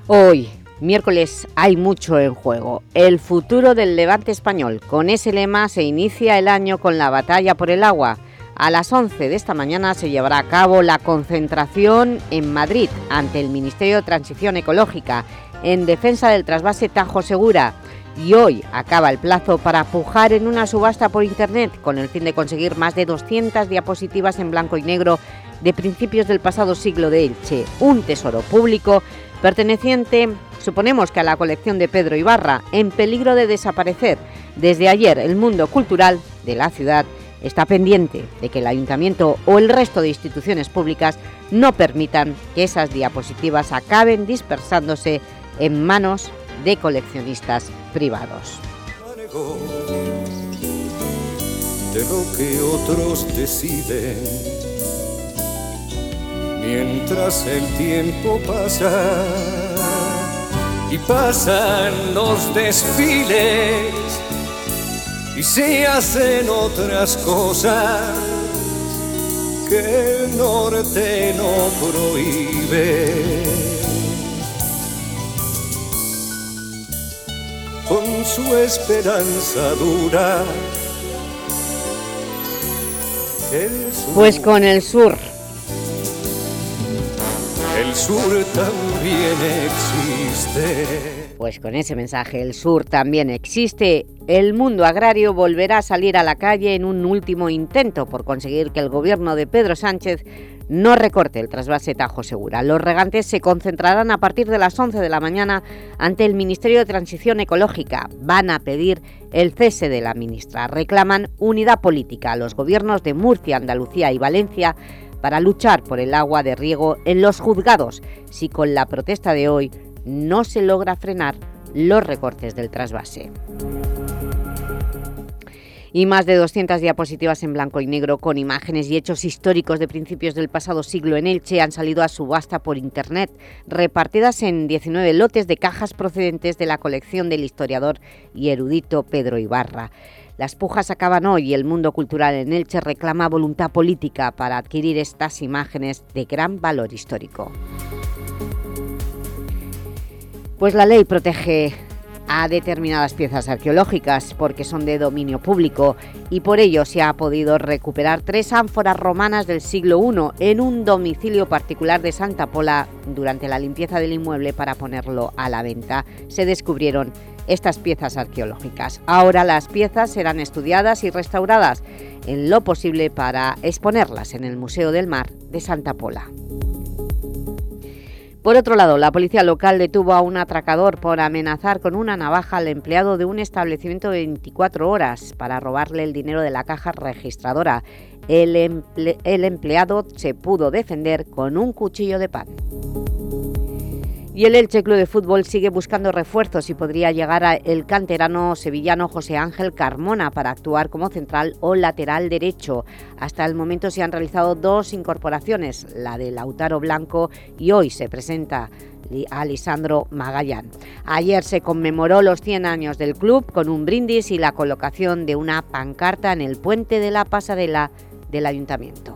Hoy, miércoles, hay mucho en juego. El futuro del levante español. Con ese lema se inicia el año con la batalla por el agua A las 11 de esta mañana se llevará a cabo la concentración en Madrid ante el Ministerio de Transición Ecológica en defensa del trasvase Tajo Segura y hoy acaba el plazo para pujar en una subasta por Internet con el fin de conseguir más de 200 diapositivas en blanco y negro de principios del pasado siglo de Elche, un tesoro público perteneciente, suponemos que a la colección de Pedro Ibarra, en peligro de desaparecer. Desde ayer el mundo cultural de la ciudad está pendiente de que el Ayuntamiento o el resto de instituciones públicas no permitan que esas diapositivas acaben dispersándose en manos de coleccionistas privados. De lo que otros deciden, mientras el tiempo pasa y pasan los desfiles y se hacen otras cosas que el norte no prohíbe. con su esperanza dura. Pues con el sur. El sur también existe. Pues con ese mensaje, el sur también existe. El mundo agrario volverá a salir a la calle en un último intento por conseguir que el gobierno de Pedro Sánchez no recorte el trasvase Tajo Segura. Los regantes se concentrarán a partir de las 11 de la mañana ante el Ministerio de Transición Ecológica. Van a pedir el cese de la ministra. Reclaman unidad política a los gobiernos de Murcia, Andalucía y Valencia para luchar por el agua de riego en los juzgados, si con la protesta de hoy no se logra frenar los recortes del trasvase y más de 200 diapositivas en blanco y negro con imágenes y hechos históricos de principios del pasado siglo en Elche han salido a subasta por Internet, repartidas en 19 lotes de cajas procedentes de la colección del historiador y erudito Pedro Ibarra. Las pujas acaban hoy y el mundo cultural en Elche reclama voluntad política para adquirir estas imágenes de gran valor histórico. Pues la ley protege a determinadas piezas arqueológicas porque son de dominio público y por ello se ha podido recuperar tres ánforas romanas del siglo I en un domicilio particular de Santa Pola durante la limpieza del inmueble para ponerlo a la venta. Se descubrieron estas piezas arqueológicas. Ahora las piezas serán estudiadas y restauradas en lo posible para exponerlas en el Museo del Mar de Santa Pola. Por otro lado, la policía local detuvo a un atracador por amenazar con una navaja al empleado de un establecimiento de 24 horas para robarle el dinero de la caja registradora. El, el empleado se pudo defender con un cuchillo de pan. Y el Elche Club de Fútbol sigue buscando refuerzos y podría llegar el canterano sevillano José Ángel Carmona para actuar como central o lateral derecho. Hasta el momento se han realizado dos incorporaciones, la de Lautaro Blanco y hoy se presenta a Magallán. Ayer se conmemoró los 100 años del club con un brindis y la colocación de una pancarta en el puente de la pasarela del Ayuntamiento.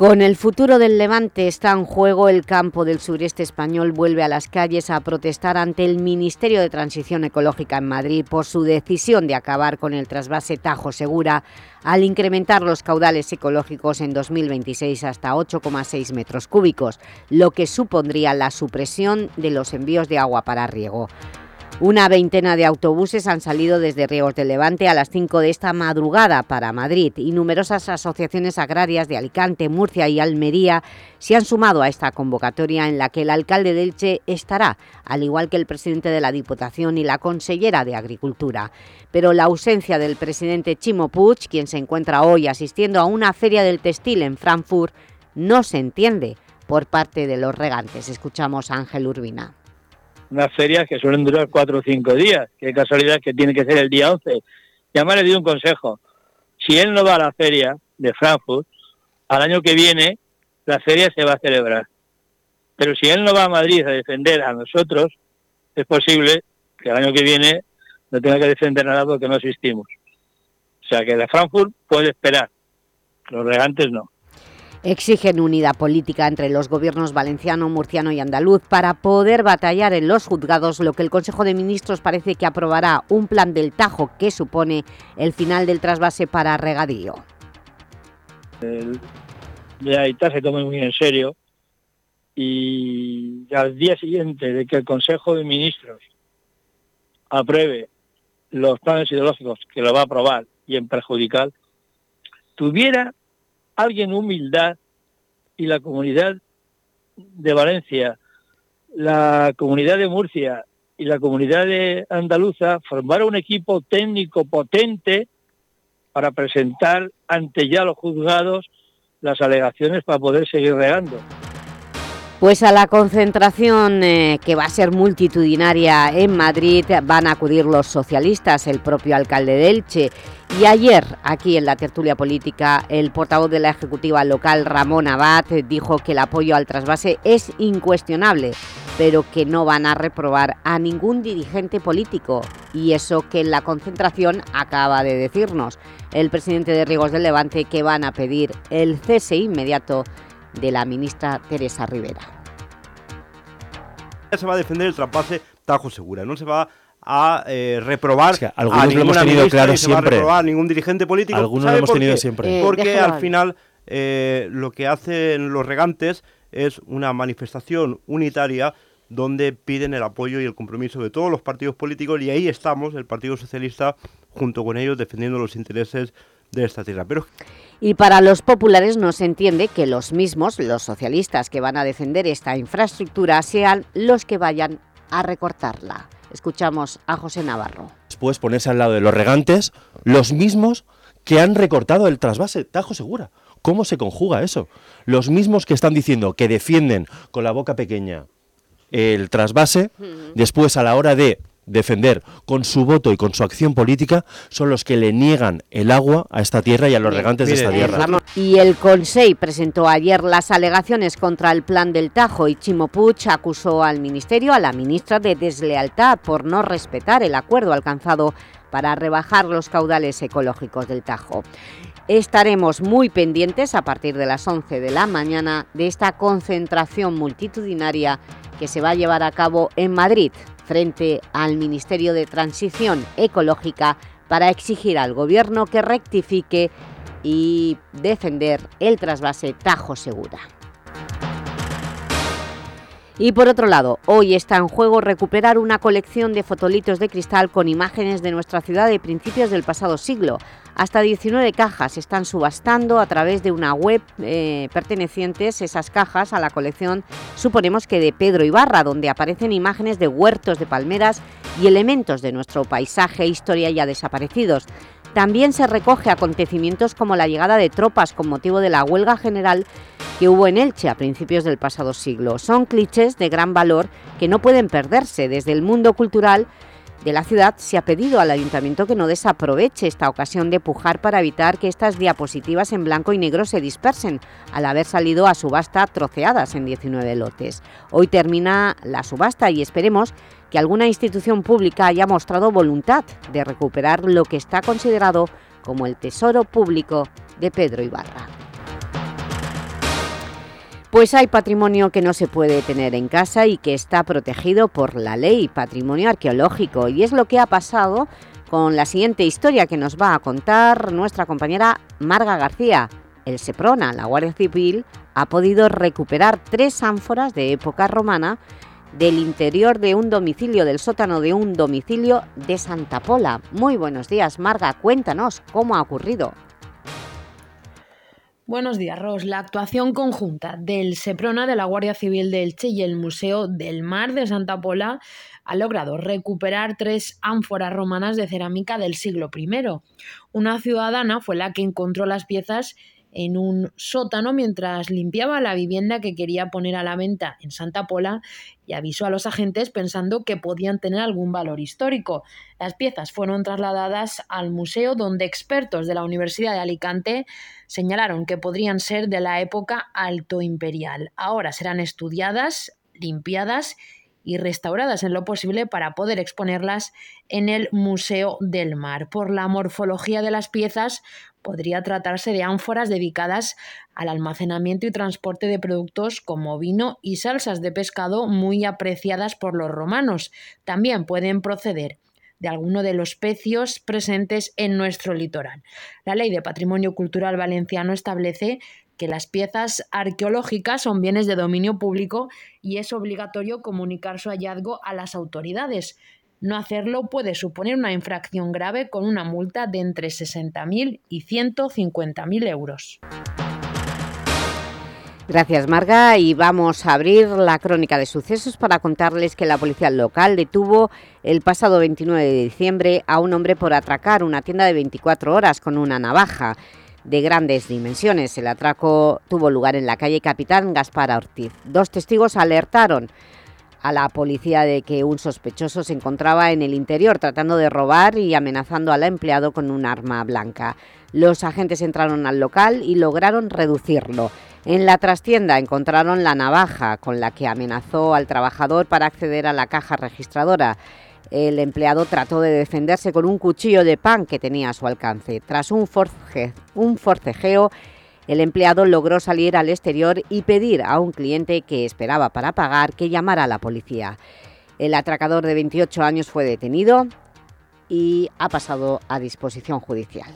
Con el futuro del Levante está en juego el campo del sureste español vuelve a las calles a protestar ante el Ministerio de Transición Ecológica en Madrid por su decisión de acabar con el trasvase Tajo Segura al incrementar los caudales ecológicos en 2026 hasta 8,6 metros cúbicos, lo que supondría la supresión de los envíos de agua para riego. Una veintena de autobuses han salido desde Ríos de Levante a las 5 de esta madrugada para Madrid y numerosas asociaciones agrarias de Alicante, Murcia y Almería se han sumado a esta convocatoria en la que el alcalde de Elche estará, al igual que el presidente de la Diputación y la consellera de Agricultura. Pero la ausencia del presidente Chimo Puig, quien se encuentra hoy asistiendo a una feria del textil en Frankfurt, no se entiende por parte de los regantes. Escuchamos a Ángel Urbina unas ferias que suelen durar cuatro o cinco días. Qué casualidad que tiene que ser el día 11. Y además le di un consejo. Si él no va a la feria de Frankfurt, al año que viene la feria se va a celebrar. Pero si él no va a Madrid a defender a nosotros, es posible que el año que viene no tenga que defender nada porque no existimos. O sea que la Frankfurt puede esperar, los regantes no. Exigen unidad política entre los gobiernos valenciano, murciano y andaluz para poder batallar en los juzgados, lo que el Consejo de Ministros parece que aprobará un plan del Tajo que supone el final del trasvase para regadío. El de Aita se tome muy en serio y al día siguiente de que el Consejo de Ministros apruebe los planes ideológicos que lo va a aprobar y en perjudicar, tuviera alguien humildad y la comunidad de Valencia, la comunidad de Murcia y la comunidad de Andaluza formara un equipo técnico potente para presentar ante ya los juzgados las alegaciones para poder seguir regando. Pues a la concentración eh, que va a ser multitudinaria en Madrid van a acudir los socialistas, el propio alcalde de Elche. Y ayer, aquí en la tertulia política, el portavoz de la Ejecutiva local, Ramón Abad, dijo que el apoyo al trasvase es incuestionable, pero que no van a reprobar a ningún dirigente político. Y eso que en la concentración acaba de decirnos el presidente de Riegos del Levante que van a pedir el cese inmediato de la ministra Teresa Rivera. Se va a defender el traspase Tajo Segura, no se va a eh, reprobar algunos a lo hemos tenido claro ni se va a siempre. reprobar a ningún dirigente político. Algunos ¿Sabe lo hemos tenido qué? siempre. Eh, Porque al final eh, lo que hacen los regantes es una manifestación unitaria donde piden el apoyo y el compromiso de todos los partidos políticos y ahí estamos, el Partido Socialista, junto con ellos defendiendo los intereses de esta tierra. Pero Y para los populares no se entiende que los mismos, los socialistas que van a defender esta infraestructura, sean los que vayan a recortarla. Escuchamos a José Navarro. Después ponerse al lado de los regantes, los mismos que han recortado el trasvase Tajo Segura. ¿Cómo se conjuga eso? Los mismos que están diciendo que defienden con la boca pequeña el trasvase, después a la hora de defender con su voto y con su acción política, son los que le niegan el agua a esta tierra y a los regantes de esta tierra. Y el Consell presentó ayer las alegaciones contra el plan del Tajo y Chimo Puig acusó al Ministerio, a la ministra, de deslealtad por no respetar el acuerdo alcanzado para rebajar los caudales ecológicos del Tajo. Estaremos muy pendientes a partir de las 11 de la mañana de esta concentración multitudinaria que se va a llevar a cabo en Madrid frente al Ministerio de Transición Ecológica para exigir al Gobierno que rectifique y defender el trasvase Tajo Segura. Y por otro lado, hoy está en juego recuperar una colección de fotolitos de cristal con imágenes de nuestra ciudad de principios del pasado siglo. Hasta 19 cajas están subastando a través de una web eh, pertenecientes esas cajas a la colección, suponemos que de Pedro Ibarra, donde aparecen imágenes de huertos de palmeras y elementos de nuestro paisaje e historia ya desaparecidos. También se recoge acontecimientos como la llegada de tropas con motivo de la huelga general que hubo en Elche a principios del pasado siglo. Son clichés de gran valor que no pueden perderse. Desde el mundo cultural de la ciudad se ha pedido al Ayuntamiento que no desaproveche esta ocasión de pujar para evitar que estas diapositivas en blanco y negro se dispersen al haber salido a subasta troceadas en 19 lotes. Hoy termina la subasta y esperemos que alguna institución pública haya mostrado voluntad de recuperar lo que está considerado como el tesoro público de Pedro Ibarra. Pues hay patrimonio que no se puede tener en casa y que está protegido por la ley, patrimonio arqueológico, y es lo que ha pasado con la siguiente historia que nos va a contar nuestra compañera Marga García. El Seprona, la Guardia Civil, ha podido recuperar tres ánforas de época romana del interior de un domicilio, del sótano de un domicilio de Santa Pola. Muy buenos días, Marga, cuéntanos cómo ha ocurrido. Buenos días, Ros. La actuación conjunta del Seprona de la Guardia Civil de Elche y el Museo del Mar de Santa Pola ha logrado recuperar tres ánforas romanas de cerámica del siglo I. Una ciudadana fue la que encontró las piezas en un sótano mientras limpiaba la vivienda que quería poner a la venta en Santa Pola y avisó a los agentes pensando que podían tener algún valor histórico. Las piezas fueron trasladadas al museo donde expertos de la Universidad de Alicante señalaron que podrían ser de la época alto imperial. Ahora serán estudiadas, limpiadas y restauradas en lo posible para poder exponerlas en el Museo del Mar. Por la morfología de las piezas, podría tratarse de ánforas dedicadas al almacenamiento y transporte de productos como vino y salsas de pescado muy apreciadas por los romanos. También pueden proceder de alguno de los pecios presentes en nuestro litoral. La Ley de Patrimonio Cultural Valenciano establece que las piezas arqueológicas son bienes de dominio público y es obligatorio comunicar su hallazgo a las autoridades. No hacerlo puede suponer una infracción grave con una multa de entre 60.000 y 150.000 euros. Gracias, Marga. Y vamos a abrir la crónica de sucesos para contarles que la policía local detuvo el pasado 29 de diciembre a un hombre por atracar una tienda de 24 horas con una navaja de grandes dimensiones. El atraco tuvo lugar en la calle Capitán Gaspar Ortiz. Dos testigos alertaron a la policía de que un sospechoso se encontraba en el interior tratando de robar y amenazando al empleado con un arma blanca. Los agentes entraron al local y lograron reducirlo. En la trastienda encontraron la navaja con la que amenazó al trabajador para acceder a la caja registradora. El empleado trató de defenderse con un cuchillo de pan que tenía a su alcance. Tras un, un forcejeo, el empleado logró salir al exterior y pedir a un cliente que esperaba para pagar que llamara a la policía. El atracador de 28 años fue detenido y ha pasado a disposición judicial.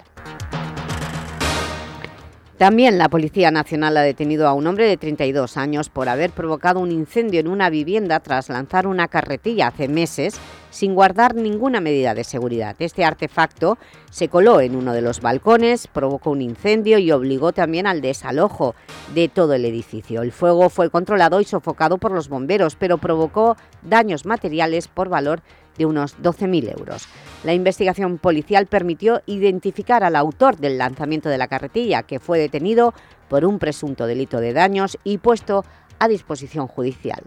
También la Policía Nacional ha detenido a un hombre de 32 años por haber provocado un incendio en una vivienda tras lanzar una carretilla hace meses sin guardar ninguna medida de seguridad. Este artefacto se coló en uno de los balcones, provocó un incendio y obligó también al desalojo de todo el edificio. El fuego fue controlado y sofocado por los bomberos, pero provocó daños materiales por valor de unos 12.000 euros. La investigación policial permitió identificar al autor del lanzamiento de la carretilla, que fue detenido por un presunto delito de daños y puesto a disposición judicial.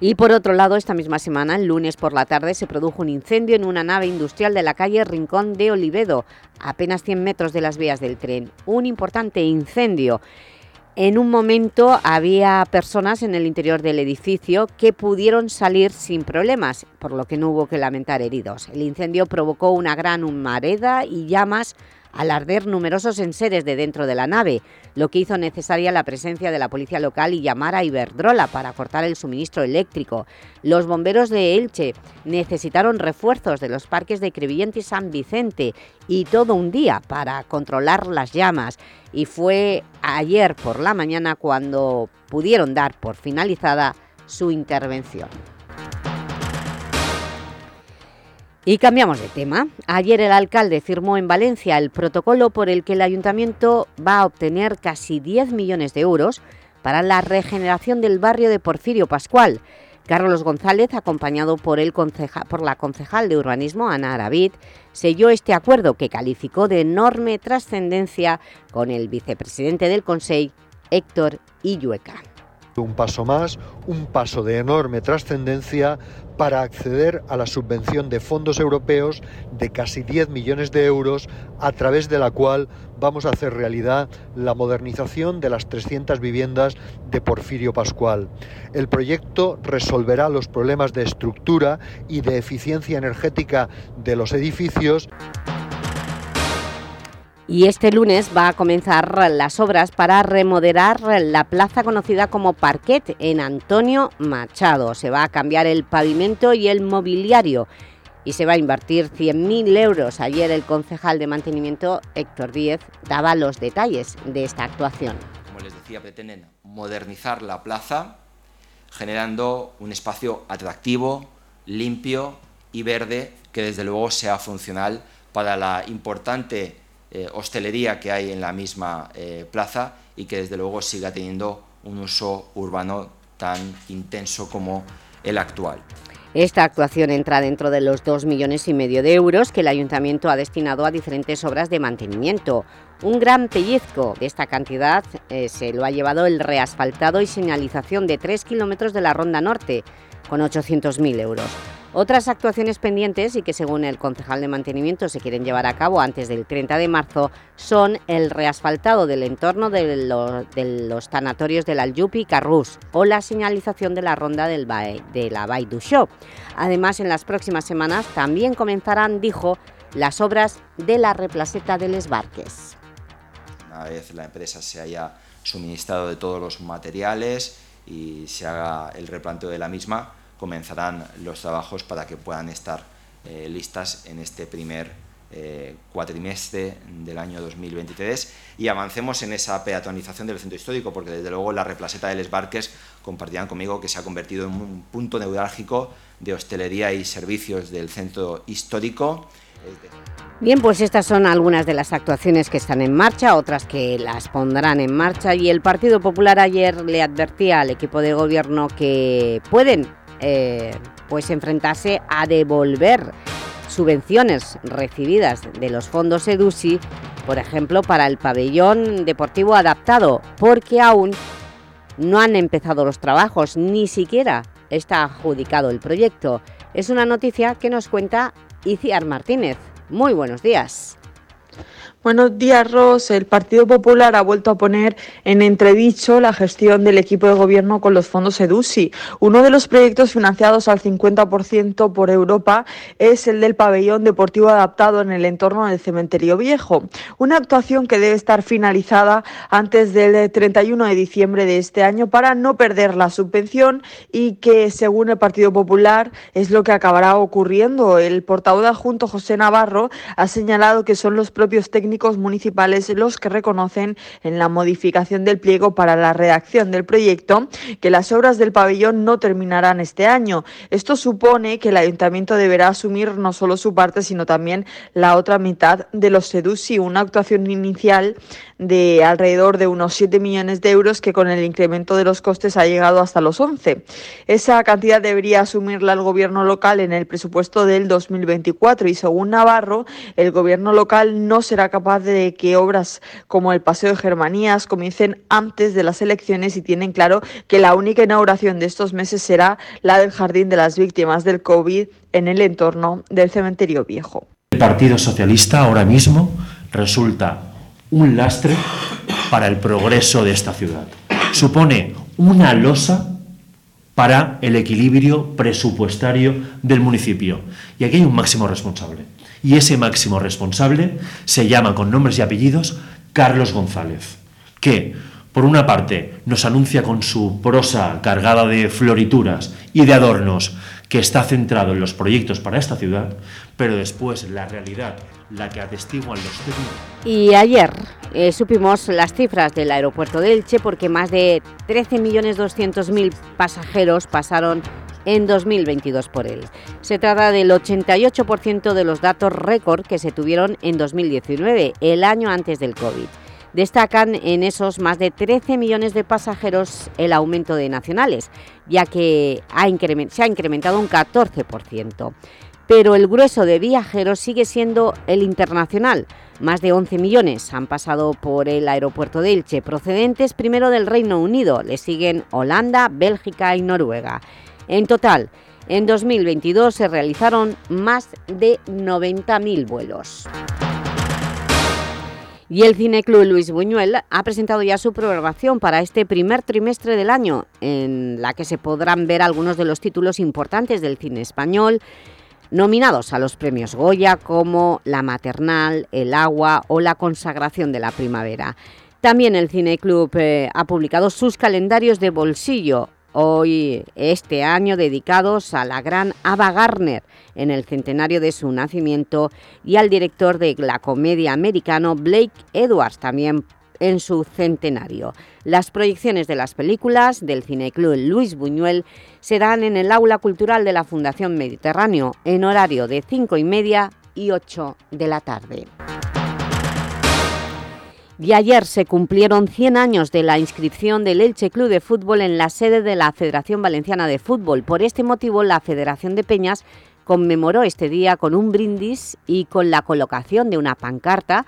Y por otro lado, esta misma semana, el lunes por la tarde, se produjo un incendio en una nave industrial de la calle Rincón de Olivedo, apenas 100 metros de las vías del tren. Un importante incendio en un momento había personas en el interior del edificio que pudieron salir sin problemas, por lo que no hubo que lamentar heridos. El incendio provocó una gran humareda y llamas al arder numerosos enseres de dentro de la nave, lo que hizo necesaria la presencia de la policía local y llamar a Iberdrola para cortar el suministro eléctrico. Los bomberos de Elche necesitaron refuerzos de los parques de Crevillente y San Vicente y todo un día para controlar las llamas y fue ayer por la mañana cuando pudieron dar por finalizada su intervención. Y cambiamos de tema. Ayer el alcalde firmó en Valencia el protocolo por el que el Ayuntamiento va a obtener casi 10 millones de euros para la regeneración del barrio de Porfirio Pascual. Carlos González, acompañado por, la concejal de urbanismo, Ana Aravid, selló este acuerdo que calificó de enorme trascendencia con el vicepresidente del Consejo, Héctor Illueca. Un paso más, un paso de enorme trascendencia para acceder a la subvención de fondos europeos de casi 10 millones de euros, a través de la cual vamos a hacer realidad la modernización de las 300 viviendas de Porfirio Pascual. El proyecto resolverá los problemas de estructura y de eficiencia energética de los edificios. Y este lunes va a comenzar las obras para remodelar la plaza conocida como Parquet en Antonio Machado. Se va a cambiar el pavimento y el mobiliario y se va a invertir 100.000 euros. Ayer el concejal de mantenimiento Héctor Díez daba los detalles de esta actuación. Como les decía, pretenden modernizar la plaza generando un espacio atractivo, limpio y verde que desde luego sea funcional para la importante eh, hostelería que hay en la misma eh, plaza y que desde luego siga teniendo un uso urbano tan intenso como el actual. Esta actuación entra dentro de los dos millones y medio de euros que el Ayuntamiento ha destinado a diferentes obras de mantenimiento. Un gran pellizco de esta cantidad eh, se lo ha llevado el reasfaltado y señalización de 3 kilómetros de la Ronda Norte, con 800.000 euros. Otras actuaciones pendientes y que según el concejal de mantenimiento se quieren llevar a cabo antes del 30 de marzo son el reasfaltado del entorno de, los tanatorios del Aljub y Carrús o la señalización de la ronda de la Vall d'Uixó. Además, en las próximas semanas también comenzarán, dijo, las obras de la replaceta de Les Barques. Una vez la empresa se haya suministrado de todos los materiales y se haga el replanteo de la misma, comenzarán los trabajos para que puedan estar eh, listas en este primer eh, cuatrimestre del año 2023 y avancemos en esa peatonización del centro histórico, porque desde luego la replaceta de Les Barques compartirán conmigo que se ha convertido en un punto neurálgico de hostelería y servicios del centro histórico. Bien, pues estas son algunas de las actuaciones que están en marcha, otras que las pondrán en marcha y el Partido Popular ayer le advertía al equipo de gobierno que pueden eh, pues enfrentarse a devolver subvenciones recibidas de los fondos EDUSI, por ejemplo, para el pabellón deportivo adaptado, porque aún no han empezado los trabajos, ni siquiera está adjudicado el proyecto. Es una noticia que nos cuenta Iciar Martínez. Muy buenos días. Buenos días, Ros. El Partido Popular ha vuelto a poner en entredicho la gestión del equipo de gobierno con los fondos EDUSI. Uno de los proyectos financiados al 50% por Europa es el del pabellón deportivo adaptado en el entorno del cementerio viejo. Una actuación que debe estar finalizada antes del 31 de diciembre de este año para no perder la subvención y que, según el Partido Popular, es lo que acabará ocurriendo. El portavoz adjunto José Navarro ha señalado que son los propios técnicos municipales los que reconocen en la modificación del pliego para la redacción del proyecto que las obras del pabellón no terminarán este año. Esto supone que el ayuntamiento deberá asumir no solo su parte, sino también la otra mitad de los SEDUSI, una actuación inicial de alrededor de unos 7 millones de euros que con el incremento de los costes ha llegado hasta los 11. Esa cantidad debería asumirla el gobierno local en el presupuesto del 2024 y según Navarro, el gobierno local no será capaz de que obras como el Paseo de Germanías comiencen antes de las elecciones y tienen claro que la única inauguración de estos meses será la del Jardín de las Víctimas del COVID en el entorno del Cementerio Viejo. El Partido Socialista ahora mismo resulta un lastre para el progreso de esta ciudad. Supone una losa para el equilibrio presupuestario del municipio. Y aquí hay un máximo responsable. Y ese máximo responsable se llama con nombres y apellidos Carlos González, que por una parte nos anuncia con su prosa cargada de florituras y de adornos que está centrado en los proyectos para esta ciudad, pero después la realidad la que atestiguan los técnicos. Y ayer eh, supimos las cifras del aeropuerto de Elche porque más de 13.200.000 pasajeros pasaron en 2022 por él. Se trata del 88% de los datos récord que se tuvieron en 2019, el año antes del COVID. Destacan en esos más de 13 millones de pasajeros el aumento de nacionales, ya que se ha incrementado un 14% pero el grueso de viajeros sigue siendo el internacional. Más de 11 millones han pasado por el aeropuerto de Elche, procedentes primero del Reino Unido, le siguen Holanda, Bélgica y Noruega. En total, en 2022 se realizaron más de 90.000 vuelos. Y el Cineclub Luis Buñuel ha presentado ya su programación para este primer trimestre del año, en la que se podrán ver algunos de los títulos importantes del cine español, nominados a los premios Goya como La Maternal, El Agua o La Consagración de la Primavera. También el Cineclub eh, ha publicado sus calendarios de bolsillo, hoy este año dedicados a la gran Ava Gardner en el centenario de su nacimiento y al director de la comedia americano Blake Edwards, también en su centenario. Las proyecciones de las películas del Cineclub Luis Buñuel serán en el Aula Cultural de la Fundación Mediterráneo en horario de 5 y media y 8 de la tarde. Y ayer se cumplieron 100 años de la inscripción del Elche Club de Fútbol en la sede de la Federación Valenciana de Fútbol. Por este motivo, la Federación de Peñas conmemoró este día con un brindis y con la colocación de una pancarta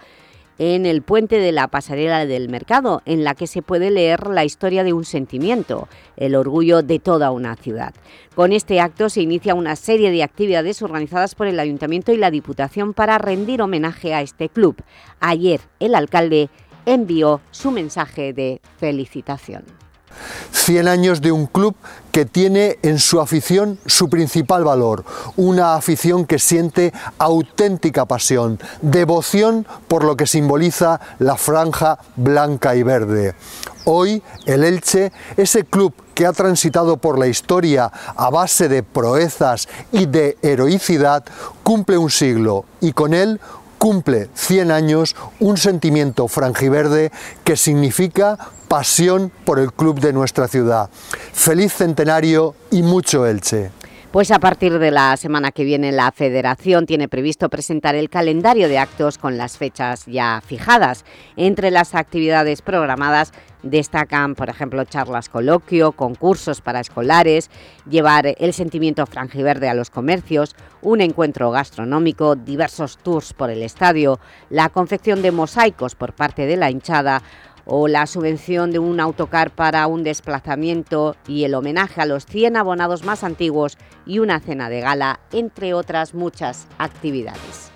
en el puente de la Pasarela del Mercado, en la que se puede leer la historia de un sentimiento, el orgullo de toda una ciudad. Con este acto se inicia una serie de actividades organizadas por el Ayuntamiento y la Diputación para rendir homenaje a este club. Ayer el alcalde envió su mensaje de felicitación. 100 años de un club que tiene en su afición su principal valor, una afición que siente auténtica pasión, devoción por lo que simboliza la franja blanca y verde. Hoy el Elche, ese club que ha transitado por la historia a base de proezas y de heroicidad, cumple un siglo y con él cumple 100 años un sentimiento frangiverde que significa pasión por el club de nuestra ciudad. Feliz centenario y mucho Elche. Pues a partir de la semana que viene la Federación tiene previsto presentar el calendario de actos con las fechas ya fijadas. Entre las actividades programadas destacan, por ejemplo, charlas coloquio, concursos para escolares, llevar el sentimiento franjiverde a los comercios, un encuentro gastronómico, diversos tours por el estadio, la confección de mosaicos por parte de la hinchada o la subvención de un autocar para un desplazamiento y el homenaje a los 100 abonados más antiguos y una cena de gala, entre otras muchas actividades.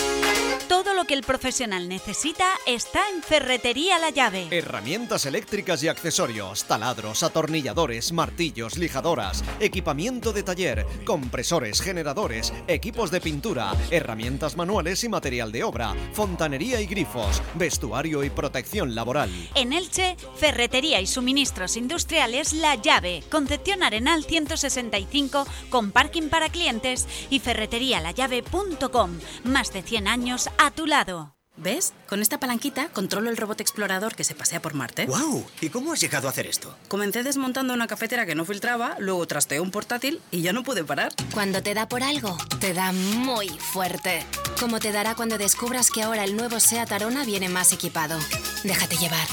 Todo lo que el profesional necesita está en Ferretería La Llave. Herramientas eléctricas y accesorios, taladros, atornilladores, martillos, lijadoras, equipamiento de taller, compresores, generadores, equipos de pintura, herramientas manuales y material de obra, fontanería y grifos, vestuario y protección laboral. En Elche, Ferretería y Suministros Industriales La Llave, Concepción Arenal 165 con parking para clientes y ferreterialallave.com. Más de 100 años a tu lado. ¿Ves? Con esta palanquita controlo el robot explorador que se pasea por Marte. ¡Wow! ¿Y cómo has llegado a hacer esto? Comencé desmontando una cafetera que no filtraba, luego trasteé un portátil y ya no pude parar. Cuando te da por algo, te da muy fuerte. Como te dará cuando descubras que ahora el nuevo SEAT Arona viene más equipado. Déjate llevar.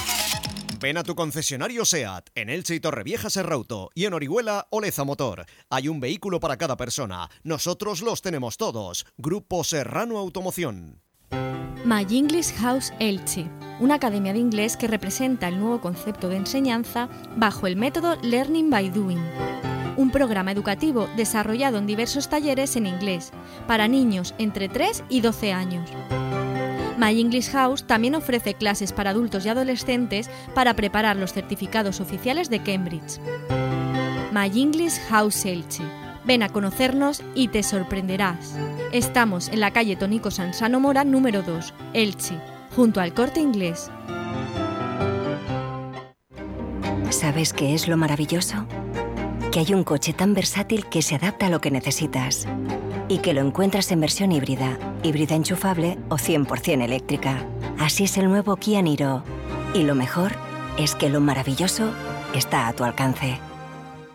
Ven a tu concesionario SEAT en Elche y Torrevieja Serrauto y en Orihuela Oleza Motor. Hay un vehículo para cada persona. Nosotros los tenemos todos. Grupo Serrano Automoción. My English House Elche, una academia de inglés que representa el nuevo concepto de enseñanza bajo el método Learning by Doing. Un programa educativo desarrollado en diversos talleres en inglés para niños entre 3 y 12 años. My English House también ofrece clases para adultos y adolescentes para preparar los certificados oficiales de Cambridge. My English House Elche. Ven a conocernos y te sorprenderás. Estamos en la calle Tónico Sansano Mora número 2, Elche, junto al Corte Inglés. ¿Sabes qué es lo maravilloso? Que hay un coche tan versátil que se adapta a lo que necesitas y que lo encuentras en versión híbrida, híbrida enchufable o 100% eléctrica. Así es el nuevo Kia Niro. Y lo mejor es que lo maravilloso está a tu alcance.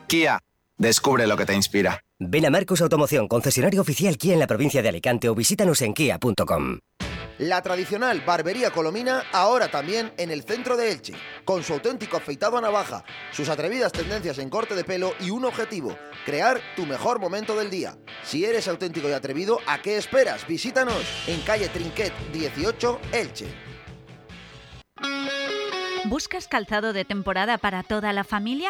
Kia, descubre lo que te inspira. Ven a Marcos Automoción, concesionario oficial Kia en la provincia de Alicante o visítanos en kia.com. La tradicional barbería colomina ahora también en el centro de Elche, con su auténtico afeitado a navaja, sus atrevidas tendencias en corte de pelo y un objetivo, crear tu mejor momento del día. Si eres auténtico y atrevido, ¿a qué esperas? Visítanos en calle Trinquet 18 Elche. ¿Buscas calzado de temporada para toda la familia?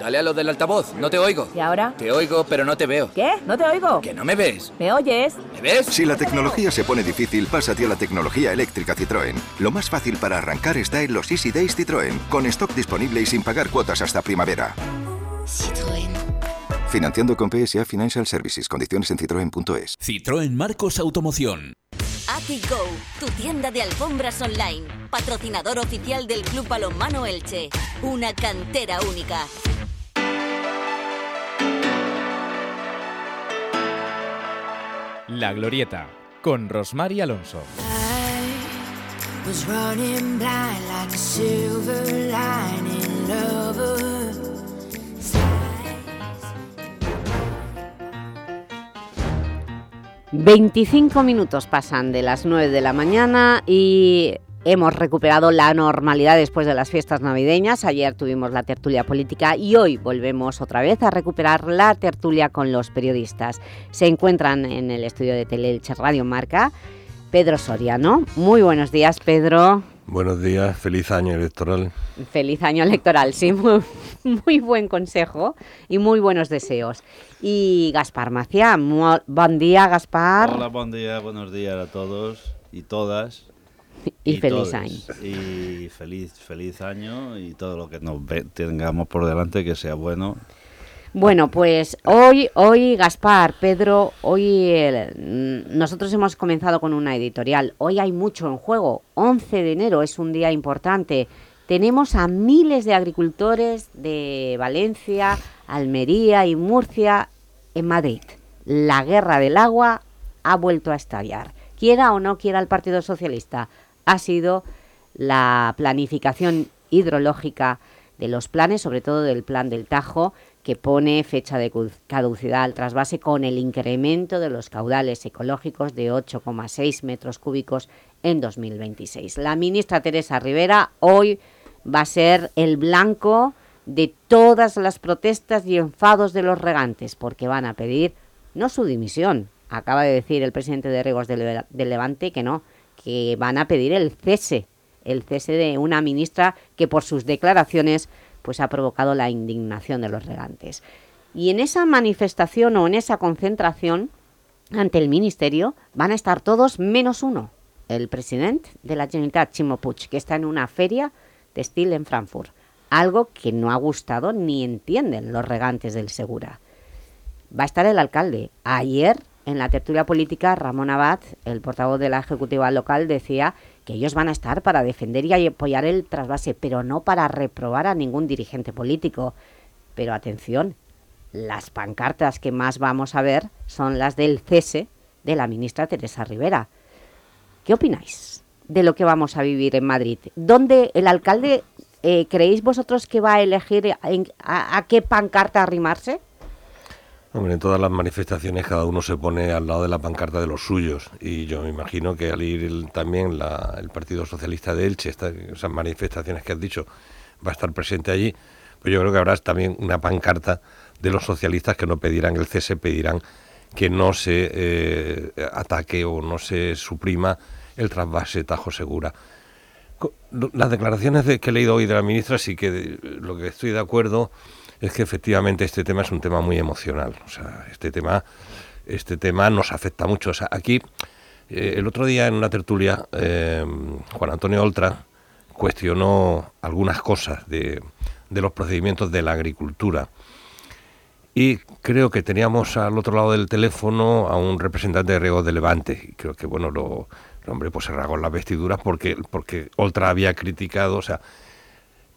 Dale a lo del altavoz, no te oigo. ¿Y ahora? Te oigo, pero no te veo. ¿Qué? No te oigo. ¿Que no me ves? ¿Me oyes? ¿Me ves? Si la tecnología se pone difícil, pásate a la tecnología eléctrica Citroën. Lo más fácil para arrancar está en los Easy Days Citroën, con stock disponible y sin pagar cuotas hasta primavera. Citroën. Financiando con PSA Financial Services. Condiciones en citroen.es. Citroën Marcos Automoción. AtiGo, tu tienda de alfombras online, patrocinador oficial del Club Balonmano Elche, una cantera única. La Glorieta, con Rosmar y Alonso. was 25 minutos pasan de las 9 de la mañana y hemos recuperado la normalidad después de las fiestas navideñas. Ayer tuvimos la tertulia política y hoy volvemos otra vez a recuperar la tertulia con los periodistas. Se encuentran en el estudio de Teleelche Radio Marca Pedro Soriano. Muy buenos días, Pedro. Buenos días, feliz año electoral. Feliz año electoral, sí, muy, muy buen consejo y muy buenos deseos. Y Gaspar Maciá, buen día Gaspar. Hola, buen día, buenos días a todos y todas. <laughs> Y, feliz año. Y feliz, feliz año y todo lo que nos tengamos por delante que sea bueno bueno, pues hoy, hoy Gaspar, Pedro, hoy mm, nosotros hemos comenzado con una editorial. Hoy hay mucho en juego. 11 de enero es un día importante. Tenemos a miles de agricultores de Valencia, Almería y Murcia en Madrid. La guerra del agua ha vuelto a estallar. Quiera o no quiera el Partido Socialista, ha sido la planificación hidrológica de los planes, sobre todo del plan del Tajo, que pone fecha de caducidad al trasvase con el incremento de los caudales ecológicos de 8,6 metros cúbicos en 2026. La ministra Teresa Rivera hoy va a ser el blanco de todas las protestas y enfados de los regantes, porque van a pedir, no su dimisión, acaba de decir el presidente de Regos del, Levante que no, que van a pedir el cese, el cese de una ministra que por sus declaraciones pues ha provocado la indignación de los regantes. Y en esa manifestación o en esa concentración ante el Ministerio van a estar todos menos uno, el presidente de la Generalitat, Chimo Puig, que está en una feria textil en Frankfurt, algo que no ha gustado ni entienden los regantes del Segura. Va a estar el alcalde. Ayer, en la tertulia política, Ramón Abad, el portavoz de la Ejecutiva local, decía ellos van a estar para defender y apoyar el trasvase, pero no para reprobar a ningún dirigente político. Pero atención, las pancartas que más vamos a ver son las del cese de la ministra Teresa Rivera. ¿Qué opináis de lo que vamos a vivir en Madrid? ¿Dónde el alcalde, eh, creéis vosotros que va a elegir a qué pancarta arrimarse? Hombre, en todas las manifestaciones cada uno se pone al lado de la pancarta de los suyos y yo me imagino que al ir también el Partido Socialista de Elche, esas manifestaciones que has dicho, va a estar presente allí, pues yo creo que habrá también una pancarta de los socialistas que no pedirán el cese, pedirán que no se eh, ataque o no se suprima el trasvase Tajo Segura. Las declaraciones de, que he leído hoy de la ministra sí que lo que estoy de acuerdo es que efectivamente este tema es un tema muy emocional. O sea, este tema, este tema nos afecta mucho. O sea, aquí, eh, el otro día en una tertulia, eh, Juan Antonio Oltra cuestionó algunas cosas de, de los procedimientos de la agricultura. Y creo que teníamos al otro lado del teléfono a un representante de Riego de Levante. Y creo que, bueno, lo, el hombre pues se rasgó las vestiduras porque, porque Oltra había criticado, o sea,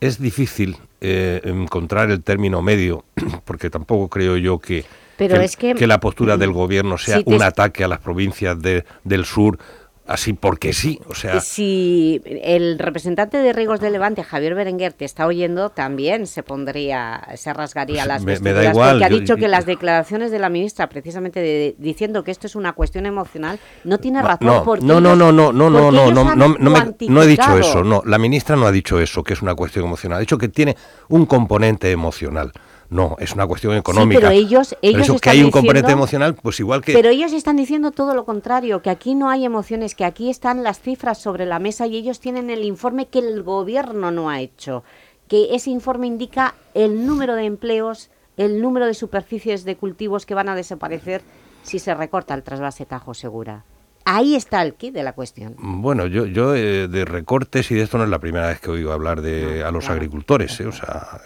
es difícil eh, encontrar el término medio, <clears throat> porque tampoco creo yo que, que, la postura del gobierno sea un ataque a las provincias del sur así porque sí, o sea... Si el representante de Rigos de Levante, Javier Berenguer, te está oyendo, también se pondría, se rasgaría pues las me, da igual, porque ha dicho que las declaraciones de la ministra, precisamente diciendo que esto es una cuestión emocional, no tiene razón. No, porque no, no, no, no, no, no, no, no, no, me, no he dicho eso, no, la ministra no ha dicho eso, que es una cuestión emocional, ha dicho que tiene un componente emocional. No, es una cuestión económica. pero ellos, ellos eso que hay un componente emocional, pues igual que... Pero ellos están diciendo todo lo contrario, que aquí no hay emociones, que aquí están las cifras sobre la mesa y ellos tienen el informe que el gobierno no ha hecho que ese informe indica el número de empleos, el número de superficies de cultivos que van a desaparecer si se recorta el trasvase Tajo Segura. Ahí está el kit de la cuestión. Bueno, yo, yo eh, de recortes y de esto no es la primera vez que oigo hablar de, a los agricultores. ¿eh? O sea,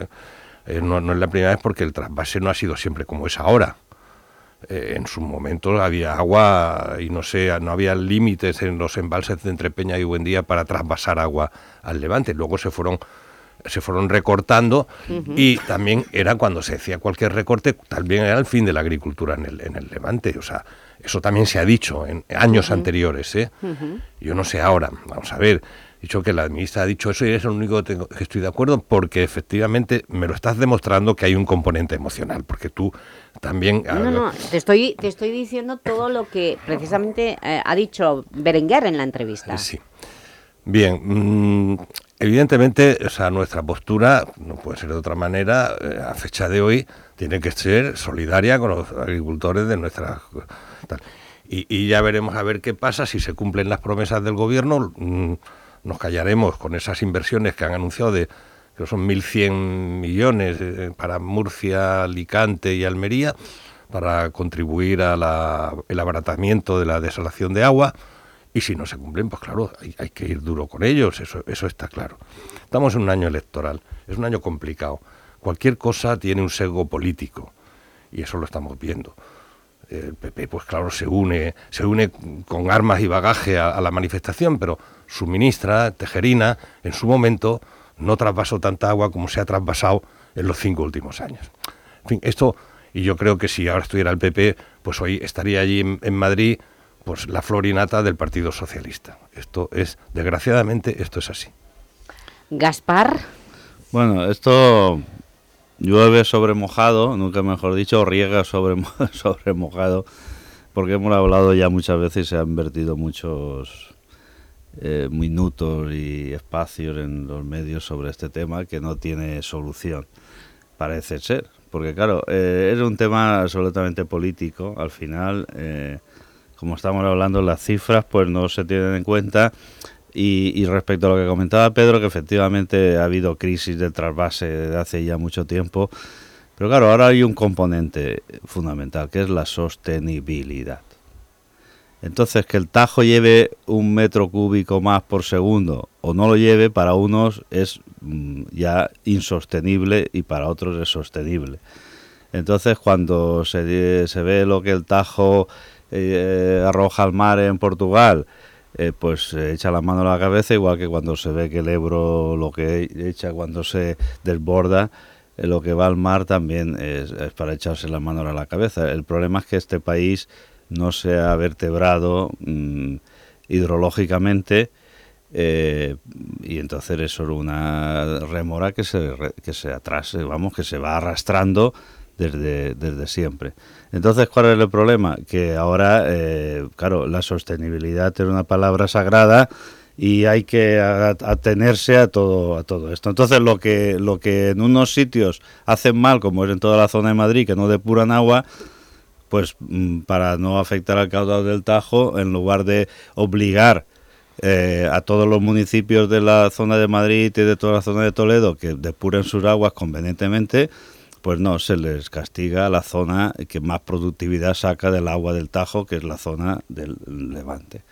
eh, no, no, es la primera vez porque el trasvase no ha sido siempre como es ahora. en su momento había agua y no sé, no había límites en los embalses de Entrepeña y Buendía para trasvasar agua al Levante. Luego se fueron se fueron recortando y también era cuando se decía cualquier recorte, también era el fin de la agricultura en el, en el Levante. O sea, eso también se ha dicho en años anteriores. ¿eh? Yo no sé ahora, vamos a ver. Dicho que la ministra ha dicho eso y es lo único que, que, estoy de acuerdo porque efectivamente me lo estás demostrando que hay un componente emocional, porque tú también... No, no, te estoy, te estoy diciendo todo lo que precisamente eh, ha dicho Berenguer en la entrevista. Sí. Bien, mmm, evidentemente, o sea, nuestra postura, no puede ser de otra manera, eh, a fecha de hoy, tiene que ser solidaria con los agricultores de nuestra... Y, y, ya veremos a ver qué pasa, si se cumplen las promesas del gobierno, mmm, nos callaremos con esas inversiones que han anunciado de que son 1.100 millones eh, para Murcia, Alicante y Almería, para contribuir al abaratamiento de la desalación de agua, y si no se cumplen, pues claro, hay, hay, que ir duro con ellos, eso, eso está claro. Estamos en un año electoral, es un año complicado. Cualquier cosa tiene un sesgo político y eso lo estamos viendo. El PP, pues claro, se une, se une con armas y bagaje a, a la manifestación, pero su ministra, Tejerina, en su momento no trasvasó tanta agua como se ha trasvasado en los cinco últimos años. En fin, esto, y yo creo que si ahora estuviera el PP, pues hoy estaría allí en, en Madrid pues la florinata del Partido Socialista. Esto es, desgraciadamente, esto es así. Gaspar. Bueno, esto llueve sobre mojado, nunca mejor dicho, riega sobre, <laughs> sobre mojado, porque hemos hablado ya muchas veces y se han invertido muchos eh, minutos y espacios en los medios sobre este tema que no tiene solución, parece ser. Porque claro, eh, es un tema absolutamente político, al final... Eh, como estamos hablando, las cifras pues no se tienen en cuenta. Y, y, respecto a lo que comentaba Pedro, que efectivamente ha habido crisis de trasvase desde hace ya mucho tiempo, pero claro, ahora hay un componente fundamental, que es la sostenibilidad. Entonces, que el Tajo lleve un metro cúbico más por segundo o no lo lleve, para unos es mm, ya insostenible y para otros es sostenible. Entonces, cuando se, se ve lo que el Tajo eh, arroja al mar en Portugal, eh, pues se echa la mano a la cabeza, igual que cuando se ve que el Ebro lo que echa cuando se desborda, eh, lo que va al mar también es, para echarse la mano a la cabeza. El problema es que este país no se ha vertebrado mmm, hidrológicamente. Eh, y entonces es una remora que se, que se atrase, vamos, que se va arrastrando desde, desde siempre. Entonces, ¿cuál es el problema? Que ahora, eh, claro, la sostenibilidad es una palabra sagrada y hay que atenerse a todo a todo esto. Entonces, lo que lo que en unos sitios hacen mal, como es en toda la zona de Madrid, que no depuran agua, pues mm, para no afectar al caudal del Tajo, en lugar de obligar eh, a todos los municipios de la zona de Madrid y de toda la zona de Toledo que depuren sus aguas convenientemente, pues no, se les castiga la zona que más productividad saca del agua del Tajo, que es la zona del Levante.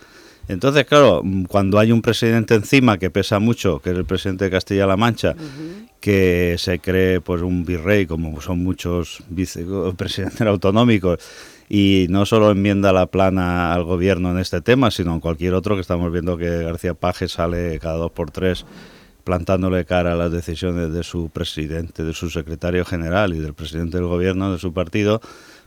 Entonces, claro, cuando hay un presidente encima que pesa mucho, que es el presidente de Castilla-La Mancha, uh -huh. que se cree pues un virrey, como son muchos <laughs> presidentes autonómicos, y no solo enmienda la plana al gobierno en este tema, sino en cualquier otro, que estamos viendo que García Paje sale cada dos por tres plantándole cara a las decisiones de su presidente, de su secretario general y del presidente del gobierno de su partido,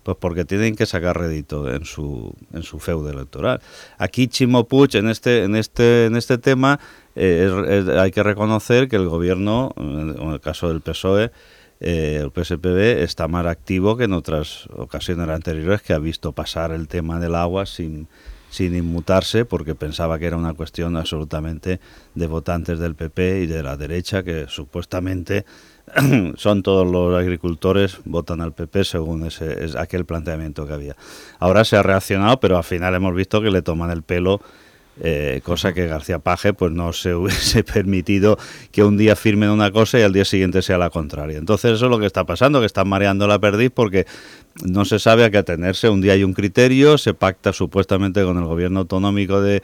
pues porque tienen que sacar rédito en su en su feudo electoral. Aquí Chimo en este en este en este tema eh, es, hay que reconocer que el gobierno, en el caso del PSOE, eh, el PSPB está más activo que en otras ocasiones anteriores que ha visto pasar el tema del agua sin sin inmutarse porque pensaba que era una cuestión absolutamente de votantes del PP y de la derecha que supuestamente <clears throat> son todos los agricultores votan al PP según ese es aquel planteamiento que había. Ahora se ha reaccionado, pero al final hemos visto que le toman el pelo Eh, cosa que García Paje pues no se hubiese <laughs> permitido que un día firmen una cosa y al día siguiente sea la contraria. Entonces eso es lo que está pasando, que están mareando la perdiz porque no se sabe a qué atenerse. Un día hay un criterio, se pacta supuestamente con el gobierno autonómico de,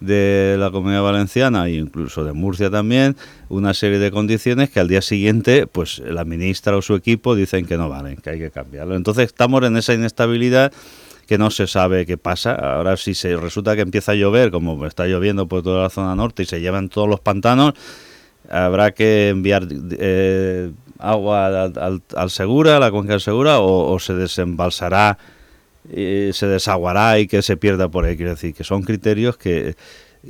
de la Comunidad Valenciana e incluso de Murcia también, una serie de condiciones que al día siguiente, pues la ministra o su equipo dicen que no valen, que hay que cambiarlo. Entonces estamos en esa inestabilidad que no se sabe qué pasa. Ahora si se resulta que empieza a llover, como está lloviendo por toda la zona norte y se llevan todos los pantanos, habrá que enviar eh, agua al, Segura, a la cuenca del Segura, o, se desembalsará, se desaguará y que se pierda por ahí. Quiero decir que son criterios que,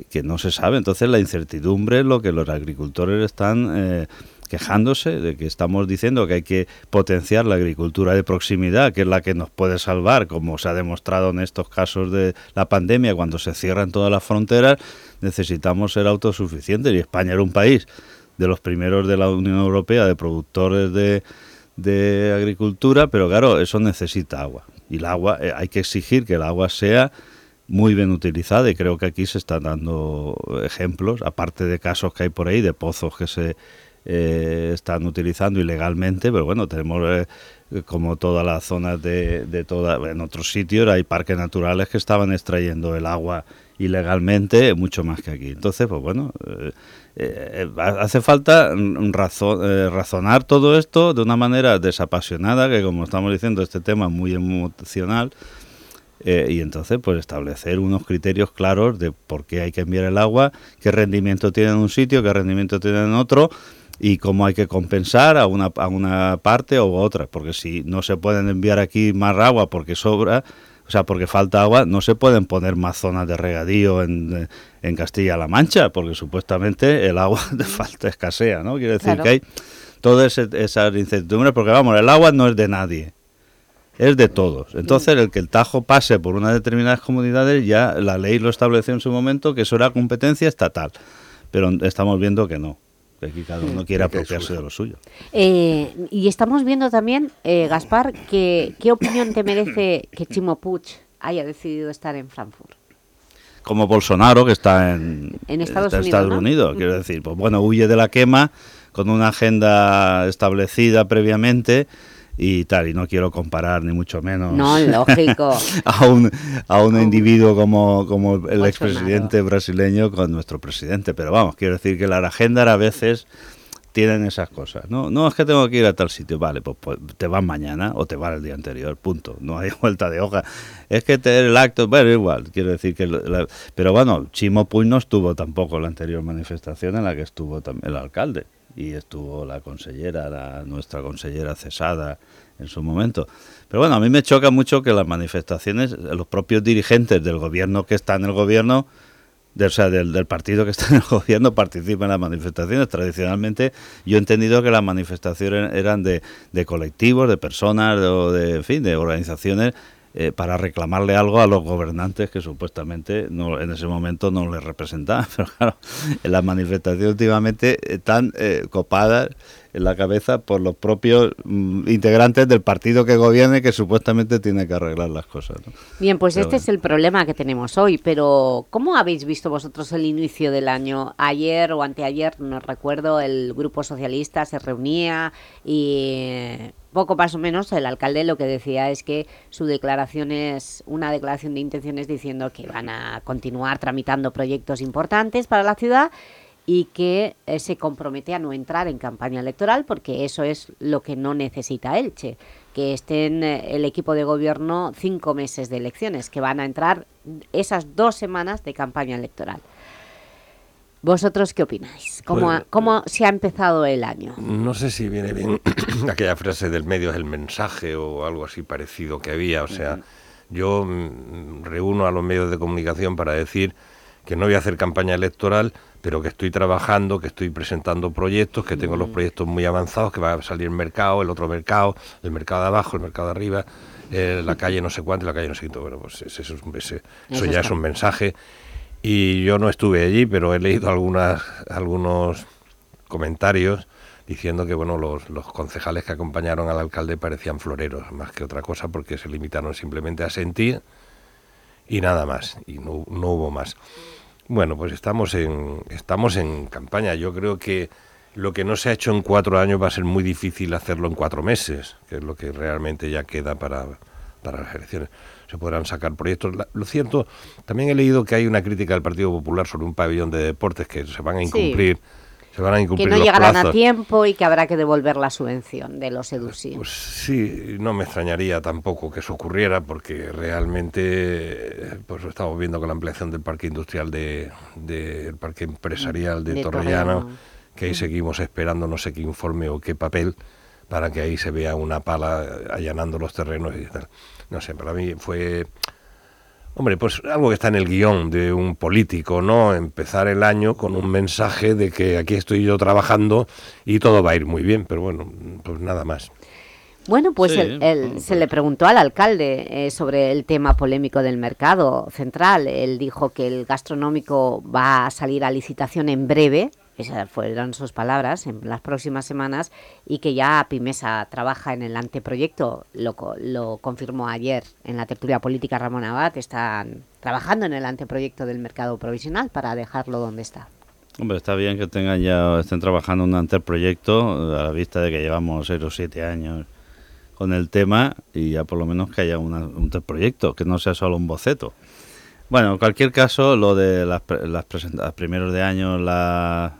que no se sabe. Entonces la incertidumbre es lo que los agricultores están... Eh, quejándose de que estamos diciendo que hay que potenciar la agricultura de proximidad, que es la que nos puede salvar, como se ha demostrado en estos casos de la pandemia, cuando se cierran todas las fronteras, necesitamos ser autosuficientes. Y España era un país de los primeros de la Unión Europea de productores de, agricultura, pero claro, eso necesita agua. Y el agua, eh, hay que exigir que el agua sea muy bien utilizada y creo que aquí se están dando ejemplos, aparte de casos que hay por ahí de pozos que se eh, están utilizando ilegalmente, pero bueno, tenemos eh, como todas las zonas de, de toda, en otros sitios hay parques naturales que estaban extrayendo el agua ilegalmente, mucho más que aquí. Entonces, pues bueno, eh, hace falta razonar todo esto de una manera desapasionada, que como estamos diciendo, este tema es muy emocional. y entonces pues establecer unos criterios claros de por qué hay que enviar el agua, qué rendimiento tiene en un sitio, qué rendimiento tiene en otro, y cómo hay que compensar a una, a una parte u otra, porque si no se pueden enviar aquí más agua porque sobra, o sea, porque falta agua, no se pueden poner más zonas de regadío en, en Castilla-La Mancha, porque supuestamente el agua <laughs> de falta escasea, ¿no? Quiere decir que hay todas esas incertidumbres, porque vamos, el agua no es de nadie, es de todos. Entonces, el que el Tajo pase por unas determinadas comunidades, ya la ley lo estableció en su momento, que eso era competencia estatal, pero estamos viendo que no que aquí cada uno quiere apropiarse de lo suyo. Eh, y estamos viendo también, eh, Gaspar, que, ¿qué opinión te merece que Chimo Puig haya decidido estar en Frankfurt? Como Bolsonaro, que está en, Estados, Unidos, quiero decir, pues bueno, huye de la quema con una agenda establecida previamente y tal, y no quiero comparar ni mucho menos no, lógico. <laughs> a, un, a un individuo como, como el expresidente brasileño con nuestro presidente, pero vamos, quiero decir que la agenda a veces tienen esas cosas. No, no es que tengo que ir a tal sitio, vale, pues, pues te vas mañana o te vas el día anterior, punto. No hay <laughs> vuelta de hoja. Es que te, el acto, bueno, igual, quiero decir que... pero bueno, Chimo Puy no estuvo tampoco en la anterior manifestación en la que estuvo también el alcalde y estuvo la consellera, la, nuestra consellera cesada en su momento. Pero bueno, a mí me choca mucho que las manifestaciones, los propios dirigentes del gobierno que está en el gobierno, o sea, del, partido que <laughs> está en el gobierno participen en las manifestaciones. Tradicionalmente yo he entendido que las manifestaciones eran de, de colectivos, de personas, o de, en fin, de organizaciones eh, para reclamarle algo a los gobernantes que supuestamente no, en ese momento no les representaban. <laughs> Pero claro, en las manifestaciones últimamente están eh, copadas en la cabeza por los propios mm, integrantes del partido que gobierne que supuestamente tiene que arreglar las cosas. Bien, pues este es el problema que tenemos hoy, pero ¿cómo habéis visto vosotros el inicio del año? Ayer o anteayer, no recuerdo, el Grupo Socialista se reunía y poco más o menos el alcalde lo que decía es que su declaración es una declaración de intenciones diciendo que van a continuar tramitando proyectos importantes para la ciudad y que eh, se compromete a no entrar en campaña electoral porque eso es lo que no necesita Elche, que estén eh, el equipo de gobierno cinco meses de elecciones, que van a entrar esas dos semanas de campaña electoral. ¿Vosotros qué opináis? ¿Cómo, pues, ¿Cómo, se ha empezado el año? No sé si viene bien <clears throat> aquella frase del medio es el mensaje o algo así parecido que había. O sea, yo mm, reúno a los medios de comunicación para decir que no voy a hacer campaña electoral, pero que estoy trabajando, que estoy presentando proyectos, que tengo los proyectos muy avanzados, que va a salir el mercado, el otro mercado, el mercado de abajo, el mercado de arriba, eh, la calle no sé cuánto, la calle no sé cuánto. Bueno, pues eso, eso ya es un mensaje y yo no estuve allí, pero he leído algunas, algunos comentarios diciendo que bueno los, los, concejales que acompañaron al alcalde parecían floreros, más que otra cosa, porque se limitaron simplemente a sentir y nada más, y no, no hubo más. Bueno, pues estamos en, estamos en campaña. Yo creo que lo que no se ha hecho en cuatro años va a ser muy difícil hacerlo en cuatro meses, que es lo que realmente ya queda para, para las elecciones. Se podrán sacar proyectos. lo cierto, también he leído que hay una crítica del Partido Popular sobre un pabellón de deportes que se van a incumplir que no llegarán a tiempo y que habrá que devolver la subvención de los EDUSI. Pues sí, no me extrañaría tampoco que eso ocurriera porque realmente pues lo estamos viendo con la ampliación del parque industrial del de, parque empresarial de, Torrellano, que ahí seguimos esperando no sé qué informe o qué papel para que ahí se vea una pala allanando los terrenos y tal. No sé, para mí fue Hombre, pues algo que está en el guion de un político, ¿no? Empezar el año con un mensaje de que aquí estoy yo trabajando y todo va a ir muy bien, pero bueno, pues nada más. Bueno, pues se le preguntó al alcalde eh, sobre el tema polémico del mercado central. Él dijo que el gastronómico va a salir a licitación en breve, esas fueron sus palabras, en las próximas semanas, y que ya Pimesa trabaja en el anteproyecto, lo, lo confirmó ayer en la tertulia política Ramón Abad, están trabajando en el anteproyecto del mercado provisional para dejarlo donde está. Hombre, está bien que tengan ya, estén trabajando un anteproyecto a la vista de que llevamos 0 o 7 años con el tema y ya por lo menos que haya un anteproyecto, que no sea solo un boceto. Bueno, en cualquier caso, lo de las, las, primeros de año, la,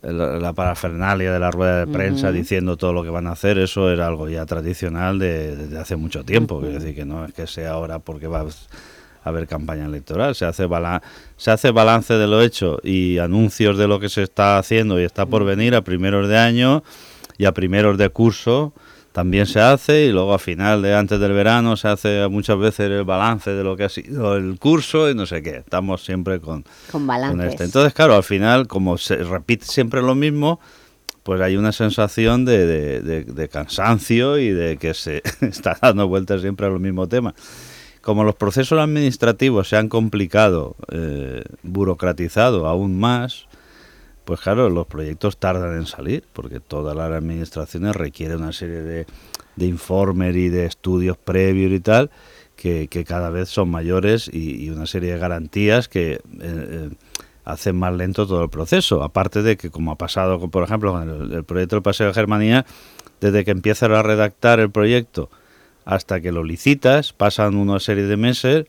la, parafernalia de la rueda de prensa diciendo todo lo que van a hacer, eso era algo ya tradicional de, desde hace mucho tiempo. Quiero decir que no es que sea ahora porque va a haber campaña electoral, se hace, se hace balance de lo hecho y anuncios de lo que se está haciendo y está por venir a primeros de año y a primeros de curso también se hace y luego a final de antes del verano se hace muchas veces el balance de lo que ha sido el curso y no sé qué. Estamos siempre con, con balances. este. Entonces, claro, al final, como se repite siempre lo mismo, pues hay una sensación de, de, cansancio y de que se <laughs> está dando vueltas siempre a lo mismo tema. Como los procesos administrativos se han complicado, eh, burocratizado aún más, pues claro, los proyectos tardan en salir, porque todas las administraciones requieren una serie de, de informes y de estudios previos y tal, que, cada vez son mayores y, una serie de garantías que eh, eh, hacen más lento todo el proceso. Aparte de que, como ha pasado, por ejemplo, con el, el proyecto del Paseo de Germanía, desde que empiezas a redactar el proyecto hasta que lo licitas, pasan una serie de meses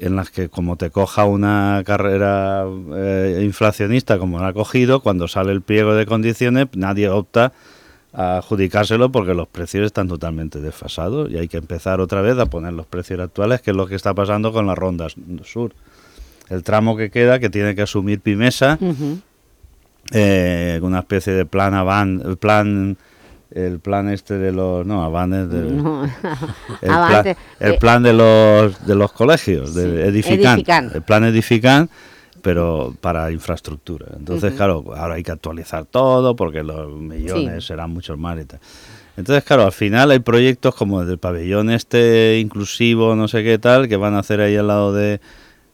en las que como te coja una carrera eh, inflacionista como la ha cogido, cuando sale el pliego de condiciones nadie opta a adjudicárselo porque los precios están totalmente desfasados y hay que empezar otra vez a poner los precios actuales, que es lo que está pasando con la Ronda Sur. El tramo que queda, que tiene que asumir Pimesa, eh, una especie de plan, avan, plan el plan este de los no <laughs> Abanes de, el, plan, de los de los colegios de edifican, el plan edifican pero para infraestructura. Entonces claro ahora hay que actualizar todo porque los millones serán muchos más y tal. Entonces claro al final hay proyectos como el del pabellón este inclusivo no sé qué tal que van a hacer ahí al lado de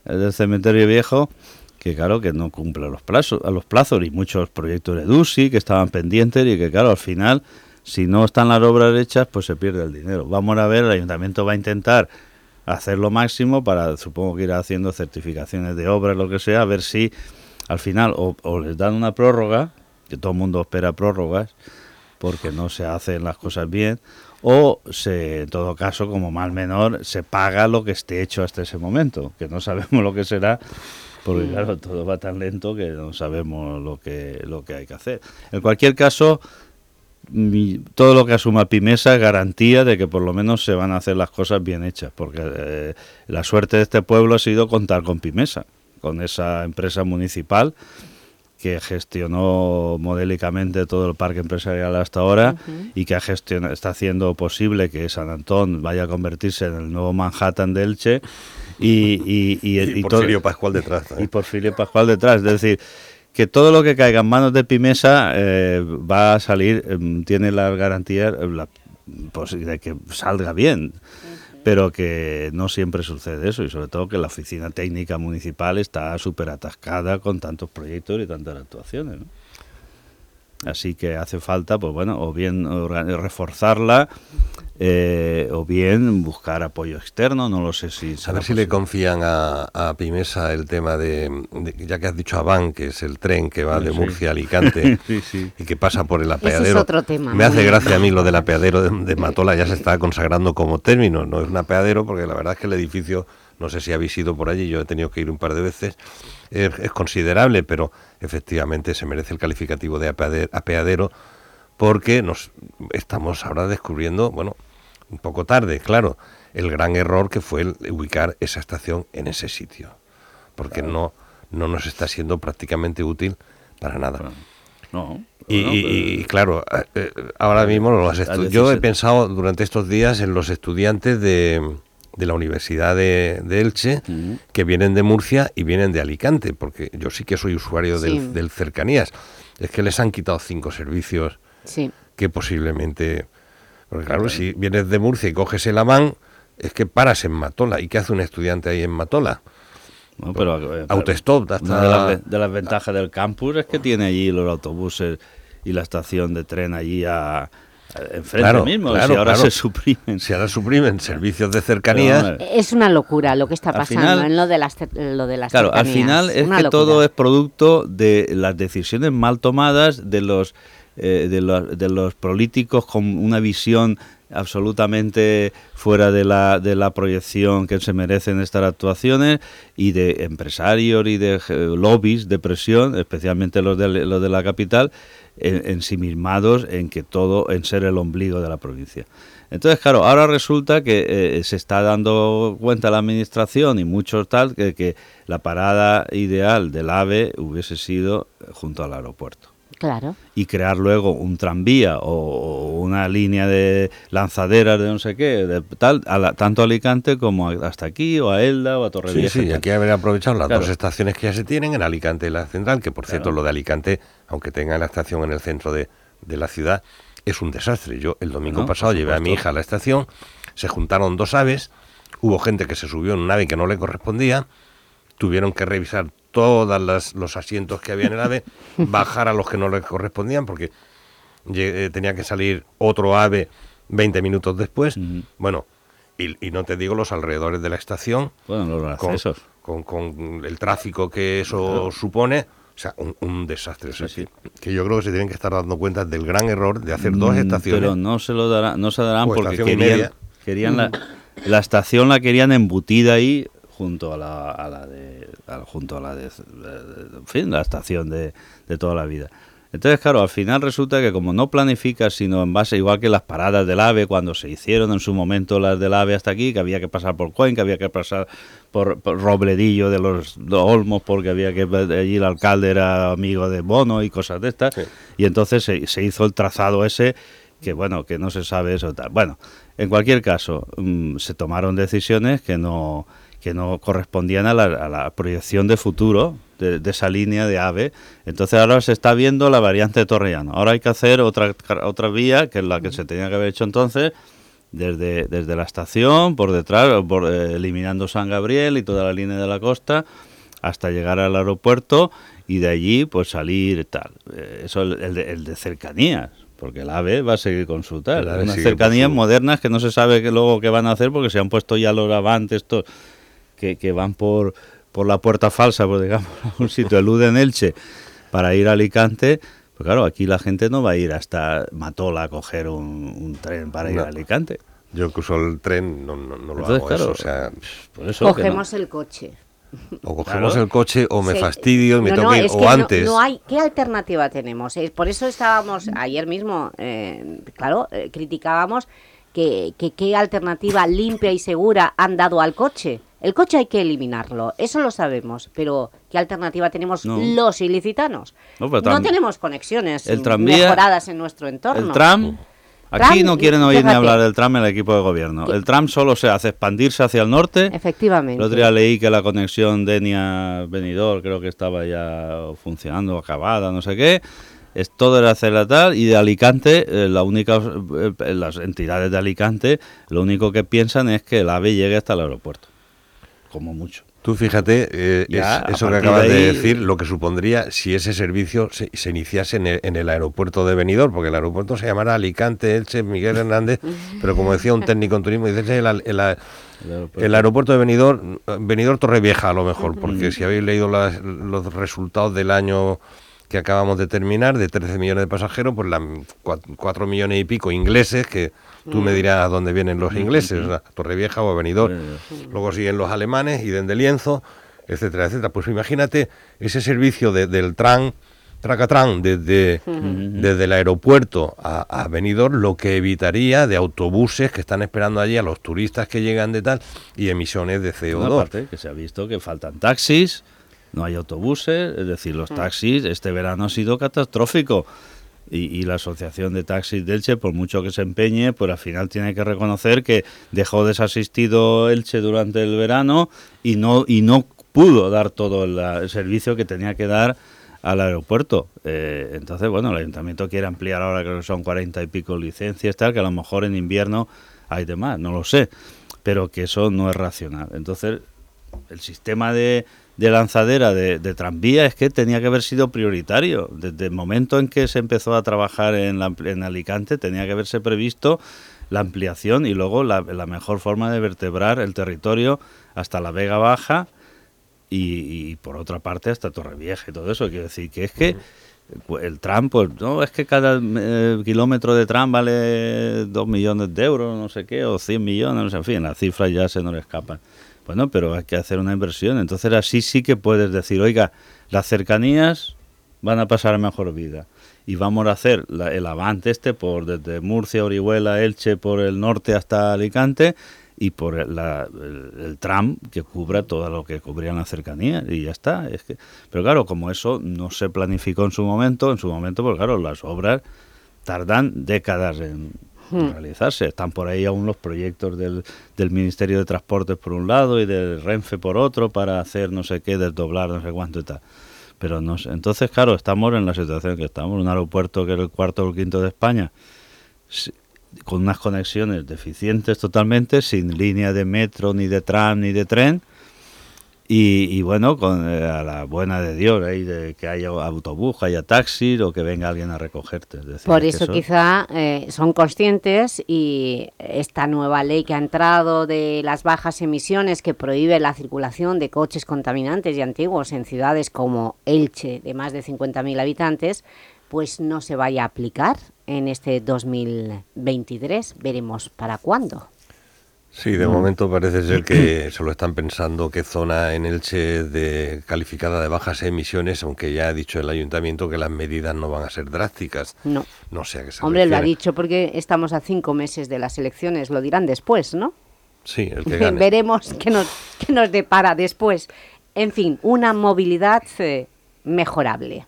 del cementerio viejo que claro que no cumple los plazos, a los plazos y muchos proyectos de DUSI que estaban pendientes y que claro al final si no están las obras hechas, pues se pierde el dinero. Vamos a ver, el ayuntamiento va a intentar hacer lo máximo para, supongo que irá haciendo certificaciones de obras, lo que sea, a ver si al final o, les dan una prórroga, que todo el mundo espera prórrogas, porque no se hacen las cosas bien, o se, en todo caso, como mal menor, se paga lo que esté hecho hasta ese momento, que no sabemos <laughs> lo que será, porque mm. claro, todo va tan lento que no sabemos lo que, lo que hay que hacer. En cualquier caso, todo lo que asuma Pimesa es garantía de que por lo menos se van a hacer las cosas bien hechas, porque eh, la suerte de este pueblo ha sido contar con Pimesa, con esa empresa municipal que gestionó modélicamente todo el parque empresarial hasta ahora y que ha está haciendo posible que San Antón vaya a convertirse en el nuevo Manhattan de Elche y, y, y, y Porfirio Pascual detrás. Y Porfirio Pascual detrás. Es decir, que todo lo que caiga en manos de Pimesa eh, va a salir, em, tiene las garantías eh, la, de que salga bien. Pero que no siempre sucede eso y sobre todo que la oficina técnica municipal está súper atascada con tantos proyectos y tantas actuaciones. Así que hace falta, pues bueno, o bien reforzarla eh, o bien buscar apoyo externo, no lo sé si... A ver si le confían a, a Pimesa el tema de, de- ya que has dicho Avan, que es el tren que va de Sí. Murcia a Alicante <laughs> Sí, sí. y que pasa por el es apeadero. otro tema, Me hace gracia a mí lo del apeadero de, de <laughs> Matola, ya se está consagrando como término, no es un apeadero porque la verdad es que el edificio, no sé si habéis ido por allí, yo he tenido que ir un par de veces, es, es considerable, pero efectivamente se merece el calificativo de apeade- apeadero porque nos estamos ahora descubriendo, bueno, un poco tarde, claro, el gran error que fue el ubicar esa estación en ese sitio, porque no, no nos está siendo prácticamente útil para nada. No. Y, pero- claro, eh, eh, ahora mismo los yo he pensado durante estos días en los estudiantes de, de la Universidad de, de Elche que vienen de Murcia y vienen de Alicante, porque yo sí que soy usuario del, Sí. del cercanías. Es que les han quitado cinco servicios Sí. que posiblemente... Porque claro, si vienes de Murcia y coges el Amán, es que paras en Matola. ¿Y qué hace un estudiante ahí en Matola? No, pero, eh, Autostop, hasta- Una de las, ve- de las ventajas del campus es que tiene allí los autobuses y la estación de tren allí a- enfrente Claro, mismo. claro, si ahora claro. se suprimen. Si ahora suprimen servicios de hombre, Es una locura lo que está pasando final- en lo de las, lo de las Claro, al final es Una que locura. todo es producto de las decisiones mal tomadas de los eh, de, los, de los políticos con una visión absolutamente fuera de la, de la proyección que se merecen estas actuaciones y de empresarios y de lobbies de presión, especialmente los de, los de la capital, en, ensimismados en que todo, en ser el ombligo de la provincia. Entonces, claro, ahora resulta que eh, se está dando cuenta la administración y muchos tal que, que la parada ideal del AVE hubiese sido junto al aeropuerto Claro. y crear luego un tranvía o, o una línea de lanzaderas de no sé qué, de tal, a la- tanto a Alicante como a- hasta aquí o a Elda o a Sí, Torrevieja. sí, y tal. aquí haber aprovechado las Claro. dos estaciones que ya se tienen en Alicante y la central, que por cierto Claro. lo de Alicante, aunque tenga la estación en el centro de, de la ciudad, es un desastre. Yo el domingo pasado llevé a mi hija a la estación, se juntaron dos aves, hubo gente que se subió en una ave que no le correspondía, tuvieron que revisar todos los asientos que había en el ave, <laughs> bajar a los que no le correspondían, porque eh, tenía que salir otro ave 20 minutos después. Bueno, y, y no te digo los alrededores de la estación, Bueno, los accesos. con- con el tráfico que eso Claro. supone. O sea, un, un desastre. O sea, que, que yo creo que se tienen que estar dando cuenta del gran error de hacer dos Mm, estaciones. Pero no se lo darán, no se darán porque querían, querían la, la estación la querían embutida ahí junto a la, a la de a- junto a la de, en fin, la estación de, de toda la vida. Entonces, claro, al final resulta que como no planificas, sino en base, igual que las paradas del AVE, cuando se hicieron en su momento las del AVE hasta aquí, que había que pasar por Cuenca, había que pasar por, por Robledillo de los, Olmos, porque había que allí el alcalde era amigo de Bono y cosas de estas, y entonces se, se hizo el trazado ese que bueno, que no se sabe eso tal. Bueno, en cualquier caso, mm, se tomaron decisiones que no que no correspondían a la, a la proyección de futuro de, de esa línea de AVE. Entonces ahora se está viendo la variante de Torrellano. Ahora hay que hacer otra otra vía, que es la que se tenía que haber hecho entonces, desde, desde la estación, por detrás, por, eh, eliminando San Gabriel y toda la línea de la costa, hasta llegar al aeropuerto y de allí pues salir tal. Eh, eso el, el de, el de cercanías, porque el AVE va a seguir con su tal. Unas cercanías modernas que no se sabe que luego qué van a hacer porque se han puesto ya los avantes estos que, que van por, por la puerta falsa, por digamos, <laughs> a un sitio, eluden Elche para ir a Alicante. Pues claro, aquí la gente no va a ir hasta Matola a coger un, un tren para ir No. a Alicante. Yo que uso el tren no, no, no lo Entonces, hago claro, eso, o sea, por eso que Cogemos el coche. o cogemos Claro. el coche o me Sí. fastidio y me No, tengo no, que ir es o que antes. No, hay, ¿Qué alternativa tenemos? Eh, Por eso estábamos ayer mismo, eh, claro, eh, criticábamos que, que qué alternativa limpia y segura han dado al coche. El coche hay que eliminarlo, eso lo sabemos, pero ¿qué alternativa tenemos No. los ilicitanos? No, tenemos conexiones el tranvía- mejoradas en nuestro entorno. El tram, aquí Tram, no quieren oír ni hablar del tram en el equipo de gobierno. El tram solo se hace expandirse hacia el norte. Efectivamente. El otro día leí que la conexión Denia-Benidorm creo que estaba ya funcionando, acabada, no sé qué. Es todo era hacer la tal y de Alicante, eh, la única, eh, las entidades de Alicante, lo único que piensan es que el AVE llegue hasta el aeropuerto, como mucho. Tú fíjate, eh, Ya, es- eso que acabas de decir, lo que supondría si ese servicio se, se iniciase en el, en el aeropuerto de Benidorm, porque el aeropuerto se llamará Alicante, Elche, Miguel Hernández, <laughs> pero como decía un técnico en turismo, dices el, el- el- el aeropuerto de Benidorm, Benidorm Torrevieja a lo mejor, porque si habéis leído las- los resultados del año que acabamos de terminar, de 13 millones de pasajeros, pues la, 4 millones y pico ingleses, que tú me dirás a dónde vienen los ingleses, o sea, Torrevieja o Benidorm. Luego siguen los alemanes, Iden de Lienzo, etcétera, etcétera. Pues imagínate ese servicio de- del tram, Tracatran, desde, desde el aeropuerto a, a Benidorm, lo que evitaría de autobuses que están esperando allí a los turistas que llegan de tal y emisiones de CO2. No, aparte, que se ha visto que faltan taxis, no hay autobuses, es decir, los taxis este verano ha sido catastrófico. Y, y la Asociación de Taxis de Elche, por mucho que se empeñe, pues al final tiene que reconocer que dejó desasistido Elche durante el verano y no, y no pudo dar todo el, el servicio que tenía que dar al aeropuerto. Eh, entonces, bueno, el ayuntamiento quiere ampliar ahora, creo que son cuarenta y pico licencias, tal, que a lo mejor en invierno hay de más, no lo sé, pero que eso no es racional. Entonces, el sistema de, de lanzadera de, de tranvía es que tenía que haber sido prioritario. Desde el momento en que se empezó a trabajar en, la, en Alicante, tenía que haberse previsto la ampliación y luego la, la mejor forma de vertebrar el territorio hasta la Vega Baja y, y por otra parte hasta Torrevieja y todo eso. Quiero decir que es que el tram, pues no, es que cada eh, kilómetro de tram vale 2 millones de euros, no sé qué, o 100 millones, en fin, las cifras ya se nos escapan. Bueno, pero hay que hacer una inversión. Entonces así sí que puedes decir, oiga, las cercanías van a pasar mejor vida. Y vamos a hacer la- el avante este por desde Murcia, Orihuela, Elche, por el norte hasta Alicante y por el, la- el- el tram que cubra todo lo que cubrían las cercanías y ya está. Pero claro, como eso no se planificó en su momento, en su momento, pues claro, las obras tardan décadas en Hmm. realizarse. Están por ahí aún los proyectos del, del Ministerio de Transportes por un lado y del Renfe por otro para hacer no sé qué, desdoblar no sé cuánto y tal. Pero no sé. Entonces, claro, estamos en la situación que estamos, un aeropuerto que es el cuarto o el quinto de España, con unas conexiones deficientes totalmente, sin línea de metro, ni de tram, ni de tren. Y, y bueno, con eh, a la buena de Dios, de que haya autobús, haya taxi o que venga alguien a recogerte. Es decir, Por eso quizá eh, son conscientes y esta nueva ley que ha entrado de las bajas emisiones que prohíbe la circulación de coches contaminantes y antiguos en ciudades como Elche, de más de 50.000 habitantes, pues no se vaya a aplicar en este 2023. Veremos para cuándo. Sí, de Mm. momento parece ser que <clears throat> se lo están pensando qué zona en Elche de, calificada de bajas emisiones, aunque ya ha dicho el ayuntamiento que las medidas no van a ser drásticas. No. No sé a qué se Hombre, lo ha dicho porque estamos a cinco meses de las elecciones, lo dirán después, ¿no? Sí, el que <laughs> gane. Veremos qué nos, qué nos depara después. En fin, una movilidad eh, mejorable,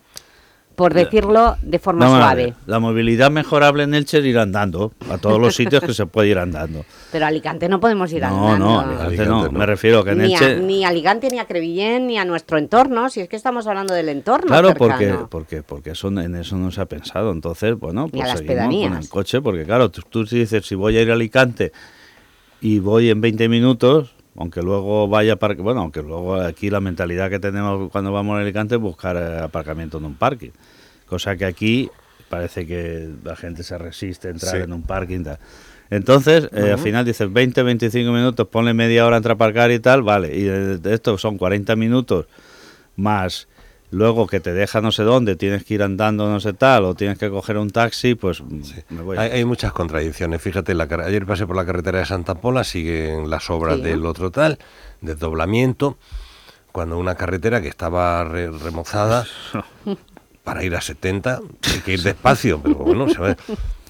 por decirlo de forma suave. La movilidad mejorable en Elche es ir andando, a todos los <laughs> sitios que se puede ir andando. Pero a Alicante no podemos ir No, andando. no, Alicante no, me refiero que en ni, a, Elche... ni a Alicante, ni a Crevillén, ni a nuestro entorno, si es que estamos hablando del entorno Claro, cercano. porque, porque, porque eso, en eso no se ha pensado. Entonces, bueno, pues las seguimos con pedanías. el coche, porque claro, tú, tú dices, si voy a ir a Alicante y voy en 20 minutos, aunque luego vaya para bueno, aunque luego aquí la mentalidad que tenemos cuando vamos a Alicante es buscar eh, aparcamiento en un parque, cosa que aquí parece que la gente se resiste a entrar Sí. en un parking. Tal. Entonces, eh, al final dices 20, 25 minutos, ponle media hora entre aparcar y tal, vale, y de, de esto son 40 minutos más luego que te deja no sé dónde, tienes que ir andando no sé tal, o tienes que coger un taxi, pues me voy. Hay, hay muchas contradicciones. Fíjate, la, ayer pasé por la carretera de Santa Pola, siguen las obras Sí. del otro tal, desdoblamiento, cuando una carretera que estaba re- remozada <laughs> para ir a 70, hay que ir despacio, pero bueno, se ve.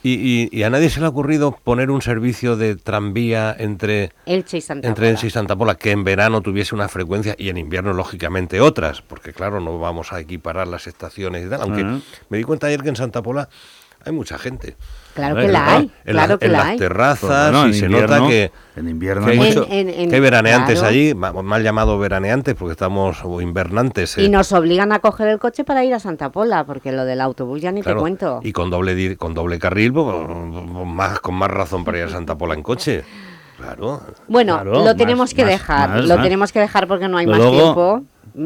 Y, y- y a nadie se le ha ocurrido poner un servicio de tranvía entre, Elche y Santa entre Pola. Elche y Santa Pola que en verano tuviese una frecuencia y en invierno, lógicamente, otras, porque claro, no vamos a equiparar las estaciones y tal, aunque me di cuenta ayer que en Santa Pola hay mucha gente. Claro que la hay, en claro las- que en la las hay. terrazas Pues bueno, y se invierno- nota que, en invierno que hay, mucho- En- en- que hay veraneantes claro. allí, ma- mal llamado veraneantes porque estamos o invernantes. eh, Y nos obligan a coger el coche para ir a Santa Pola, porque lo del autobús ya ni claro, te cuento. Y con doble con doble carril, pues, pues, más con más razón para ir a Santa Pola en coche. Claro. Bueno, Claro, lo tenemos más, que más, dejar, más, lo más. tenemos que dejar porque no hay más Luego- tiempo.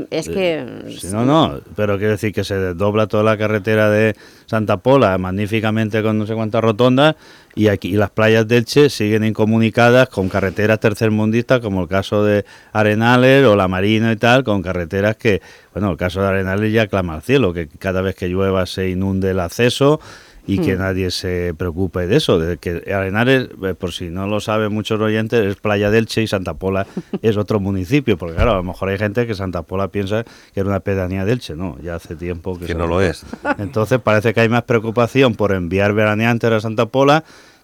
Es que... Sí, no, no, pero quiero decir que se desdobla toda la carretera de Santa Pola magníficamente con no sé cuántas rotondas y aquí y las playas de Elche siguen incomunicadas con carreteras tercermundistas como el caso de Arenales o La Marina y tal, con carreteras que, bueno, el caso de Arenales ya clama al cielo, que cada vez que llueva se inunde el acceso y que Hmm. nadie se preocupe de eso, de que Arenales, eh, por si no lo saben muchos oyentes, es Playa del Elche y Santa Pola <laughs> es otro municipio, porque claro, a lo mejor hay gente que Santa Pola piensa que era una pedanía del Elche, no, ya hace tiempo que, Que no lo es. Entonces parece que hay más preocupación por enviar veraneantes a Santa Pola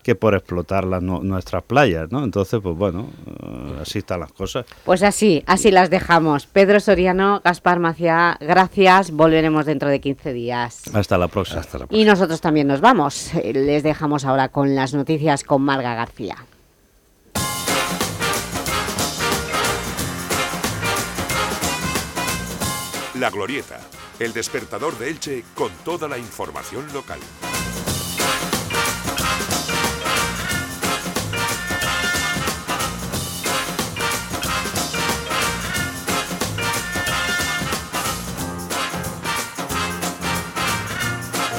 que por explotar las nu- nuestras playas, ¿no? Entonces, pues bueno, eh, así están las cosas. Pues así, así las dejamos. Pedro Soriano, Gaspar Maciá, gracias. Volveremos dentro de 15 días. Hasta la próxima. Y nosotros también nos vamos. Eh, Les dejamos ahora con las noticias con Marga García. La Glorieta, el despertador de Elche con toda la información local.